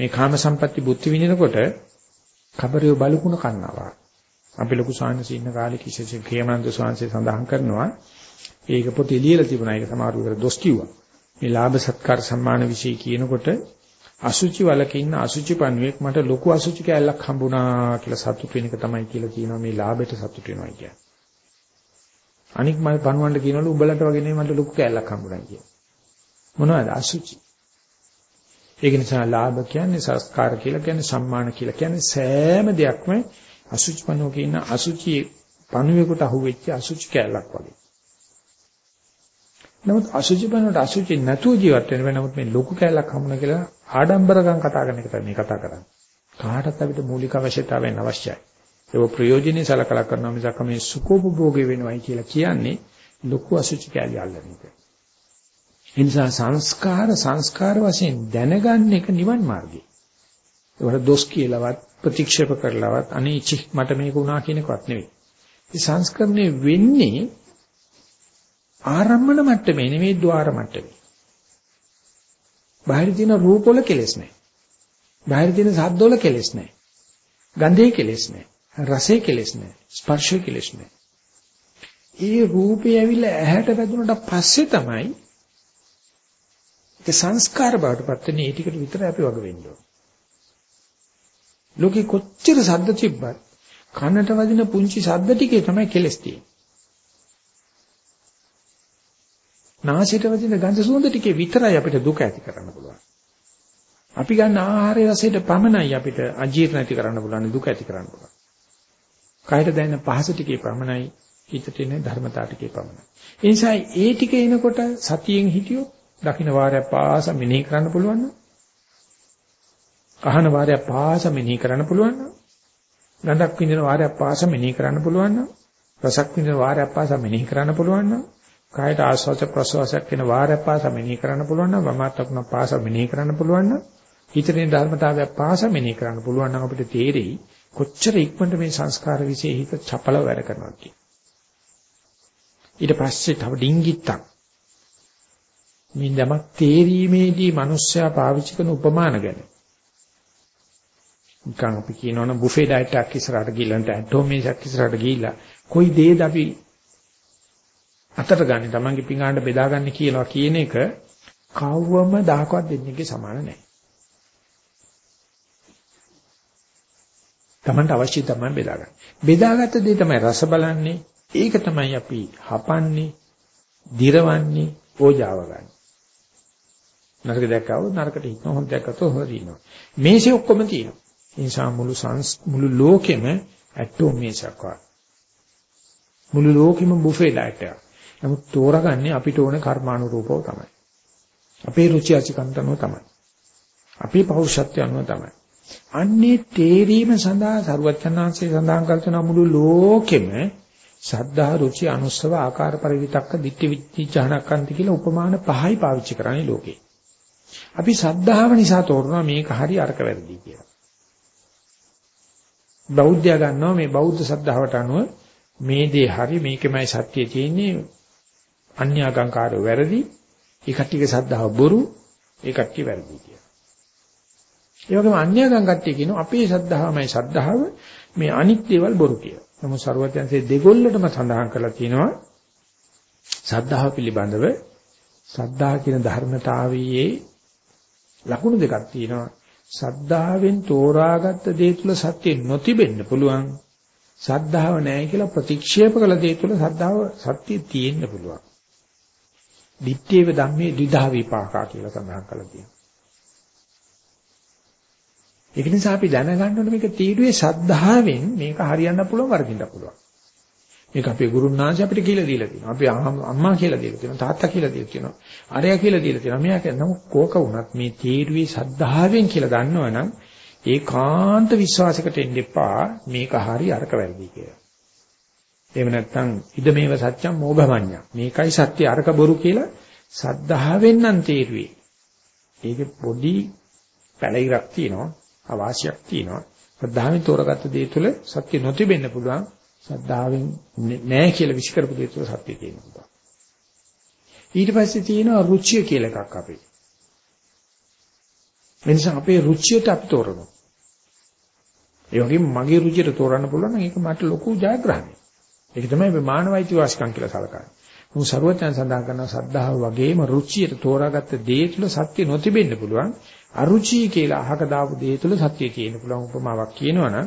මේ කාම සම්පatti බුද්ධ විඳිනකොට කබරේ බලුකුණ කන්නවා. අපි ලොකු සාංශ ඉන්න කාලේ කිසිසේත් ප්‍රේමනන්ද සාංශය සඳහන් කරනවා. ඒක පොතේ ලියලා තිබුණා. ඒක සමහර විට දොස් කිව්වා. මේ ලාභ සත්කාර සම්මාන વિશે කියනකොට අසුචි වලක ඉන්න අසුචි පණුවෙක් මට ලොකු අසුචි කැලක් හම්බුණා කියලා සතුට වෙන එක තමයි කියලා කියනවා මේ ලාභයට සතුට වෙනවා කියන්නේ. අනික් මම පණුවන්ට කියනවලු උඹලට වගේ නෙමෙයි මට ලොකු කැලක් හම්බුණා කියලා. මොනවද අසුචි? ඒක නිසා ලාභ කියන්නේ සංස්කාර කියලා කියන්නේ සම්මාන කියලා කියන්නේ සෑම දෙයක්ම අසුචි පණුවක ඉන්න අසුචි පණුවෙකුට අහුවෙච්ච අසුචි කැලක් වගේ. නමුත් අසුචි බනට අසුචි නැතුව ජීවත් වෙන වෙන නමුත් මේ ලොකු කැලක් හමුන කියලා ආඩම්බරකම් කතා කරන එක තමයි මේ කතා කරන්නේ. කාටත් අපිට මූලික අවශ්‍යතාවයන් අවශ්‍යයි. ඒක ප්‍රයෝජනෙයි සලකලා කරනවා මිසක් මේ සුඛෝපභෝගී වෙනවයි කියලා කියන්නේ ලොකු අසුචි කැලිය අල්ලන එක. ඒ නිසා සංස්කාර සංස්කාර වශයෙන් දැනගන්න එක නිවන් මාර්ගය. ඒකට දොස් කියලාවත් ප්‍රතික්ෂේප කරලාවත් අනේ චි මට මේක වුණා කියන එකවත් නෙවෙයි. මේ සංස්කරණය වෙන්නේ ආරම්මන මට්ටමේ නෙමෙයි ద్వාර මට්ටමේ. බාහිර තියෙන රූපවල කෙලෙස් නැහැ. බාහිර තියෙන ශබ්දවල කෙලෙස් නැහැ. ගන්ධයේ කෙලෙස් නැහැ. රසයේ කෙලෙස් නැහැ. ස්පර්ශයේ කෙලෙස් නැහැ. ඒ රූපය ඇවිල්ලා ඇහැට වැදුනට පස්සේ තමයි ඒ සංස්කාර බවට පත් වෙන්නේ ඒ ටිකට විතර අපි වග වෙන්න ඕන. ලෝකෙ කොච්චර ශබ්ද තිබ්බත් කනට වදින පුංචි ශබ්ද ටිකේ තමයි කෙලස් තියෙන්නේ. නාසයට වදින ගඳ සුවඳ ටිකේ විතරයි අපිට දුක ඇති කරන්න පුළුවන්. අපි ගන්න ආහාරයේ රසයට පමණයි අපිට අජීර්ණ ඇති කරන්න පුළුවන් දුක ඇති කරන්න පුළුවන්. කයට දැනෙන පහස ටිකේ පමණයි හිතට එන ධර්මතාව ටිකේ පමණයි. ඒ නිසා ඒ ටික එනකොට සතියෙන් හිටියොත් දකින්න වාරයක් පාස මෙනෙහි කරන්න පුළුවන් නම් අහන වාරයක් පාස මෙනෙහි කරන්න පුළුවන් නම් ගඳක් විඳින වාරයක් පාස මෙනෙහි කරන්න පුළුවන් නම් රසක් විඳින වාරයක් පාස මෙනෙහි කරන්න පුළුවන් නම් කායට ආස්වාද ප්‍රසවාසයක් වෙන වාරයක් පාස මෙනෙහි කරන්න පුළුවන් නම් වමාතකුණ පාස මෙනෙහි කරන්න පුළුවන් නම් හිතේ ධර්මතාවයක් පාස මෙනෙහි කරන්න පුළුවන් නම් අපිට තේරෙයි කොච්චර ඉක්මනට මේ සංස්කාර વિશે හිත චපලව වැඩ කරනවා කියන. ඊට පස්සේ තව ඩිංගිත්තක්. මේ දමක් තේරීමේදී මිනිස්සයා පාවිච්චි කරන උපමාන ගැන. නිකන් අපි කියනවනම් බුෆේ ඩයට් එකක් ඉස්සරහට ගිහලා නැත්නම් ඇටෝමේෂක් ඉස්සරහට ගිහිල්ලා කොයි දේද අපි අතට ගන්න තමන්ගේ පිඟානට බෙදාගන්න කියනවා කියන එක කවවම දහකවත් දෙන්නේගේ සමාන නැහැ. තමන්ට අවශ්‍ය තමයි බෙදාගන්න. බෙදාගත්ත දේ තමයි රස බලන්නේ. ඒක තමයි අපි හපන්නේ, දිරවන්නේ, ඕජාව ගන්න. නරක දැක්කව නරකට හිටන හොඳ දැක්කතෝ හොඳ ඉන්නවා. මේසේ ඔක්කොම තියෙනවා. ඒ නිසා මුළු සංස් මුළු ලෝකෙම ඇටෝ මේසක් වගේ. මුළු ලෝකෙම බුෆේ ඩයට් එකක්. නමුත් තෝරගන්නේ අපිට ඕන කර්මානුරූපව තමයි. අපේ රුචි අචිකන්ත අනුව තමයි. අපේ පෞරුෂත්වය අනුව තමයි. අන්නේ තේරීම සඳහා සරුවචනාංශය සඳහන් කරන මුළු ලෝකෙම සද්ධා රුචි අනුස්සව ආකාර පරිවිතක්ක ditthi විචිචහනක්කන්ති කියලා උපමාන පහයි පාවිච්චි කරන්නේ ලෝකේ. අපි සද්ධාව නිසා තෝරනවා මේක හරි අරක වැරදි කියලා. බෞද්ධය ගන්නවා මේ බෞද්ධ සද්ධාවට අනුව මේ දේ හරි මේකමයි සත්‍යය තියෙන්නේ අන්‍යාගංකාරය වැරදි ඒ කට්ටියගේ සද්ධාව බොරු ඒ කට්ටිය වැරදි කියලා. ඒ වගේම අන්‍යාගම් කට්ටිය කියනවා අපේ සද්ධාවමයි සද්ධාව මේ අනිත් දේවල් බොරු කියලා. නමුත් ਸਰවඥන්සේ දෙගොල්ලටම සඳහන් කරලා තියෙනවා සද්ධාව පිළිබඳව සද්ධා කියන ධර්මතාවයේ ලකුණු දෙකක් තියෙනවා. සද්ධාවෙන් තෝරාගත්ත දේ තුල සත්‍ය නොතිබෙන්න පුළුවන්. සද්ධාව නැහැ කියලා ප්‍රතික්ෂේප කළ දේ තුල සද්ධාව සත්‍ය තියෙන්න පුළුවන්. දිත්තේව ධම්මේ ද්විධා විපාකා කියලා සඳහන් කරලා තියෙනවා. ඒක නිසා අපි දැනගන්න ඕනේ මේක තීඩුවේ සද්ධාවෙන් මේක හරියන්න පුළුවන් වරදින්න පුළුවන්. මේක අපේ ගුරුනාංශ අපිට කියලා දීලා තියෙනවා. අපි අම්මා කියලා දීලා තියෙනවා. තාත්තා කියලා දීලා තියෙනවා. අරයා කියලා දීලා තියෙනවා. මෙයා කියනවා කෝක වුණත් මේ තීරුවේ සද්ධාවෙන් කියලා දන්නවනම් ඒකාන්ත විශ්වාසයකට එන්න එපා. මේක හරි අරක වැරදි කියලා. එහෙම නැත්නම් ඉද මේව සත්‍යම් මෝඝමඤ්ඤා. මේකයි සත්‍ය අරක බොරු කියලා සද්ධාවෙන් නම් තීරුවේ. ඒකේ පොඩි පැලිරක් තියෙනවා. අවාසියක් තියෙනවා. සද්ධාවෙන් තෝරගත්ත දේ තුළ සත්‍ය නොතිබෙන්න පුළුවන්. සද්ධාවෙන් නෑ කියලා විශ්කරපු දේ තුළ සත්‍ය තියෙනවා. ඊට පස්සේ තියෙනවා රුචිය කියලා එකක් අපේ. ඒ නිසා අපේ රුචියට අපි තෝරනවා. ඒ වගේම මගේ රුචියට තෝරන්න පුළුවන් නම් ඒක මට ලොකු ජයග්‍රහණයක්. ඒක තමයි මේ මානවයිති වාසිකම් කියලා සලකන්නේ. මොහු ਸਰවඥයන් සඳහන් කරන සද්ධාව වගේම රුචියට තෝරාගත්ත දේ තුළ සත්‍ය නොතිබෙන්න පුළුවන්. අරුචි කියලා අහක දාපු දේ තුළ සත්‍ය තියෙන පුළුවන් උපමාවක් කියනවනම්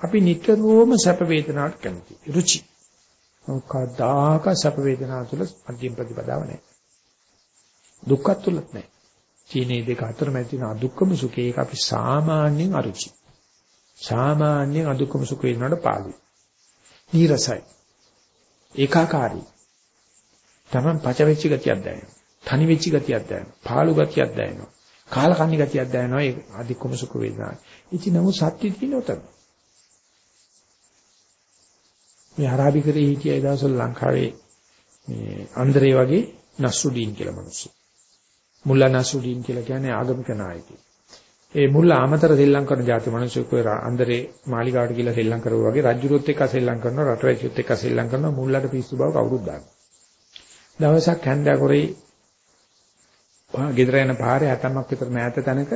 අපි නිතරම සැප වේදනාවට කැමති. රුචි. මොකදාක සැප වේදනාව තුළ මධ්‍යම ප්‍රතිපදාව නැහැ. දුක්ඛත් තුලත් නැහැ. චීනේ දෙක අතර මැද තියෙන අදුක්කම සුඛේ ඒක අපි සාමාන්‍යයෙන් අරුචි. සාමාන්‍යයෙන් අදුක්කම සුඛ වෙනවට පාළුයි. නීරසයි. ඒකාකාරී. Taman පච වෙච්ච ගතියක් දැනෙනවා. තනි වෙච්ච ගතියක් දැනෙනවා. පාළු ගතියක් දැනෙනවා. කාලකන්ණි ගතියක් දැනෙනවා ඒ අධික්කම සුඛ වේදනාව. ඉතින් නමුත් සත්‍ය තියෙන උතන. මේ අරාබි කරේ හිටිය ඒ දවස්වල ලංකාවේ මේ අන්දරේ වගේ නස්සුඩීන් කියලා මිනිස්සු. මුල්ලා නස්සුඩීන් කියලා කියන්නේ ආගමික නායකයෙක්. ඒ මුල්ලා ආමතර සෙල්ලම් කරන જાති මිනිස්සු කොයි අන්දරේ මාලිගාවට ගිහලා සෙල්ලම් කරුවා වගේ රජුරුත් එක්ක සෙල්ලම් කරනවා රටවැසියොත් එක්ක සෙල්ලම් කරනවා මුල්ලාට පිස්සු බව කවුරුත් දන්නවා. දවසක් හැන්දෑ කරේ ගෙදර යන පාරේ ඇතමක් විතර මෑත තැනක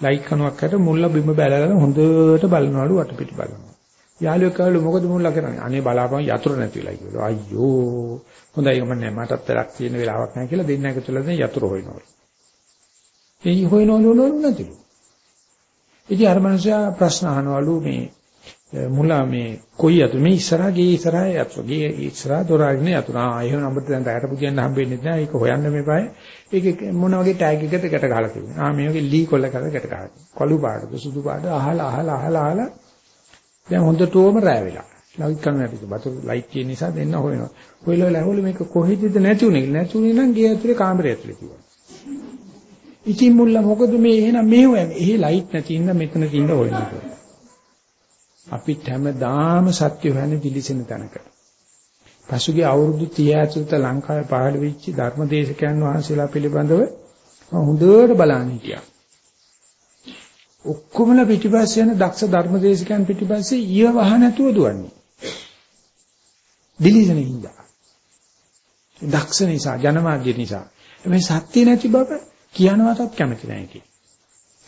ලයිට් කණුවක් අතර මුල්ල බිම බැලගෙන හොඳට බලනවලු වටපිට බලනවා. යාළුවෙක් කවලු මොකද මුල්ල කරන්නේ? අනේ බලාපන් යතුරු නැතිලා කියලා. අයියෝ හොඳයි මම නෑ මටත් වැඩක් තියෙන වෙලාවක් නැහැ කියලා දෙන්න එකතුලා දැන් යතුරු හොයනවලු. එයි හොයනවලු නැතිලු. ඉතින් අර මනුස්සයා ප්‍රශ්න අහනවලු මේ මුලා මේ කොයි අතු මේ ඉස්සරහා ගේ ඉස්සරහා යතු ගේ ඉස්සරහා දොරාගෙන යතුනා එහෙම නම්බර් දැන් ඩයර පුදියන්න හම්බෙන්නේ නැහැ ඒක හොයන්න මේපයි ඒක මොන වගේ ටැග් එකකට ගැට ගහලා තිබුණා ආ මේ වගේ ලී කොල්ල කරලා ගැට ගහලා කොළු පාටද සුදු පාට අහලා අහලා අහලා අහලා දැන් හොඳටම රෑ වෙලා ලයිට් කරන හැටි. වතුර ලයිට් තියෙන නිසා දෙන්න හොයනවා. හොයලා ලැහුවල මේක කොහෙදද නැතුනේ. නැතුනේ නම් ගේ ඇතුලේ කාමරය ඇතුලේ කිව්වා. ඉතින් මුල්ලා මොකද මේ එහෙනම් මෙහෙව එහි ලයිට් නැති ඉඳ මෙතන තින්න හොයනවා. අපිට හැමදාම සත්‍ය හොයන්නේ දිලිසෙන තැනක. පසුගිය අවුරුදු 30 ඇතුළත ලංකාවේ පහළ වෙච්ච ධර්මදේශකයන් වහන්සේලා පිළිබඳව හොඳට බලන්න හිටියා. ඔක්කොමලා පිටිපස්සේ යන දක්ෂ ධර්මදේශකයන් පිටිපස්සේ ඊව වහ නැතුව දුවන්නේ. දිලිසෙන හින්දා. දක්ෂ නිසා ජනමාධ්‍ය නිසා. මේ සත්‍ය නැති බව කියනවටත් කැමති නැහැ කි.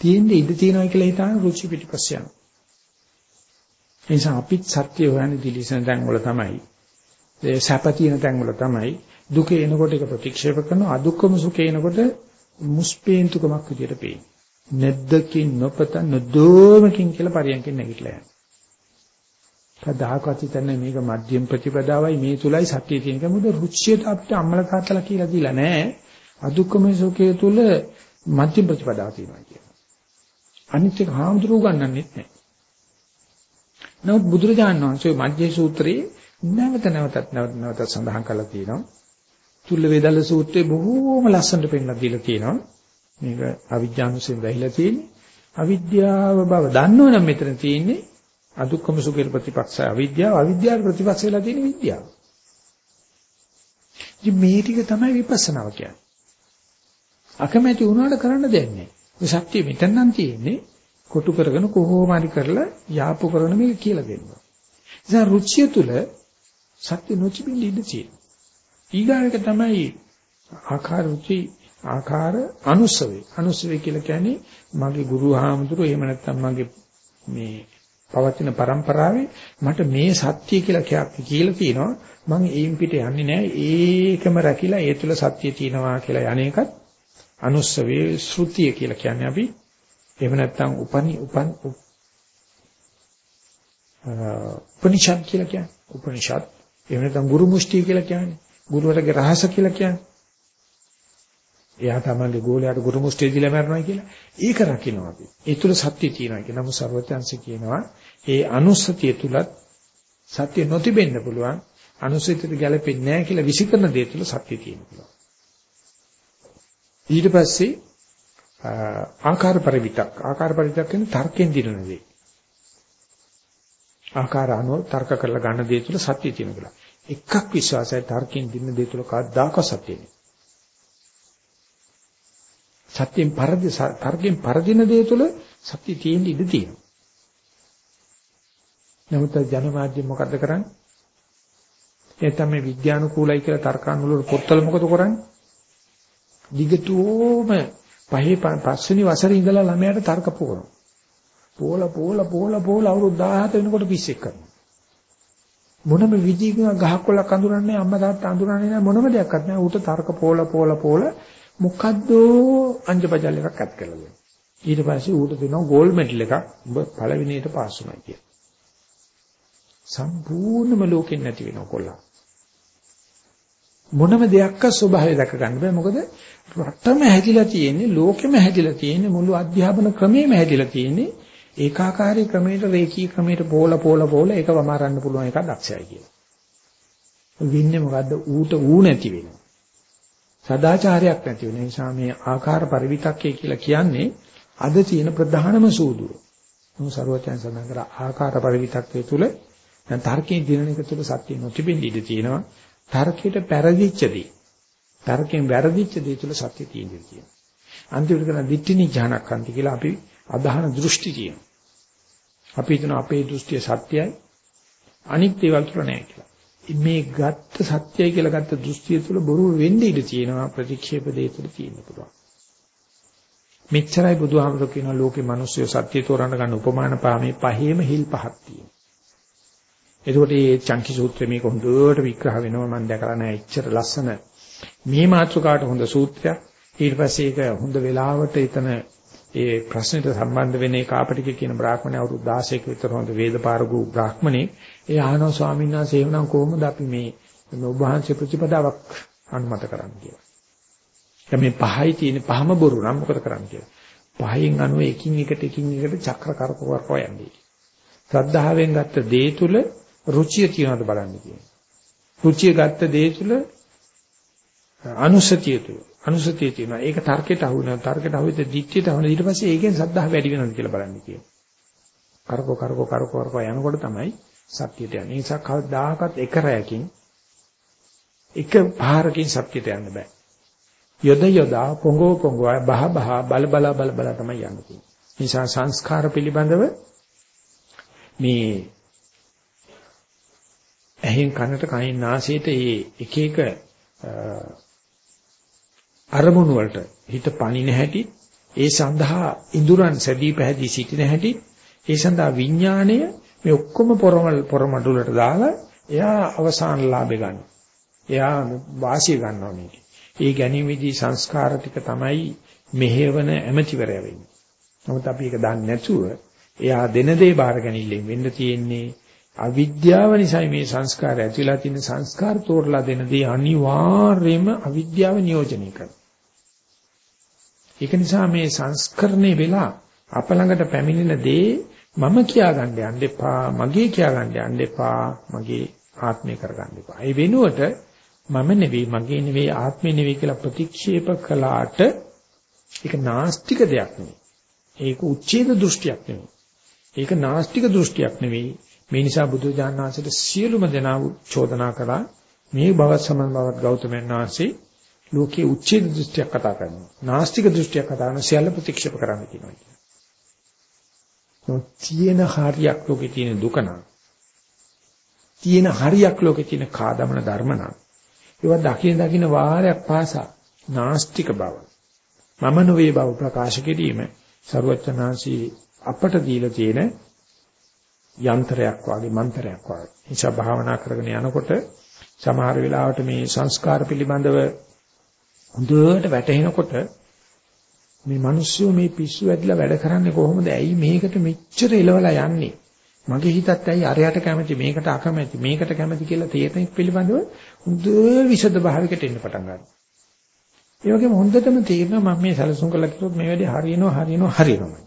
තියෙන්නේ ඉඳ තියනවා කියලා හිතාන රුචි පිටිපස්සේ යනවා. ඒ නිසා අපිත් සත්‍ය හොයන්නේ දිලිසෙන තැන් වල තමයි. ඒ සැප තියෙන තැන් වල තමයි. දුක එනකොට ඒක ප්‍රතික්ෂේප කරනවා අදුක්කම සුඛ එනකොට මුස්පේන්තුකමක් විදියට පේනවා. නැද්දකින් නොපත නොදෝමකින් කියලා පරියන්කෙන් නැගිටලා යනවා. කදාකත් හිතන්නේ මේක මධ්‍යම ප්‍රතිපදාවයි මේ තුලයි සත්‍ය තියෙන එක මොකද රුචියට අපිට අම්මලා තාත්තලා කියලා දීලා නැහැ. අදුක්කම සුඛයේ තුල මධ්‍යම ප්‍රතිපදාව තියෙනවා කියලා. අනිත් එක හාමුදුරුවෝ ගන්නන්නෙත් නැහැ. නමුත් බුදුරජාණන් වහන්සේ මධ්‍ය සූත්‍රයේ නැවත නැවතත් නැවත නැවතත් සඳහන් කරලා තියෙනවා. තුල්ල වේදල්ල සූත්‍රයේ බොහෝම ලස්සනට පෙන්නලා දීලා තියෙනවා. මේක අවිජ්ජානුසයෙන් වැහිලා තියෙන්නේ. අවිද්‍යාව බව දන්නවනම් මෙතන තියෙන්නේ අදුක්කම සුඛේ ප්‍රතිපක්ෂය අවිද්‍යාව අවිද්‍යාව ප්‍රතිපක්ෂ වෙලා තියෙන විද්‍යාව. ඉතින් මේ ටික තමයි විපස්සනාව කියන්නේ. අකමැති වුණාට කරන්න දෙයක් නැහැ. මේ සත්‍ය මෙතන නම් තියෙන්නේ කොටු කරගෙන කොහොම හරි කරලා යාපු කරන මේක කියලා දෙන්නවා. ඉතින් රුචිය තුල සත්‍ය නොචිබින්න ඉඩ තියෙනවා. ඊගාවෙක තමයි ආකාර රුචි ආකාර අනුස්සවේ. අනුස්සවේ කියලා කියන්නේ මගේ ගුරු හාමුදුරුවෝ එහෙම නැත්නම් මගේ මේ පවතින પરම්පරාවේ මට මේ සත්‍ය කියලා කියලා තියෙනවා. මම ඒන් පිට යන්නේ නැහැ. ඒකම රැකිලා ඒ තුල සත්‍ය තියෙනවා කියලා යන්නේකත් අනුස්සවේ ශ්‍රුතිය කියලා කියන්නේ අපි. එහෙම නැත්නම් උපනි උපන් උපනිෂද් කියලා කියන්නේ. උපනිෂද්. එහෙම නැත්නම් ගුරු මුෂ්ටි කියලා කියන්නේ. ගුරුවරගේ රහස කියලා කියන්නේ. එයා තමන්ගේ ගෝලයාට ගුරු මුස්ටේ දීලා මරනවා කියලා. ඒක රකින්න අපි. ඒ තුල සත්‍ය තියෙනවා කියලා. නමුත් ਸਰවත්‍යංශ කියනවා ඒ අනුස්සතිය තුලත් සත්‍ය නොතිබෙන්න පුළුවන්. අනුස්සතියට ගැලපෙන්නේ නැහැ කියලා විසිකරන දේ තුල සත්‍ය තියෙන්න පුළුවන්. ඊට පස්සේ ආකාර පරිවිතක්. ආකාර පරිවිතක් කියන්නේ තර්කෙන් දිනන දේ. ආකාර අනුව තර්ක කරලා ගන්න දේ තුල සත්‍ය තියෙන කියලා. එකක් විශ්වාසයි තර්කෙන් දිනන දේ තුල කවදාක සත්‍ය නෑ. සත්‍යයෙන් පරදි තර්කයෙන් පරදින දේ තුළ සත්‍ය තියෙන්න ඉඩ තියෙනවා. නමුත් ජනමාධ්‍ය මොකද්ද කරන්නේ? ඒ තමයි විද්‍යානුකූලයි කියලා තර්කානුකූල පොත්වල මොකද කරන්නේ? දිගටම පහේ පස්වෙනි වසරේ ඉඳලා ළමයාට තර්ක පොරනවා. පෝල පෝල පෝල පෝල අවුරුදු 17 වෙනකොට පිස්සෙක් කරනවා. මොනම විදිහකින් ගහක් කොලක් අඳුරන්නේ අම්මා තාත්තා අඳුරන්නේ නැහැ මොනම දෙයක්වත් නැහැ. ඌට තර්ක පෝල පෝල පෝල මොකද්ද අංජබජල් එකක් අත් කරලා දෙනවා. ඊට පස්සේ ඌට දෙනවා ගෝල්ඩ් මෙඩල් එකක්. ඔබ පළවෙනියට පාස් වුණා කියලා. සම්පූර්ණම ලෝකෙන් නැති වෙනවා කොල්ලා. මොනම දෙයක්ක ස්වභාවය දැක ගන්න බෑ මොකද රටම හැදිලා තියෙන්නේ ලෝකෙම හැදිලා තියෙන්නේ මුළු අධ්‍යාපන ක්‍රමෙම හැදිලා තියෙන්නේ ඒකාකාරී ක්‍රමයට රේඛී ක්‍රමයට පෝල පෝල පෝල ඒක වමාරන්න පුළුවන් එක දක්ෂයි කියලා. වින්නේ මොකද්ද ඌට ඌ නැති වෙනවා. සදාචාරයක් නැති වෙන නිසා මේ ආකාර පරිවිතක්කේ කියලා කියන්නේ අද තියෙන ප්‍රධානම සූදුව. මොන ਸਰවචයන් සඳහන් කර ආකාර පරිවිතක්කේ තුල දැන් තර්කයේ දිනන එක තුල සත්‍ය නොතිබෙන්න ඉඩ තියෙනවා. තර්කයට පෙරදිච්චදී. තර්කයෙන් වැරදිච්ච දේ තුල සත්‍ය තියෙනවා කියනවා. අන්තිමට කරන දිට්ඨිනි ඥානක්ඛන්ති කියලා අපි අදහන දෘෂ්ටි කියනවා. අපි හිතන අපේ දෘෂ්ටිය සත්‍යයි අනිත් දේවල් තුල නැහැ කියලා. මේ ගත්ත සත්‍යයි කියලා ගත්ත දෘෂ්ටිය තුළ බොරු වෙන්න ඉඩ තියෙනවා ප්‍රතික්ෂේප දෙය තුළ තියෙන්න පුළුවන්. මෙච්චරයි බුදුහාමුදුරු කියන ලෝකේ මිනිස්සු සත්‍ය තෝරන්න ගන්න උපමාන පාමේ පහේම හිල් පහක් තියෙනවා. එතකොට මේ චංකි සූත්‍රය මේක හොඳට විග්‍රහ වෙනවා මම දැකලා නැහැ එච්චර ලස්සන මේ මාතෘකාවට හොඳ සූත්‍රයක්. ඊට පස්සේ ඒක හොඳ වෙලාවට එතන ඒ ප්‍රශ්නෙට සම්බන්ධ වෙන්නේ කාපටික කියන බ්‍රාහ්මණය අවුරුදු 16ක විතර හොඳ වේදපාරගු බ්‍රාහ්මණේ ඒ අහනවා ස්වාමීන් වහන්සේ එවනම් කොහොමද අපි මේ ඔබ වහන්සේ ප්‍රතිපදාවක් අනුමත කරන්නේ කියලා. දැන් මේ පහයි තියෙන පහම බොරු නම් මොකද කරන්නේ කියලා. පහෙන් අනුව එකින් එකට එකින් එකට චක්‍ර කරකවරකව යන්නේ. ශ්‍රද්ධාවෙන් ගත්ත දේ තුල රුචිය තියනවද බලන්න කියනවා. රුචිය ගත්ත දේ තුළ අනුසතිය තුළ අනුසතිය තියෙනවා. ඒක තර්කයට අහු වෙනවා. තර්කයට අහු වෙද්දී දික්තියට අහු වෙනවා. ඊට පස්සේ ඒකෙන් සද්ධා වැඩි වෙනවද කියලා බලන්න කියනවා. කරකෝ කරකෝ කරකෝ කරකෝ යනකොට තමයි සත්‍යයට යන්නේ. ඒ නිසා කවදාකවත් එක රැයකින් එක පාරකින් සත්‍යයට යන්න බෑ. යොද යොදා පොඟෝ පොඟෝ බහ බහ බල බල බල බල තමයි යන්න තියෙන්නේ. නිසා සංස්කාර පිළිබඳව මේ ඇහෙන් කනට කයින් නාසයට මේ එක එක අරමුණු වලට හිත පණින හැටි ඒ සඳහා ඉඳුරන් සැදී පැහැදී සිටින හැටි ඒ සඳහා විඥාණය මේ ඔක්කොම පොරමල් පොරමඩුලට දාලා එයා අවසාන ලාභය ගන්නවා. එයා වාසිය ගන්නවා මේක. ඒ ගැනීමේදී සංස්කාර ටික තමයි මෙහෙවන ඇමතිවරයා වෙන්නේ. නමුත් අපි ඒක දන්නේ නැතුව එයා දෙන දේ බාර ගැනීමෙන් වෙන්න තියෙන්නේ අවිද්‍යාව නිසා මේ සංස්කාර ඇතිලා තියෙන සංස්කාර තෝරලා දෙන දේ අනිවාර්යයෙන්ම අවිද්‍යාව නියෝජනය කරනවා. ඒක නිසා මේ සංස්කරණේ වෙලා අප ළඟට පැමිණෙන දේ මම කියා ගන්න යන්න එපා, මගේ කියා ගන්න යන්න එපා, මගේ ආත්මය කර ගන්න එපා. ඒ වෙනුවට මම නෙවෙයි, මගේ නෙවෙයි, ආත්මේ නෙවෙයි කියලා ප්‍රතික්ෂේප කළාට ඒක නාස්තික දෙයක් නෙවෙයි. ඒක උච්ඡේද දෘෂ්ටියක් නෙවෙයි. ඒක නාස්තික දෘෂ්ටියක් නෙවෙයි. මේ නිසා බුදුජානක වහන්සේට සියලුම දෙනා චෝදනා කළා මේ භවත් සමන් භවත් ගෞතමයන් වහන්සේ ලෝකයේ උච්ඡේද දෘෂ්ටියක් කතා කරනවා. නාස්තික දෘෂ්ටියක් කතා කරන සියල්ල ප්‍රතික්ෂේප කරන්න කියනවා. තියෙන හරියක් ලෝකේ තියෙන දුක නම් තියෙන හරියක් ලෝකේ තියෙන කාදමන ධර්ම නම් ඒවා දකින දකින වාරයක් පාසා නාස්තික බව මම නොවේ බව ප්‍රකාශ කිරීම ਸਰවචනාංශී අපට දීලා තියෙන යන්ත්‍රයක් වගේ මන්ත්‍රයක් වගේ. නිසා භාවනා කරගෙන යනකොට සමහර වෙලාවට මේ සංස්කාර පිළිබඳව හොඳට වැටහෙනකොට මේ මිනිස්සු මේ පිස්සු වැදිලා වැඩ කරන්නේ කොහොමද? ඇයි මේකට මෙච්චර එලවලා යන්නේ? මගේ හිතත් ඇයි අරයට කැමති මේකට අකමැති මේකට කැමති කියලා තේරෙන පිළිබඳව හොඳ විෂද භාවිකට එන්න පටන් ගන්නවා. ඒ වගේම හොඳටම තේරෙනවා මම මේ සැලසුම් කළා කිව්වොත් මේ වැඩේ හරියනවා හරියනවා හරියනවා.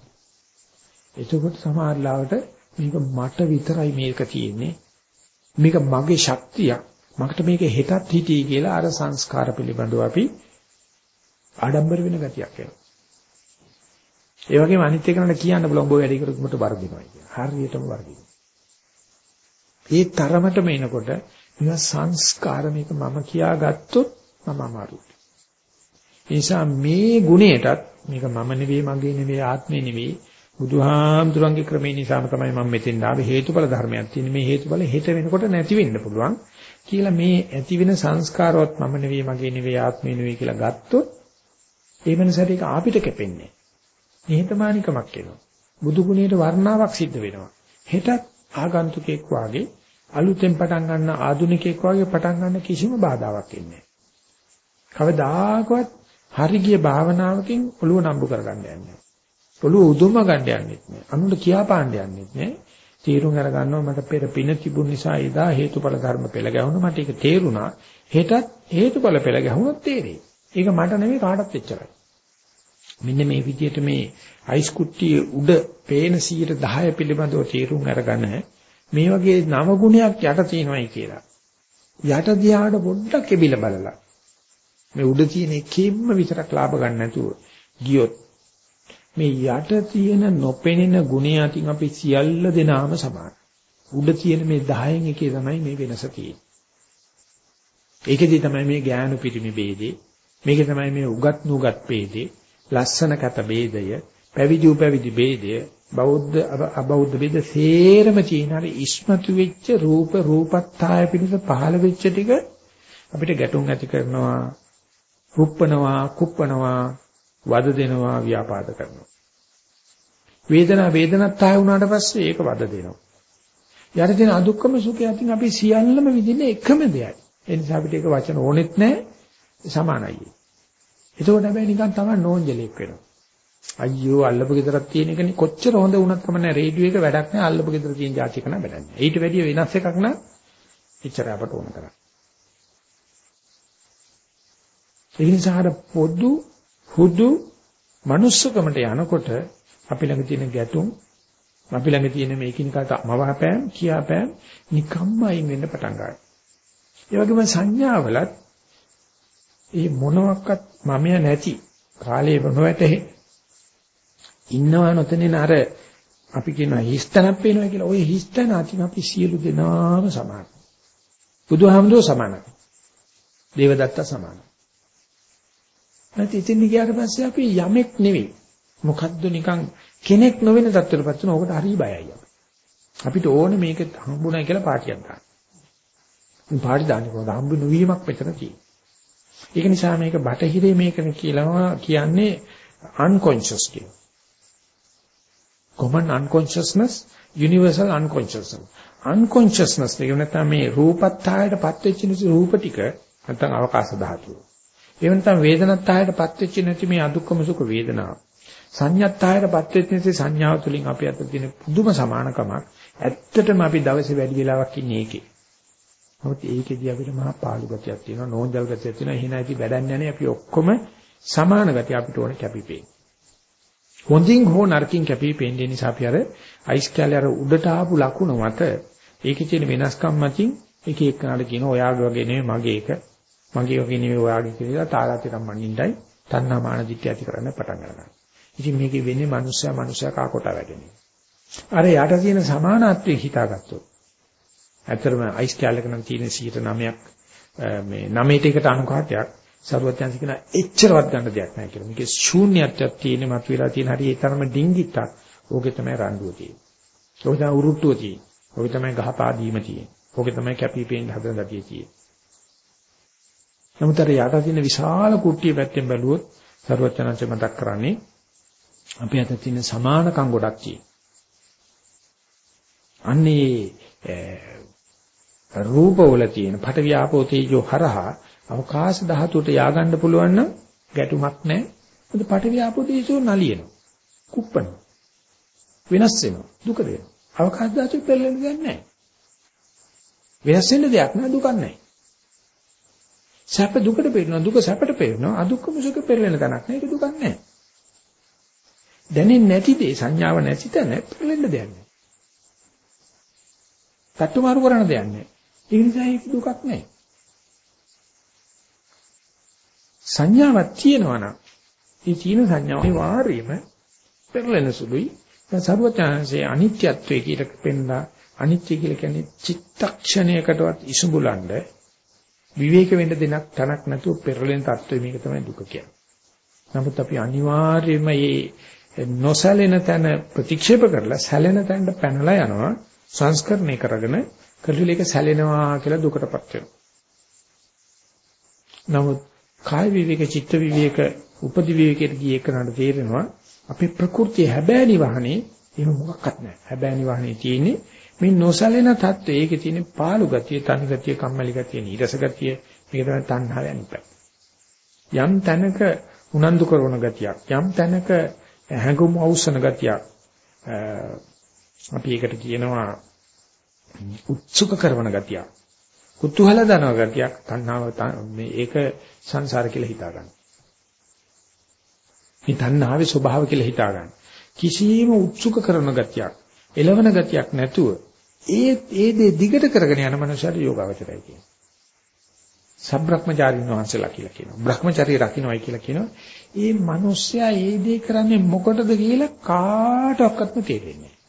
එතකොට සමහරලාවට මේක මට විතරයි මේක තියෙන්නේ. මේක මගේ ශක්තියක්. මකට මේක හෙටත් හිටී කියලා අර සංස්කාර පිළිබඳව අපි ආඩම්බර වෙන ගතියක් එනවා. ඒ වගේම අනිත් එකනට කියන්න බලන්න ඔබ වැඩි කරොත් මට වර්ධිනවා කියලා. හරියටම වර්ධිනවා. ඒ තරමටම එනකොට මේවා සංස්කාර මේක මම කියාගත්තොත් මම අමාරුයි. ඒ නිසා මේ ගුණයටත් මේක මම නෙවෙයි මගේ නෙවෙයි ආත්මේ නෙවෙයි බුදුහාමුදුරන්ගේ ක්‍රමේ නිසාම තමයි මම මෙතෙන් ආවේ හේතුඵල ධර්මයක් තියෙන මේ හේතුඵල හෙට වෙනකොට නැති වෙන්න පුළුවන් කියලා මේ ඇති වෙන සංස්කාරවත් මම නෙවෙයි මගේ නෙවෙයි ආත්මේ නෙවෙයි කියලා ගත්තොත් ඒ වෙනසට ඒක අපිට කැපෙන්නේ. නිහතමානිකමක් එනවා. බුදු ගුණයට වර්ණාවක් සිද්ධ වෙනවා. හෙටත් ආගන්තුකෙක් වාගේ අලුතෙන් පටන් ගන්න ආදුනිකෙක් වාගේ පටන් ගන්න කිසිම බාධාවක් එන්නේ නැහැ. කවදාකවත් හරි ගිය භාවනාවකින් ඔළුව නම්බු කරගන්න යන්නේ. ඔළුව උදුම ගන්න යන්නෙත් නෑ. අනුන්ට කියා පාණ්ඩ යන්නෙත් නෑ. තීරුම් අරගන්නවා මට පෙර පින තිබුණ නිසා එදා හේතුඵල ධර්ම පෙළ ගැහුණා මට ඒක තේරුණා. හෙටත් හේතුඵල පෙළ ගැහුණොත් තේරෙයි. ඒක මට නෙමෙයි කාටවත් එච්චරයි. මෙන්න මේ විදිහට මේ අයිස් කුට්ටියේ උඩ පේන 10 පිළිබඳව තීරුම් අරගෙන මේ වගේ නව ගුණයක් යට තියෙනවායි කියලා. යට දිහාට පොඩ්ඩක් එබිල බලලා මේ උඩ තියෙන එකෙන්ම විතරක් ලාභ ගන්න නැතුව ගියොත් මේ යට තියෙන නොපෙනෙන ගුණය අතින් අපි සියල්ල දෙනාම සමාන. උඩ තියෙන මේ 10න් එකේ තමයි මේ වෙනස තියෙන්නේ. ඒකෙදි තමයි මේ ඥාන පිරිමි ભેදේ, මේකේ තමයි මේ උගත් නුගත් ભેදේ, ලස්සන කත ભેදය, පැවිදි උපැවිදි ભેදය, බෞද්ධ අබෞද්ධ ભેද සේරම චීනාර ඉස්මතු වෙච්ච රූප රූපත්තාය පිණිස පහළ වෙච්ච ටික අපිට ගැටුම් ඇති කරනවා, රුප්පනවා, කුප්පනවා, වද දෙනවා ව්‍යාපාද කරනවා. වේදනා වේදනත් ආය වුණාට පස්සේ ඒක වද දෙනවා. යට තියෙන අදුක්කම සුඛය අතින් අපි සියල්ලම විඳින්නේ එකම දෙයයි. ඒ නිසා අපිට ඒක වචන ඕනෙත් නැහැ සමානයි. එතකොට හැබැයි නිකන් තමයි නෝන්ජලෙක් වෙනවා. අයියෝ අල්ලපු ගෙදරක් තියෙන එකනේ කොච්චර හොඳ වුණත් කමන්නේ රේඩියෝ එක වැඩක් නැහැ අල්ලපු ගෙදර තියෙන જાති එක නෑ වැඩක් නෑ. ඊට වැඩිය වෙනස් එකක් නම් එච්චර අපට ඕන කරා. ඒ නිසා අර පොදු හුදු manussකමට යනකොට අපි ළඟ තියෙන ගැටුම් අපි ළඟ තියෙන මේ කිනකට මවහපෑම් කියාපෑම් නිකම්ම අයින් වෙන්න පටන් ගන්නවා. ඒ වගේම සංඥාවලත් ඒ මොනවත් මමයා නැති කාලේ නොවැටෙහි ඉන්නවා නොතනින් අර අපි කියනවා හිස්තනක් පේනවා කියලා. ওই හිස්තන අතින් අපි සියලු දෙනාම සමානයි. බුදුහාමුදුරුවෝ සමානයි. දේවදත්ත සමානයි. නැත්නම් ඉතින් ගියාට පස්සේ අපි යමෙක් නෙවෙයි. මොකද්ද නිකන් කෙනෙක් නොවන තත්ත්වයකටපත් වෙන ඕකට හරි බයයි අපි. අපිට ඕනේ මේක හම්බුනායි කියලා පාටියක් දාන්න. මේ පාටි දාන්නේ කොහොමද හම්බු නොවීමක් මෙතන තියෙන්නේ. ඒක නිසා මේක බටහිරේ මේකන කියලා කියන්නේ unconscious කියලා. common unconsciousness universal unconsciousness. unconsciousness එක නැත්නම් මේ රූපත්හායටපත් වෙච්ච නිසා රූප ටික නැත්නම් අවකාශ ධාතුව. ඒ වෙනතම වේදනත්හායටපත් වෙච්ච නැති මේ අදුක්කම සුඛ වේදනාව. සංඥාත්හායටපත් වෙච්ච නිසා සංඥාව තුළින් අපි අතර තියෙන පුදුම සමානකමක්. ඇත්තටම අපි දවසේ වැඩි වෙලාවක් ඉන්නේ ඒකේ. නමුත් ඒකෙදී අපිට මහා පාළු ගතියක් තියෙනවා, නෝන්ජල් ගතියක් තියෙනවා. එහෙනම් ඇති වැඩක් නැහැ අපි ඔක්කොම සමාන ගතිය අපිට ඕනේ කැපිපේ. හොඳින් හෝ නරකින් කැපිපෙන්නේ නිසා අපි අර අයිස් කැලේ අර උඩට ආපු ලකුණ මත ඒකේ තියෙන වෙනස්කම් මතින් එක එකනට කියන ඔයාගේ වගේ නෙමෙයි මගේ එක මගේ වගේ නෙමෙයි ඔයාගේ කියලා තාලාතිරම් මනින්නයි තණ්හා මාන දිට්ඨිය ඇති කරන්න පටන් ගන්නවා. ඉතින් මේකේ වෙන්නේ මනුස්සයා මනුස්සයා කා කොට වැටෙන්නේ. අර යට තියෙන සමානත්වයේ හිතාගත්තොත්. ඇත්තටම අයිස් කැලේක නම් තියෙන 109ක් මේ 9ට එකට අනුපාතයක් සරුවත්යන්සි කියන එච්චරවත් ගන්න දෙයක් නැහැ කියලා. මේකේ ශූන්‍යත්වයක් තියෙන මතුවලා තියෙන හරිය ඒ තරම ඩිංගිත්තක්. ඕකේ තමයි රණ්ඩුව තියෙන්නේ. ඕක තමයි උරුට්ටුව තියෙන්නේ. ඕක තමයි ගහපා දීම තියෙන්නේ. ඕකේ තමයි කැපිපෙන්න හදන ගතිය තියෙන්නේ. නමුත් අර යට තියෙන විශාල කුට්ටිය පැත්තෙන් බැලුවොත් සරුවත්යන්සි මතක් කරන්නේ අපි අත තියෙන සමානකම් ගොඩක් තියෙනවා. අන්නේ රූපවල තියෙන පට ව්‍යාපෝ තේජෝ හරහා අවකාශ ධාතුවට ය아가න්න පුළුවන් නම් ගැටුමක් නැහැ. මොකද පඨවි ආපෝ තේජෝ නලියනවා. කුප්පනවා. වෙනස් වෙනවා. දුක දෙනවා. අවකාශ ධාතුවේ පෙරලෙන්න දෙයක් නැහැ. වෙනස් වෙන්න දෙයක් නෑ දුකක් නැහැ. සැප දුකට පෙරෙනවා දුක සැපට පෙරෙනවා අදුක්කම සුඛ පෙරලෙන තැනක් නෑ ඒක දුකක් නෑ. දැනෙන්නේ නැති දේ සංඥාව නැති තැන පෙරලෙන්න දෙයක් නෑ. තට්ටු මාරු කරන දෙයක් නෑ. ඒ නිසා ඒක දුකක් නෑ. සංඥාවක් තියෙනවා නම් ඒ තියෙන සංඥාව වාරියම පෙරලෙන සුළුයි. දැන් සරුවචාන්සේ අනිත්‍යත්වයේ කියලා පෙන්නලා අනිත්‍ය කියලා කියන්නේ චිත්තක්ෂණයකටවත් ඉසුඹුලන්න විවේක වෙන්න දෙනක් තනක් නැතුව පෙරලෙන තත්ත්වය මේක තමයි දුක කියන්නේ. නමුත් අපි අනිවාර්යයෙන්ම මේ නොසැලෙන තැන ප්‍රතික්ෂේප කරලා සැලෙන තැනට පැනලා යනවා සංස්කරණය කරගෙන කල්ලිලේක සැලෙනවා කියලා දුකටපත් වෙනවා. නමුත් කාය විවේක චිත්ත විවේක උපදි විවේකයට ගියේ කරනට තේරෙනවා අපේ ප්‍රകൃතිය හැබෑ නිවහනේ එහෙම මොකක්වත් නැහැ. හැබෑ නිවහනේ තියෙන්නේ මේ නොසැලෙන தত্ত্বය ඒකේ තියෙන පාළු ගතිය, තනි ගතිය, කම්මැලි ගතිය, නීරස ගතිය මේක තමයි තණ්හාව යන්නේ. යම් තැනක උනන්දු කරන ගතියක්, යම් තැනක හැඟුම් අවසන ගතියක් අපි ඒකට කියනවා උත්සුක කරන ගතියක්. කුතුහල දනව ගතියක් තණ්හාව මේ ඒක සංසාර කියලා හිතා ගන්න. මේ තණ්හාවේ ස්වභාව කියලා හිතා ගන්න. කිසියම් උත්සුක කරන ගතියක් එළවන ගතියක් නැතුව ඒ ඒ දේ දිගට කරගෙන යන මනුස්සයට යෝගාවචරයි කියන්නේ. සබ්‍රහ්මචාරින් වහන්සේලා කියලා කියනවා. බ්‍රහ්මචාරී රකින්නයි කියලා කියනවා. ඒ මිනිස්සයා ඒ දේ කරන්නේ මොකටද කියලා කාටවත්ම තේරෙන්නේ නැහැ.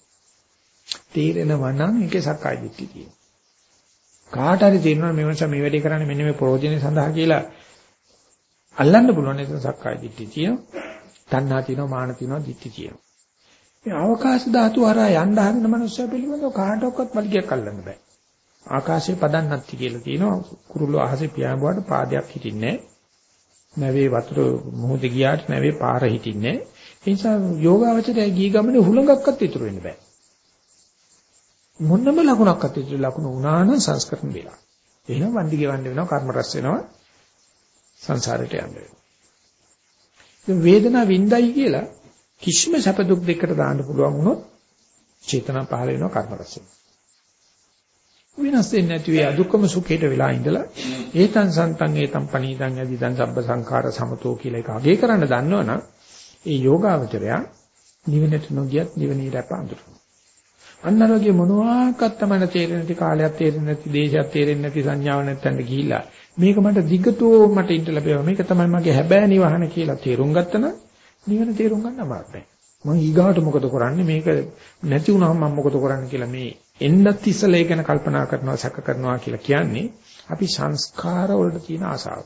තේරෙනවා නම් ඒකේ සක්කාය දිට්ඨිය තියෙනවා. කාට හරි තේරෙනවා මේ වෙනස මේ වැඩේ කරන්නේ මෙන්න මේ ප්‍රෝජනේ සඳහා කියලා අල්ලන්න පුළුවන් ඒක සක්කාය දිට්ඨිය තියෙනවා. තණ්හා තියෙනවා, මාන තියෙනවා, දිට්ඨිය තියෙනවා. මේ අවකාශ ධාතු හරහා යන්න හදන මනුස්සය පිළිබඳව කාටවත් වලිගයක් අල්ලන්න බෑ. ආකාශයේ පදන්නත්ති කියලා තියෙනවා. කුරුල්ල අහසේ පියාඹුවාට පාදයක් හිටින්නේ නැවේ වතුර මොහොතේ ගියාට නැවේ පාර හිටින්නේ ඒ නිසා යෝගාවචරය ගිය ගමනේ හුලඟක්වත් ඉතුරු වෙන්න බෑ. මොනම ලකුණක්වත් ඉතුරු ලකුණ වුණා නම් සංස්කරණ වෙලා. එහෙනම් වන්දි ගෙවන්න වෙනවා කර්ම රැස් වෙනවා සංසාරයට යන්න වෙනවා. වේදනාව වින්දයි කියලා කිසිම සැප දුක් දෙකට දාන්න පුළුවන් වුණොත් චේතනා පහළ වෙනවා කර්ම රැස් වෙනවා. විනාශ වෙන්නේ නැති වේ අදුක්කම සුඛයට වෙලා ඉඳලා ඒතං සන්තං ඒතං පනීතං යදිදං සබ්බ සංඛාර සමතෝ කියලා එක අගේ කරන්න දන්නවනම් ඒ යෝගාවචරයා නිවනට නොගියත් නිවනේ රැප අඳුරනවා. අන්න අර වගේ මොනවාක්වත් තමයි තේරෙන්නේ නැති කාලයක් තේරෙන්නේ නැති දේශයක් තේරෙන්නේ නැති සංඥාවක් නැත්තඳ ගිහිල්ලා මේක මට දිගටෝ මට ඉන්න ලැබෙවා මේක තමයි මගේ හැබෑ නිවහන කියලා තේරුම් ගත්තම නිවන තේරුම් ගන්න අමාරුයි මම ඊගාට මොකද කරන්නේ? මේක නැති වුණාම මම මොකද කරන්නේ කියලා මේ එන්නත් ඉස්සලා ඒ ගැන කල්පනා කරනවා සැක කරනවා කියලා කියන්නේ අපි සංස්කාර වලට තියෙන ආසාව.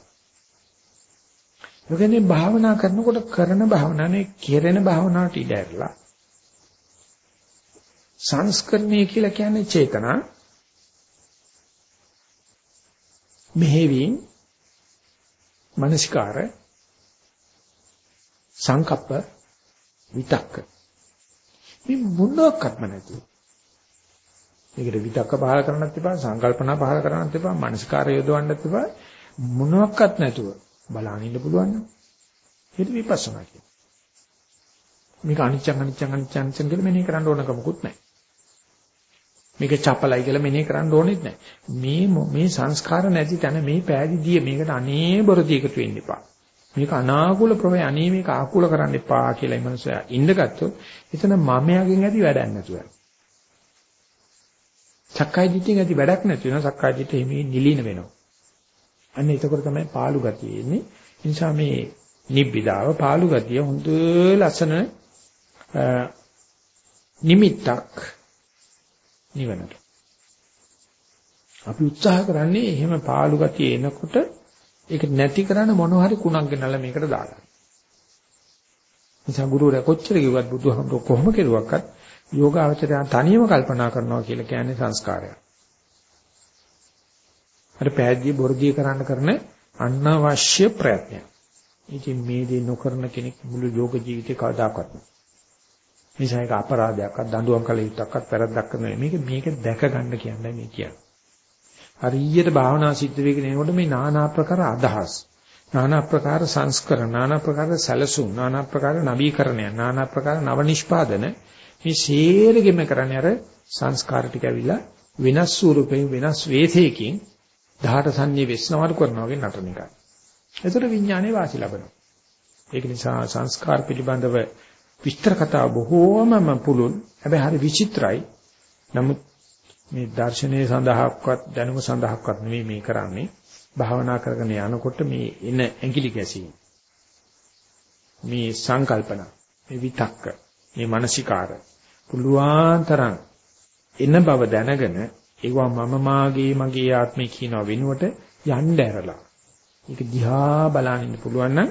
ඒකනේ භාවනා කරනකොට කරන භාවනාවේ කෙරෙන භාවනාවට ඉඩ ඇරලා. සංස්කරණය කියලා කියන්නේ චේතනා. මෙහෙවීම මනස්කාර. සංකප්ප විතක්ක. මේ මොනක්වත්ම නැතුව? මේකට විතක්ක පහල කරන්නත් එපා සංකල්පනා පහල කරන්නත් එපා මනස්කාරය යොදවන්නත් එපා. මොනක්වත් නැතුව බලන්න ඉන්න පුළුවන් නම් ඒක විපස්සනා කියනවා මේක අනිච්චං අනිච්චං අනිච්චං අනිච්චං කියලා මෙනෙහි කරන්න ඕන කමකුත් නැහැ. මේක චපලයි කියලා මෙනෙහි කරන්න ඕනෙත් නැහැ. මේ මේ සංස්කාර නැති තැන මේ පෑදීදී මේකට අනේ බොරදී එකතු වෙන්න එපා. මේක අනාකූල ප්‍රවේ අනේ මේක ආකූල කරන්න එපා කියලා මනුස්සයා ඉඳගත්තොත් එතන මමයාගෙන් ඇති වැඩක් නැතුව. සක්කාය දිට්ඨියෙන් ඇති වැඩක් නැති වෙනවා. සක්කාය දිට්ඨිය හිමි නිලීන වෙනවා. අන්න එතකොට තමයි පාළු ගතිය එන්නේ. ඒ නිසා මේ නිබ්බිදාව පාළු ගතිය හොඳ ලස්සන නිමිත්තක් නිවනට. අපි උත්සාහ කරන්නේ එහෙම පාළු ගතිය එනකොට ඒක නැති කරන්න මොන හරි කුණක් ගෙනල්ලා මේකට දාගන්න. නිසා ගුරුවරයා කොච්චර කිව්වත් බුදුහාමුදුරුවෝ කොහොම කෙරුවක්වත් යෝගාවචරය තනියම කල්පනා කරනවා කියලා කියන්නේ සංස්කාරයක්. අර පෑදී බොරදී කරන්න කරන අනවශ්‍ය ප්‍රයත්නයක්. ඉතින් මේ දේ නොකරන කෙනෙක් මුළු යෝග ජීවිතේ කවදාකවත් නෑ. නිසා ඒක අපරාධයක්වත් දඬුවම් කළ යුත්තක්වත් වැරද්දක් නෙවෙයි. මේක මේක දැක ගන්න කියන්නේ මේ කියන්නේ. හරියට භාවනා සිද්ධ වෙගෙන එනකොට මේ নানা ආකාර අදහස්, নানা ආකාර සංස්කරණ, নানা ආකාර සැලසුම්, নানা ආකාර නවීකරණය, নানা ආකාර නව නිෂ්පාදන මේ සේරගෙම කරන්නේ අර සංස්කාර ටික ඇවිල්ලා වෙනස් ස්වරූපයෙන් වෙනස් වේථයකින් දහට සංඤ්ඤේ වෙස්නවරු කරනවා වගේ නටන එකයි. ඒතර විඥානේ වාසි ලබනවා. ඒක නිසා සංස්කාර පිළිබඳව විස්තර කතා බොහෝමම පුළුල්. හැබැයි හරි විචිත්‍රයි. නමුත් මේ දර්ශනීය සඳහාක්වත් දැනුම සඳහාක්වත් නෙමෙයි මේ කරන්නේ. භාවනා කරගෙන යනකොට මේ එන ඇඟිලි ගැසීම. මේ සංකල්පන, මේ විතක්ක, මේ මානසිකාර පුළුවන් තරම් එන බව දැනගෙන ඒවා මම මාගේ මගේ ආත්මය කියන වෙනුවට යන්න ඇරලා. ඒක දිහා බලන්න පුළුවන් නම්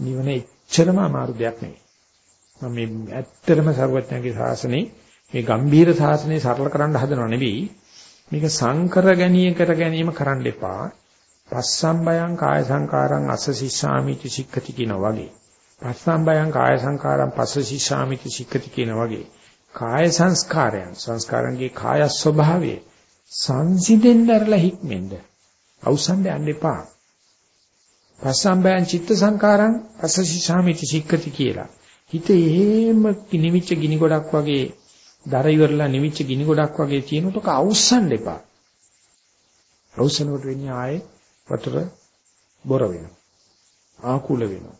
නිවන එච්චරම අමාරු දෙයක් නෙවෙයි. මම මේ ඇත්තටම සර්වඥාගේ ශාසනේ මේ ගම්බීර ශාසනේ සරල කරන්න හදනව නෙවෙයි. මේක සංකර ගැනීම කර ගැනීම කරන්න එපා. පස්සම්බයං කාය සංකාරං අසසිස්සාමිති සික්ඛති කියන වගේ. පස්සම්බයං කාය සංකාරං පස්සසිස්සාමිති සික්ඛති කියන වගේ. කාය සංස්කාරයන් සංස්කාරන්ගේ කාය ස්වභාවය සංසිඳෙන්නරලා හික්මෙන්ද අවසන් යන්න එපා. පස්සම්බයං චිත්ත සංකාරං පස්සසිස්සාමිති සික්ඛති කියලා. හිත එහෙම නිමිච්ච ගිනි ගොඩක් වගේ දර ඉවරලා නිමිච්ච ගිනි ගොඩක් වගේ තියෙනකොට අවුස්සන්න එපා. අවුස්සනකොට වෙන්නේ ආයේ වතුර බොර වෙනවා. ආකුල වෙනවා.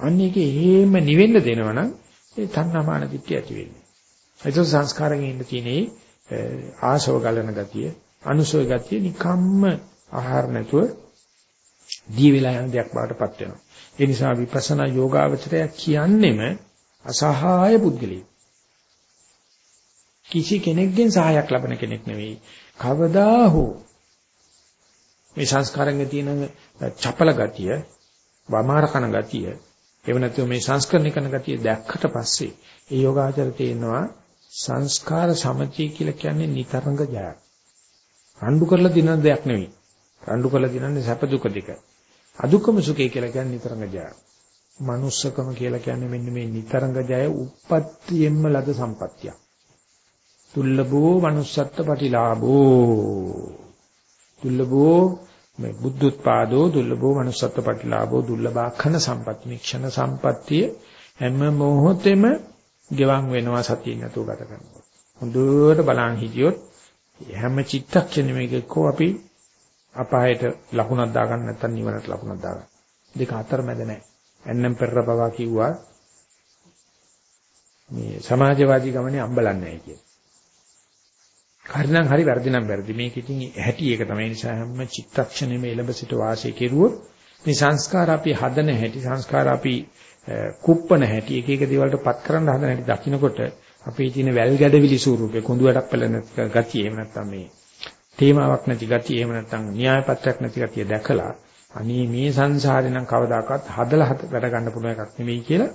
අන්න ඒකේ එහෙම නිවෙන්න දෙනවනම් ඒ තණ්හාමාන දිට්ඨිය ඇති වෙන්නේ. ඒක සංස්කාරයෙන් ඉන්න තියෙනේ ආශව ගලන ගතිය, අනුසය ගතිය නිකම්ම ආහාර නැතුව දී වෙලා යන දෙයක් බාටපත් වෙනවා. ඒ නිසා විපස්සනා යෝගාවචරය කියන්නේම අසහාය පුද්ගලයෙක්. කිසි කෙනෙක්ගෙන් සහායක් ලබන කෙනෙක් නෙවෙයි. කවදා හෝ මේ සංස්කාරයෙන් තියෙන චපල ගතිය, වමාරකන ගතිය, එව නැත්නම් මේ සංස්කරණය කරන ගතිය දැක්කට පස්සේ ඒ යෝගාචර තේනවා සංස්කාර සමචී කියලා කියන්නේ නිතරංග ජයක්. රණ්ඩු කරලා දිනන දෙයක් නෙවෙයි. රණ්ඩු කරලා දිනන්නේ සැප දුක දෙක. අදුක්කම සුඛය කියලා කියන්නේ නිතරංග ජයක්. manussකම කියලා කියන්නේ මෙන්න මේ නිතරංග ජය උප්පත්තියෙන්ම ලද සම්පත්තියක්. දුර්ලභෝ manussත්ත්ව පටිලාභෝ. දුර්ලභෝ මේ බුද්ධෝත්පාදෝ දුර්ලභෝ manussත්ත්ව පටිලාභෝ දුර්ලභාඛන සම්පත්ති මික්ෂණ සම්පත්තිය හැම මොහොතෙම ගෙවන් වෙනවා සතිය නැතුව ගත කරනවා. හොඳට බලන් හිටියොත් හැම චිත්තක්ෂණෙමකෝ අපි අපායට ලකුණක් දාගන්න නැත්නම් නිවනට ලකුණක් දාගන්න. දෙක අතර මැද නැහැ. එන්නම් පෙරර බවා කිව්වා මේ සමාජවාදී ගමනේ අම්බලන්නේ නැහැ කියලා. හරිනම් හරි වැරදි නම් වැරදි. මේක ඉතින් හැටි ඒක තමයි නිසා හැම චිත්තක්ෂණෙම එළඹ සිට වාසය කෙරුවොත් මේ සංස්කාර අපි හදන හැටි සංස්කාර අපි කුප්පන හැටි එක එක දේවල්ට පත් කරන්න හදන හැටි දකින්නකොට අපේ තියෙන වැල් ගැඩවිලි ස්වරූපේ කොඳු වැඩක් පෙළෙන ගතිය එහෙම නැත්නම් මේ තේමාවක් නැති ගතිය එහෙම නැත්නම් න්‍යාය පත්‍රයක් නැති ගතිය දැකලා අනේ මේ සංසාරේ නම් කවදාකවත් හදලා වැඩ ගන්න පුළුවන් එකක් නෙමෙයි කියලා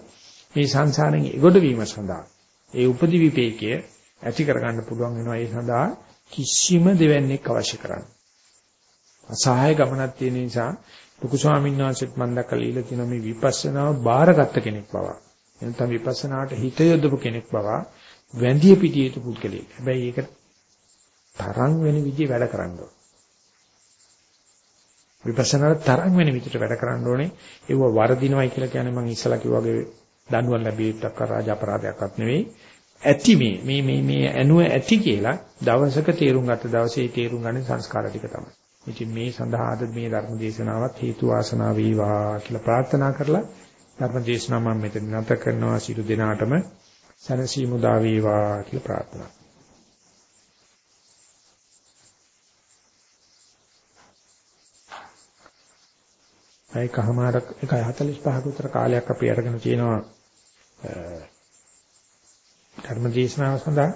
මේ සංසාරයෙන් එගොඩ වීම සඳහා ඒ උපදි විපේකය ඇති කරගන්න පුළුවන් වෙනවා ඒ සඳහා කිසිම දෙවන්නේක් අවශ්‍ය කරන්නේ. අසහාය ගමනක් තියෙන නිසා ලොකු ස්වාමීන් වහන්සේත් මම දැකලා ඉල තියෙන මේ විපස්සනාව බාරගත්ත කෙනෙක් බව. එනතම විපස්සනාට හිත යොදපු කෙනෙක් බව වැඳිය පිටියේ පුද්ගලෙක්. හැබැයි ඒක තරම් වෙන විදිහේ වැඩ කරන්න ඕන. විපස්සනාට තරම් වෙන විදිහට වැඩ කරන්න ඕනේ. ඒව වර්ධිනවයි කියලා කියන්නේ මම ඉස්සලා කිව්වා වගේ දඬුවම් ලැබෙන්නක් රාජ අපරාධයක්වත් නෙවෙයි. ඇති මේ මේ මේ මේ ඇනුව ඇති කියලා දවසක තේරුම් ගත්ත දවසේ තේරුම් ගන්න සංස්කාර ටික තමයි. ඉතින් මේ සඳහා අද මේ ධර්ම දේශනාවත් හේතු වාසනා වේවා කියලා ප්‍රාර්ථනා කරලා ධර්ම දේශනාව මම මෙතන නැත කරනවා සියලු දෙනාටම සනසීමු දා වේවා කියලා ප්‍රාර්ථනා. එකමාරක් 1:45ක උතර කාලයක් අපි අරගෙන තියෙනවා ධර්ම දේශනාව සඳහා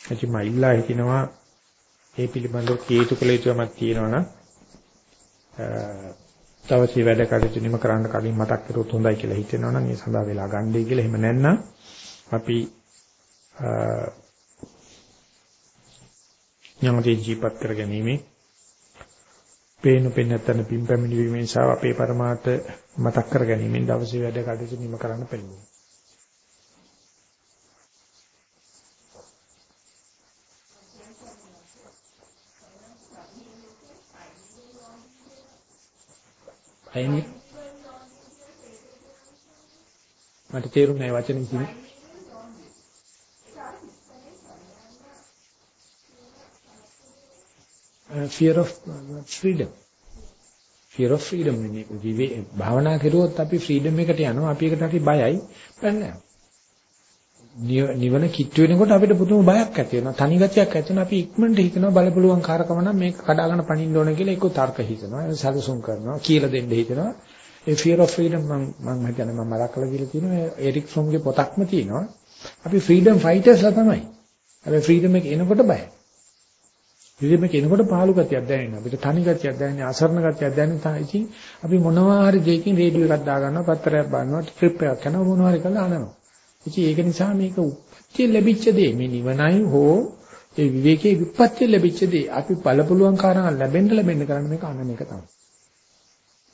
එචි මයිල්ලා හිතනවා ඒ පිළිබඳව කීතු කළ යුතුමක් තියෙනවනම් තවසේ වැඩ කටයුතු නිම කරන්න කලින් මතක් කරුවොත් හොඳයි කියලා හිතෙනවනම් ඒ සඳහා වෙලා ගන්නයි කියලා. එහෙම නැත්නම් අපි යම්දී ජීපත් කර ගැනීම පේන පෙන්නතන පින් පැමිණීමේ නිසා අපේ પરමාර්ථ මතක් කර ගැනීමෙන් දවසේ වැඩ කටයුතු නිම කරන්න පෙළඹෙනවා අයිනේ. මට තේරුන්නේ නැහැ වචන කිව්වේ fear of freedom. Fear of freedom විවේ භාවනා කරුවොත් අපි freedom එකට යනවා. අපි ඒකට හරි බයයි. බෑ නිවන කිට්ටු වෙනකොට අපිට පුදුම බයක් ඇති වෙනවා. තනි ගතියක් ඇති වෙනවා. අපි ඉක්මනට හිතනවා බලපුලුවන් කාරකම නම් මේක කඩාගෙන පනින්න ඕන කියලා ඒක තර්ක හිතනවා. සැලසුම් කරනවා කියලා දෙන්න හිතනවා. ඒ fear of freedom මම මම හිතන්නේ මම මතක් කරලා කියලා තියෙනවා. එරික් ෆ්‍රොම්ගේ පොතක්ම තියෙනවා. අපි freedom fightersලා තමයි. හැබැයි freedom එක එනකොට බයයි. freedom එක එනකොට පහළු ගතියක් දැනෙනවා. අපිට තනි ගතියක් දැනෙනවා අසරණ ගතියක් දැනෙනවා. ඉතින් අපි මොනවා හරි දෙයකින් රේඩියෝ එකක් දාගන්නවා පත්තරයක් බලනවා ට්‍රිප් එකක් කරනවා මොනවා හරි කරලා අනනවා. ඉතින් ඒක නිසා මේක උපත්ති ලැබිච්ච දේ මේ නිවනයි හෝ ඒ විවේකයේ විපත්ති ලැබිච්ච දේ අපි බලපුලුවන් කාරණා ලැබෙන්න ලැබෙන්න කරන්න මේක අනන එක තමයි.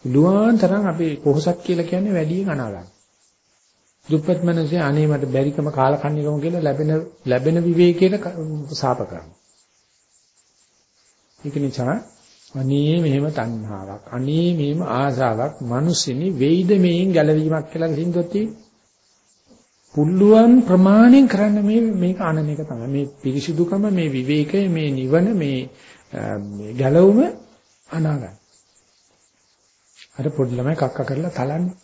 පුළුවන් තරම් අපි කොහොසත් කියලා කියන්නේ වැඩියෙන් අනාගන්න. දුප්පත් මනසේ අනේ මට බැරිකම කාලකන්නිකම කියලා ලැබෙන ලැබෙන විවේකයට සාප කරනවා. ඒක නිසා අනේ මෙහෙම තණ්හාවක් අනේ මෙහෙම ආසාවක් මිනිස්සුනි වෙයිද මේන් ගැලවීමක් කියලා හින්දුවත් තියෙන්නේ. පුළුවන් ප්‍රමාණයෙන් කරන්න මේ මේක අනන එක තමයි. මේ පිරිසිදුකම, මේ විවේකය, මේ නිවන, මේ මේ ගැලවුම අනාගත. අර පොඩි ළමයි කක්ක කරලා තලන්නේ.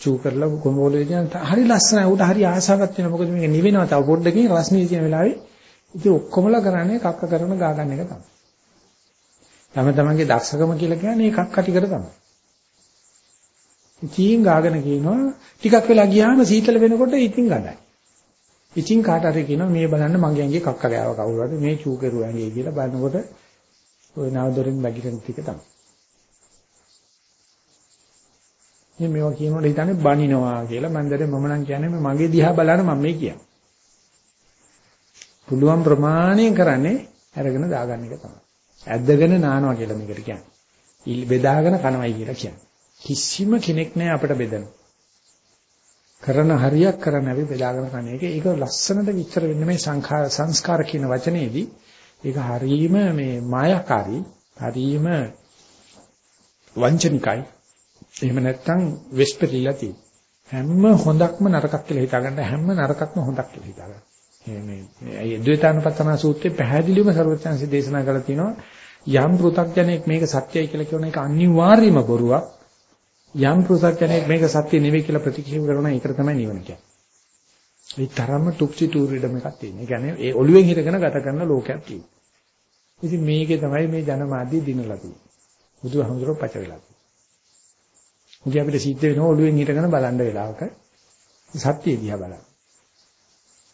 චූ කරලා කොමෝලේ කියන හරි ලස්සනයි. උට හරි ආසාවක් වෙනවා. මොකද මේක නිවෙනවා. තව පොඩ්ඩකින් රස්නේ තියෙන වෙලාවේ ඉතින් ඔක්කොමලා කරන්නේ කක්ක කරන ගා ගන්න එක තමයි. තම තමන්ගේ දක්ෂකම කියලා කියන්නේ ඒ කක්ක ටිකට තමයි. ඉතින් ගාගෙන කියනවා ටිකක් වෙලා ගියාම සීතල වෙනකොට ඉතින් ගඳයි. ඉතින් කාට හරි කියනවා මේ බලන්න මගේ ඇඟේ කක්ක ගෑව කවුරු හරි මේ චූ කෙරුවා ඇඟේ කියලා බලනකොට ওই නවදොරින් බැගිරෙන ටික තමයි. මේ මේවා කියනකොට හිතන්නේ බනිනවා කියලා මම දැන් මම නම් කියන්නේ මගේ දිහා බලන මම මේ කියන්නේ. පුළුවන් ප්‍රමාණය කරන්නේ අරගෙන දාගන්න එක තමයි. ඇද්දගෙන නානවා කියලා මේකට කියන්නේ. බෙදාගෙන කනවයි කියලා කියන්නේ. කිසිම කෙනෙක් නැහැ අපිට බෙදන්න. කරන හරියක් කරන අපි බෙදාගෙන කන එක. ඒක ලස්සනට විස්තර වෙන්නේ මේ සංඛාර සංස්කාර කියන වචනේදී ඒක හරීම මේ මායාකාරී හරීම වංචනිකයි. එහෙම නැත්නම් වෙස්පරිලා තියෙන. හැම හොඳක්ම නරකක් කියලා හිතාගන්න හැම නරකක්ම හොඳක් කියලා හිතාගන්න. මේ මේ ද්වේතානුපත්තන සූත්‍රයේ පැහැදිලිවම සර්වඥාන්සේ දේශනා කරලා තිනවා යම් පෘථග්ජනෙක් මේක සත්‍යයි කියලා කියන එක අනිවාර්යම බොරුවක්. යම් පුසක්කණෙක් මේක සත්‍ය නෙවෙයි කියලා ප්‍රතික්ෂේප කරනවා ඒකට තමයි නිවන කියන්නේ. ඒ තරම්ම ටුක්සි ටූරිඩම් එකක් තියෙන. ඒ කියන්නේ ඒ ඔළුවෙන් හිටගෙන ගත කරන ලෝකයක් තියෙනවා. ඉතින් මේකේ තමයි මේ ජනමාධ්‍ය දිනලා තියෙන්නේ. බුදුහාමුදුරුවෝ පච වෙලා තියෙන්නේ. මුගේ අපිට සිද්ධ වෙනවා ඔළුවෙන් හිටගෙන බලන්න වෙලාවක සත්‍ය දිහා බලන්න.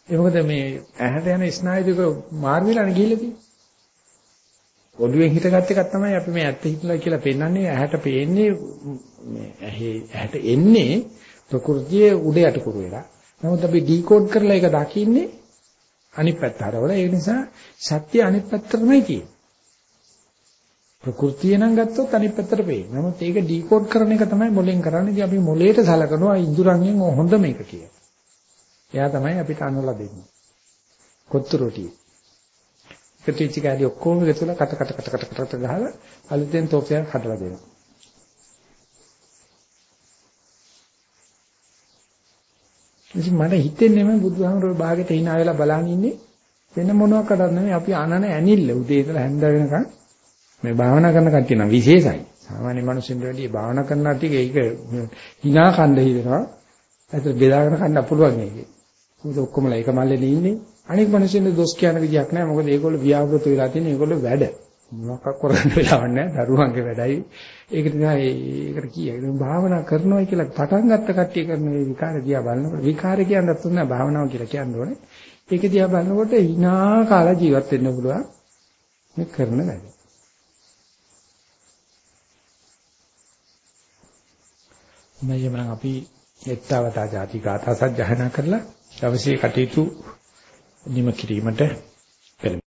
ඒ මොකද මේ ඇහැට යන ස්නායු දෙක මාරු වෙලානේ ගිහිල්ලා තියෙන්නේ. ඔළුවෙන් හිටගත් එකක් තමයි අපි මේ ඇත්ත හිතලා කියලා පෙන්වන්නේ ඇහැට පේන්නේ මේ ඇහි ඇහැට එන්නේ ප්‍රകൃතියේ උඩ යට කරු වෙලා. නමුත් අපි ඩිකෝඩ් කරලා ඒක දකින්නේ අනිත් පැත්ත හරවල. ඒ නිසා සත්‍ය අනිත් පැත්තටමයි තියෙන්නේ. ප්‍රകൃතිය නම් ගත්තොත් අනිත් පැත්තට පේන්නේ. නමුත් ඒක ඩිකෝඩ් කරන එක තමයි මොලෙන් කරන්නේ. ඉතින් අපි මොලේට සලකනවා ඉඳුරන්ගෙන් හොඳ මේක කියලා. එයා තමයි අපිට අනුලා දෙන්නේ. කොත්තු රොටිය. එකතු වෙච්ච කෑලි ඔක්කොම එකතුලා කට කට කට කට කට ගහලා අලුතෙන් තෝපයක් හදලා දෙනවා. ඉතින් මට හිතෙන්නේ මේ බුදුහාමුදුරුවෝ භාගෙට hina වෙලා බලන් ඉන්නේ වෙන මොනවාකටද නෙමෙයි අපි අනන ඇනිල්ල උදේ ඉඳලා හැන්ද වෙනකන් මේ භාවනා කරන කට්ටිය නම් විශේෂයි. සාමාන්‍ය මිනිස්සුන්ට වැඩිය භාවනා කරන කට්ටිය ඒක hina කණ්ඩ හිතනවා. ඒත් බෙදාගෙන කන්න පුළුවන් මේකේ. මොකද ඔක්කොමලා එක මල්ලේ ඉන්නේ. අනික මිනිස්සුන්ට දොස් කියන විදියක් නැහැ. මොකද ඒගොල්ලෝ ව්‍යාපෘත වෙලා තියෙන ඒගොල්ලෝ වැඩ. මොකක් කරන්න වෙලාවක් නැහැ. දරුවන්ගේ වැඩයි. ඒක නිසා ඒකට කියයි. භාවනා කරනවා කියලා පටන් ගත්ත කට්ටිය කරන මේ විකාර දිහා බලනකොට විකාර කියන්නත් උනා භාවනාව කියලා කියන්න ඕනේ. ඒක දිහා බලනකොට hina කාලා ජීවත් වෙන්න පුළුවන්. මේ කරන වැඩ. මම අපි එත්තවතා ಜಾති ගාථා සජ්ජහනා කරලා දවසේ කටයුතු නිම කිරීමට